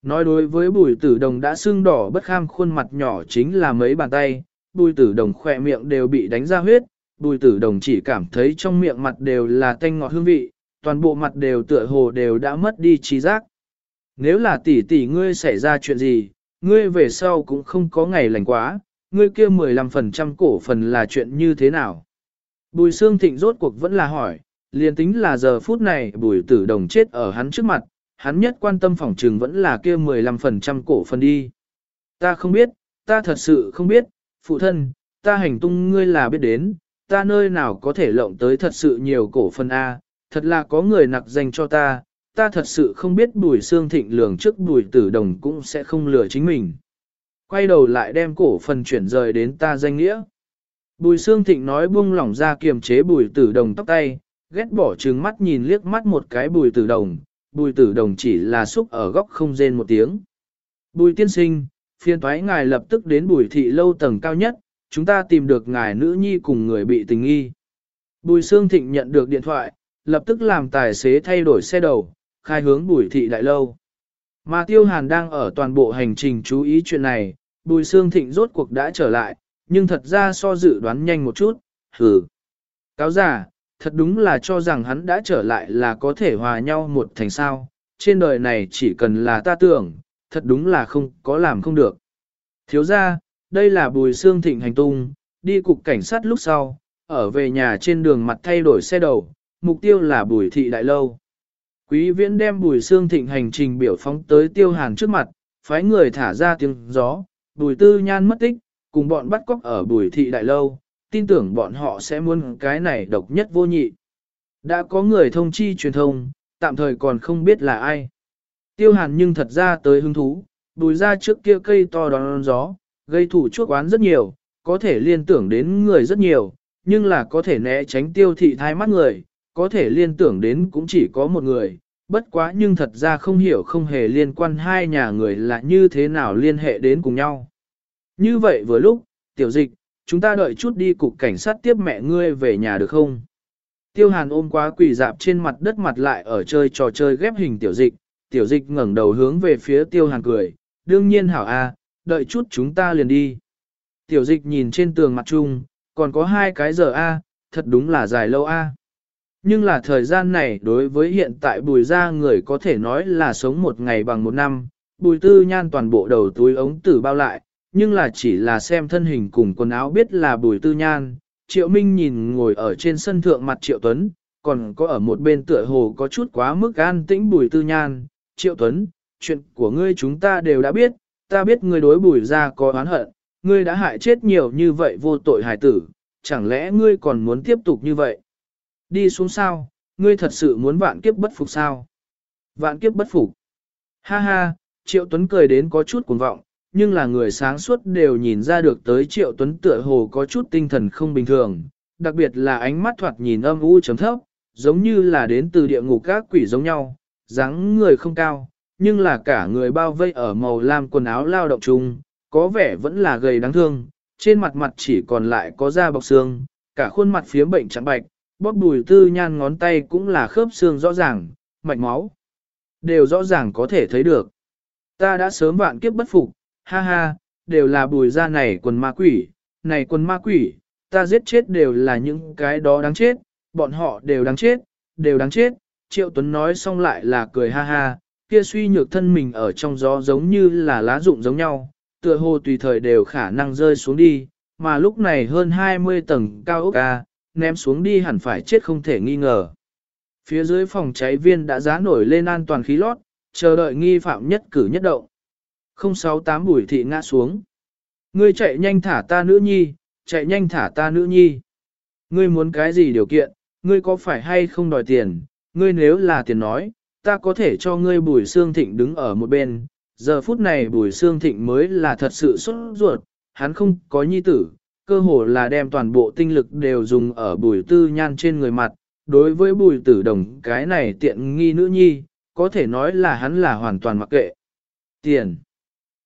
Nói đối với bùi tử đồng đã sưng đỏ bất kham khuôn mặt nhỏ chính là mấy bàn tay, bùi tử đồng khỏe miệng đều bị đánh ra huyết, bùi tử đồng chỉ cảm thấy trong miệng mặt đều là tanh ngọt hương vị, toàn bộ mặt đều tựa hồ đều đã mất đi trí giác. Nếu là tỷ tỷ ngươi xảy ra chuyện gì, ngươi về sau cũng không có ngày lành quá, ngươi kia 15% cổ phần là chuyện như thế nào? Bùi Sương Thịnh rốt cuộc vẫn là hỏi, liền tính là giờ phút này bùi tử đồng chết ở hắn trước mặt, hắn nhất quan tâm phòng trừng vẫn là kia 15% cổ phần đi. Ta không biết, ta thật sự không biết, phụ thân, ta hành tung ngươi là biết đến, ta nơi nào có thể lộng tới thật sự nhiều cổ phần A, thật là có người nặc dành cho ta, ta thật sự không biết bùi xương thịnh lường trước bùi tử đồng cũng sẽ không lừa chính mình. Quay đầu lại đem cổ phần chuyển rời đến ta danh nghĩa. Bùi Sương thịnh nói buông lỏng ra kiềm chế bùi tử đồng tóc tay, ghét bỏ trừng mắt nhìn liếc mắt một cái bùi tử đồng, bùi tử đồng chỉ là xúc ở góc không rên một tiếng. Bùi tiên sinh, phiên thoái ngài lập tức đến bùi thị lâu tầng cao nhất, chúng ta tìm được ngài nữ nhi cùng người bị tình nghi. Bùi Sương Thịnh nhận được điện thoại, lập tức làm tài xế thay đổi xe đầu, khai hướng bùi thị đại lâu. Mà Tiêu Hàn đang ở toàn bộ hành trình chú ý chuyện này, bùi Sương Thịnh rốt cuộc đã trở lại, nhưng thật ra so dự đoán nhanh một chút, hừ. Cáo giả, thật đúng là cho rằng hắn đã trở lại là có thể hòa nhau một thành sao, trên đời này chỉ cần là ta tưởng, thật đúng là không có làm không được. Thiếu ra, đây là bùi xương thịnh hành tung, đi cục cảnh sát lúc sau, ở về nhà trên đường mặt thay đổi xe đầu, mục tiêu là bùi thị đại lâu. Quý viễn đem bùi xương thịnh hành trình biểu phóng tới tiêu hàn trước mặt, phái người thả ra tiếng gió, bùi tư nhan mất tích, cùng bọn bắt cóc ở bùi thị đại lâu, tin tưởng bọn họ sẽ muốn cái này độc nhất vô nhị. Đã có người thông chi truyền thông, tạm thời còn không biết là ai. Tiêu hàn nhưng thật ra tới hứng thú, bùi ra trước kia cây to đón gió, gây thủ chuốc oán rất nhiều, có thể liên tưởng đến người rất nhiều, nhưng là có thể né tránh tiêu thị thai mắt người, có thể liên tưởng đến cũng chỉ có một người, bất quá nhưng thật ra không hiểu không hề liên quan hai nhà người là như thế nào liên hệ đến cùng nhau. Như vậy vừa lúc, tiểu dịch, chúng ta đợi chút đi cục cảnh sát tiếp mẹ ngươi về nhà được không? Tiêu hàn ôm quá quỳ dạp trên mặt đất mặt lại ở chơi trò chơi ghép hình tiểu dịch, tiểu dịch ngẩng đầu hướng về phía tiêu hàn cười, đương nhiên hảo a, đợi chút chúng ta liền đi. Tiểu dịch nhìn trên tường mặt chung, còn có hai cái giờ A, thật đúng là dài lâu A. Nhưng là thời gian này đối với hiện tại bùi ra người có thể nói là sống một ngày bằng một năm, bùi tư nhan toàn bộ đầu túi ống tử bao lại, nhưng là chỉ là xem thân hình cùng quần áo biết là bùi tư nhan. Triệu Minh nhìn ngồi ở trên sân thượng mặt Triệu Tuấn, còn có ở một bên tựa hồ có chút quá mức an tĩnh bùi tư nhan. Triệu Tuấn, chuyện của ngươi chúng ta đều đã biết, ta biết ngươi đối bùi ra có oán hận, ngươi đã hại chết nhiều như vậy vô tội hài tử, chẳng lẽ ngươi còn muốn tiếp tục như vậy? Đi xuống sao, ngươi thật sự muốn vạn kiếp bất phục sao? Vạn kiếp bất phục. Ha ha, Triệu Tuấn cười đến có chút cuồng vọng, nhưng là người sáng suốt đều nhìn ra được tới Triệu Tuấn tựa hồ có chút tinh thần không bình thường, đặc biệt là ánh mắt thoạt nhìn âm u chấm thấp, giống như là đến từ địa ngục các quỷ giống nhau, dáng người không cao, nhưng là cả người bao vây ở màu lam quần áo lao động chung, có vẻ vẫn là gầy đáng thương, trên mặt mặt chỉ còn lại có da bọc xương, cả khuôn mặt phía bệnh trắng bạch, bóp đùi tư nhan ngón tay cũng là khớp xương rõ ràng, mạch máu. Đều rõ ràng có thể thấy được. Ta đã sớm vạn kiếp bất phục, ha ha, đều là bùi da này quần ma quỷ, này quần ma quỷ, ta giết chết đều là những cái đó đáng chết, bọn họ đều đáng chết, đều đáng chết. Triệu Tuấn nói xong lại là cười ha ha, kia suy nhược thân mình ở trong gió giống như là lá rụng giống nhau, tựa hồ tùy thời đều khả năng rơi xuống đi, mà lúc này hơn 20 tầng cao ốc ca, ném xuống đi hẳn phải chết không thể nghi ngờ. Phía dưới phòng cháy viên đã giá nổi lên an toàn khí lót, chờ đợi nghi phạm nhất cử nhất động. 068 bùi thị ngã xuống. Ngươi chạy nhanh thả ta nữ nhi, chạy nhanh thả ta nữ nhi. Ngươi muốn cái gì điều kiện, ngươi có phải hay không đòi tiền, ngươi nếu là tiền nói, ta có thể cho ngươi bùi xương thịnh đứng ở một bên. Giờ phút này bùi xương thịnh mới là thật sự xuất ruột, hắn không có nhi tử, cơ hồ là đem toàn bộ tinh lực đều dùng ở bùi tư nhan trên người mặt. Đối với bùi tử đồng cái này tiện nghi nữ nhi, có thể nói là hắn là hoàn toàn mặc kệ. Tiền.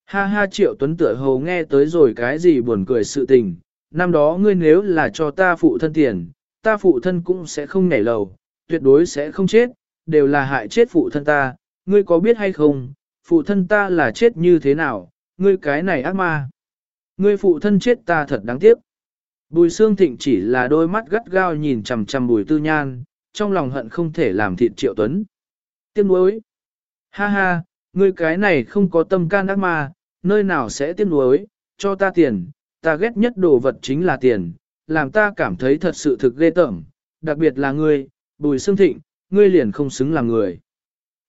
Ha ha triệu tuấn tựa hồ nghe tới rồi cái gì buồn cười sự tình, năm đó ngươi nếu là cho ta phụ thân tiền, ta phụ thân cũng sẽ không nhảy lầu, tuyệt đối sẽ không chết, đều là hại chết phụ thân ta, ngươi có biết hay không, phụ thân ta là chết như thế nào, ngươi cái này ác ma. Ngươi phụ thân chết ta thật đáng tiếc. Bùi xương thịnh chỉ là đôi mắt gắt gao nhìn chằm chằm bùi tư nhan, trong lòng hận không thể làm thịt triệu tuấn. Tiếc nuối. Ha ha, ngươi cái này không có tâm can ác ma, nơi nào sẽ tiếc nuối, cho ta tiền, ta ghét nhất đồ vật chính là tiền, làm ta cảm thấy thật sự thực ghê tởm, đặc biệt là ngươi, bùi xương thịnh, ngươi liền không xứng làm người.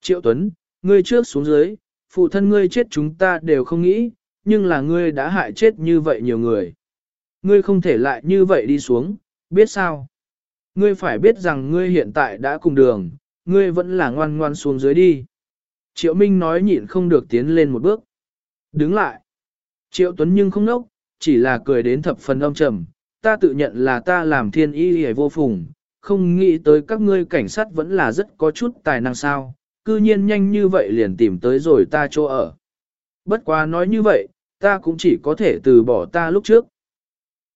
Triệu Tuấn, ngươi trước xuống dưới, phụ thân ngươi chết chúng ta đều không nghĩ, nhưng là ngươi đã hại chết như vậy nhiều người. Ngươi không thể lại như vậy đi xuống, biết sao? Ngươi phải biết rằng ngươi hiện tại đã cùng đường, ngươi vẫn là ngoan ngoan xuống dưới đi. Triệu Minh nói nhịn không được tiến lên một bước. Đứng lại. Triệu Tuấn nhưng không nốc, chỉ là cười đến thập phần âm trầm. Ta tự nhận là ta làm thiên y hề vô phùng, không nghĩ tới các ngươi cảnh sát vẫn là rất có chút tài năng sao, cư nhiên nhanh như vậy liền tìm tới rồi ta chỗ ở. Bất quá nói như vậy, ta cũng chỉ có thể từ bỏ ta lúc trước.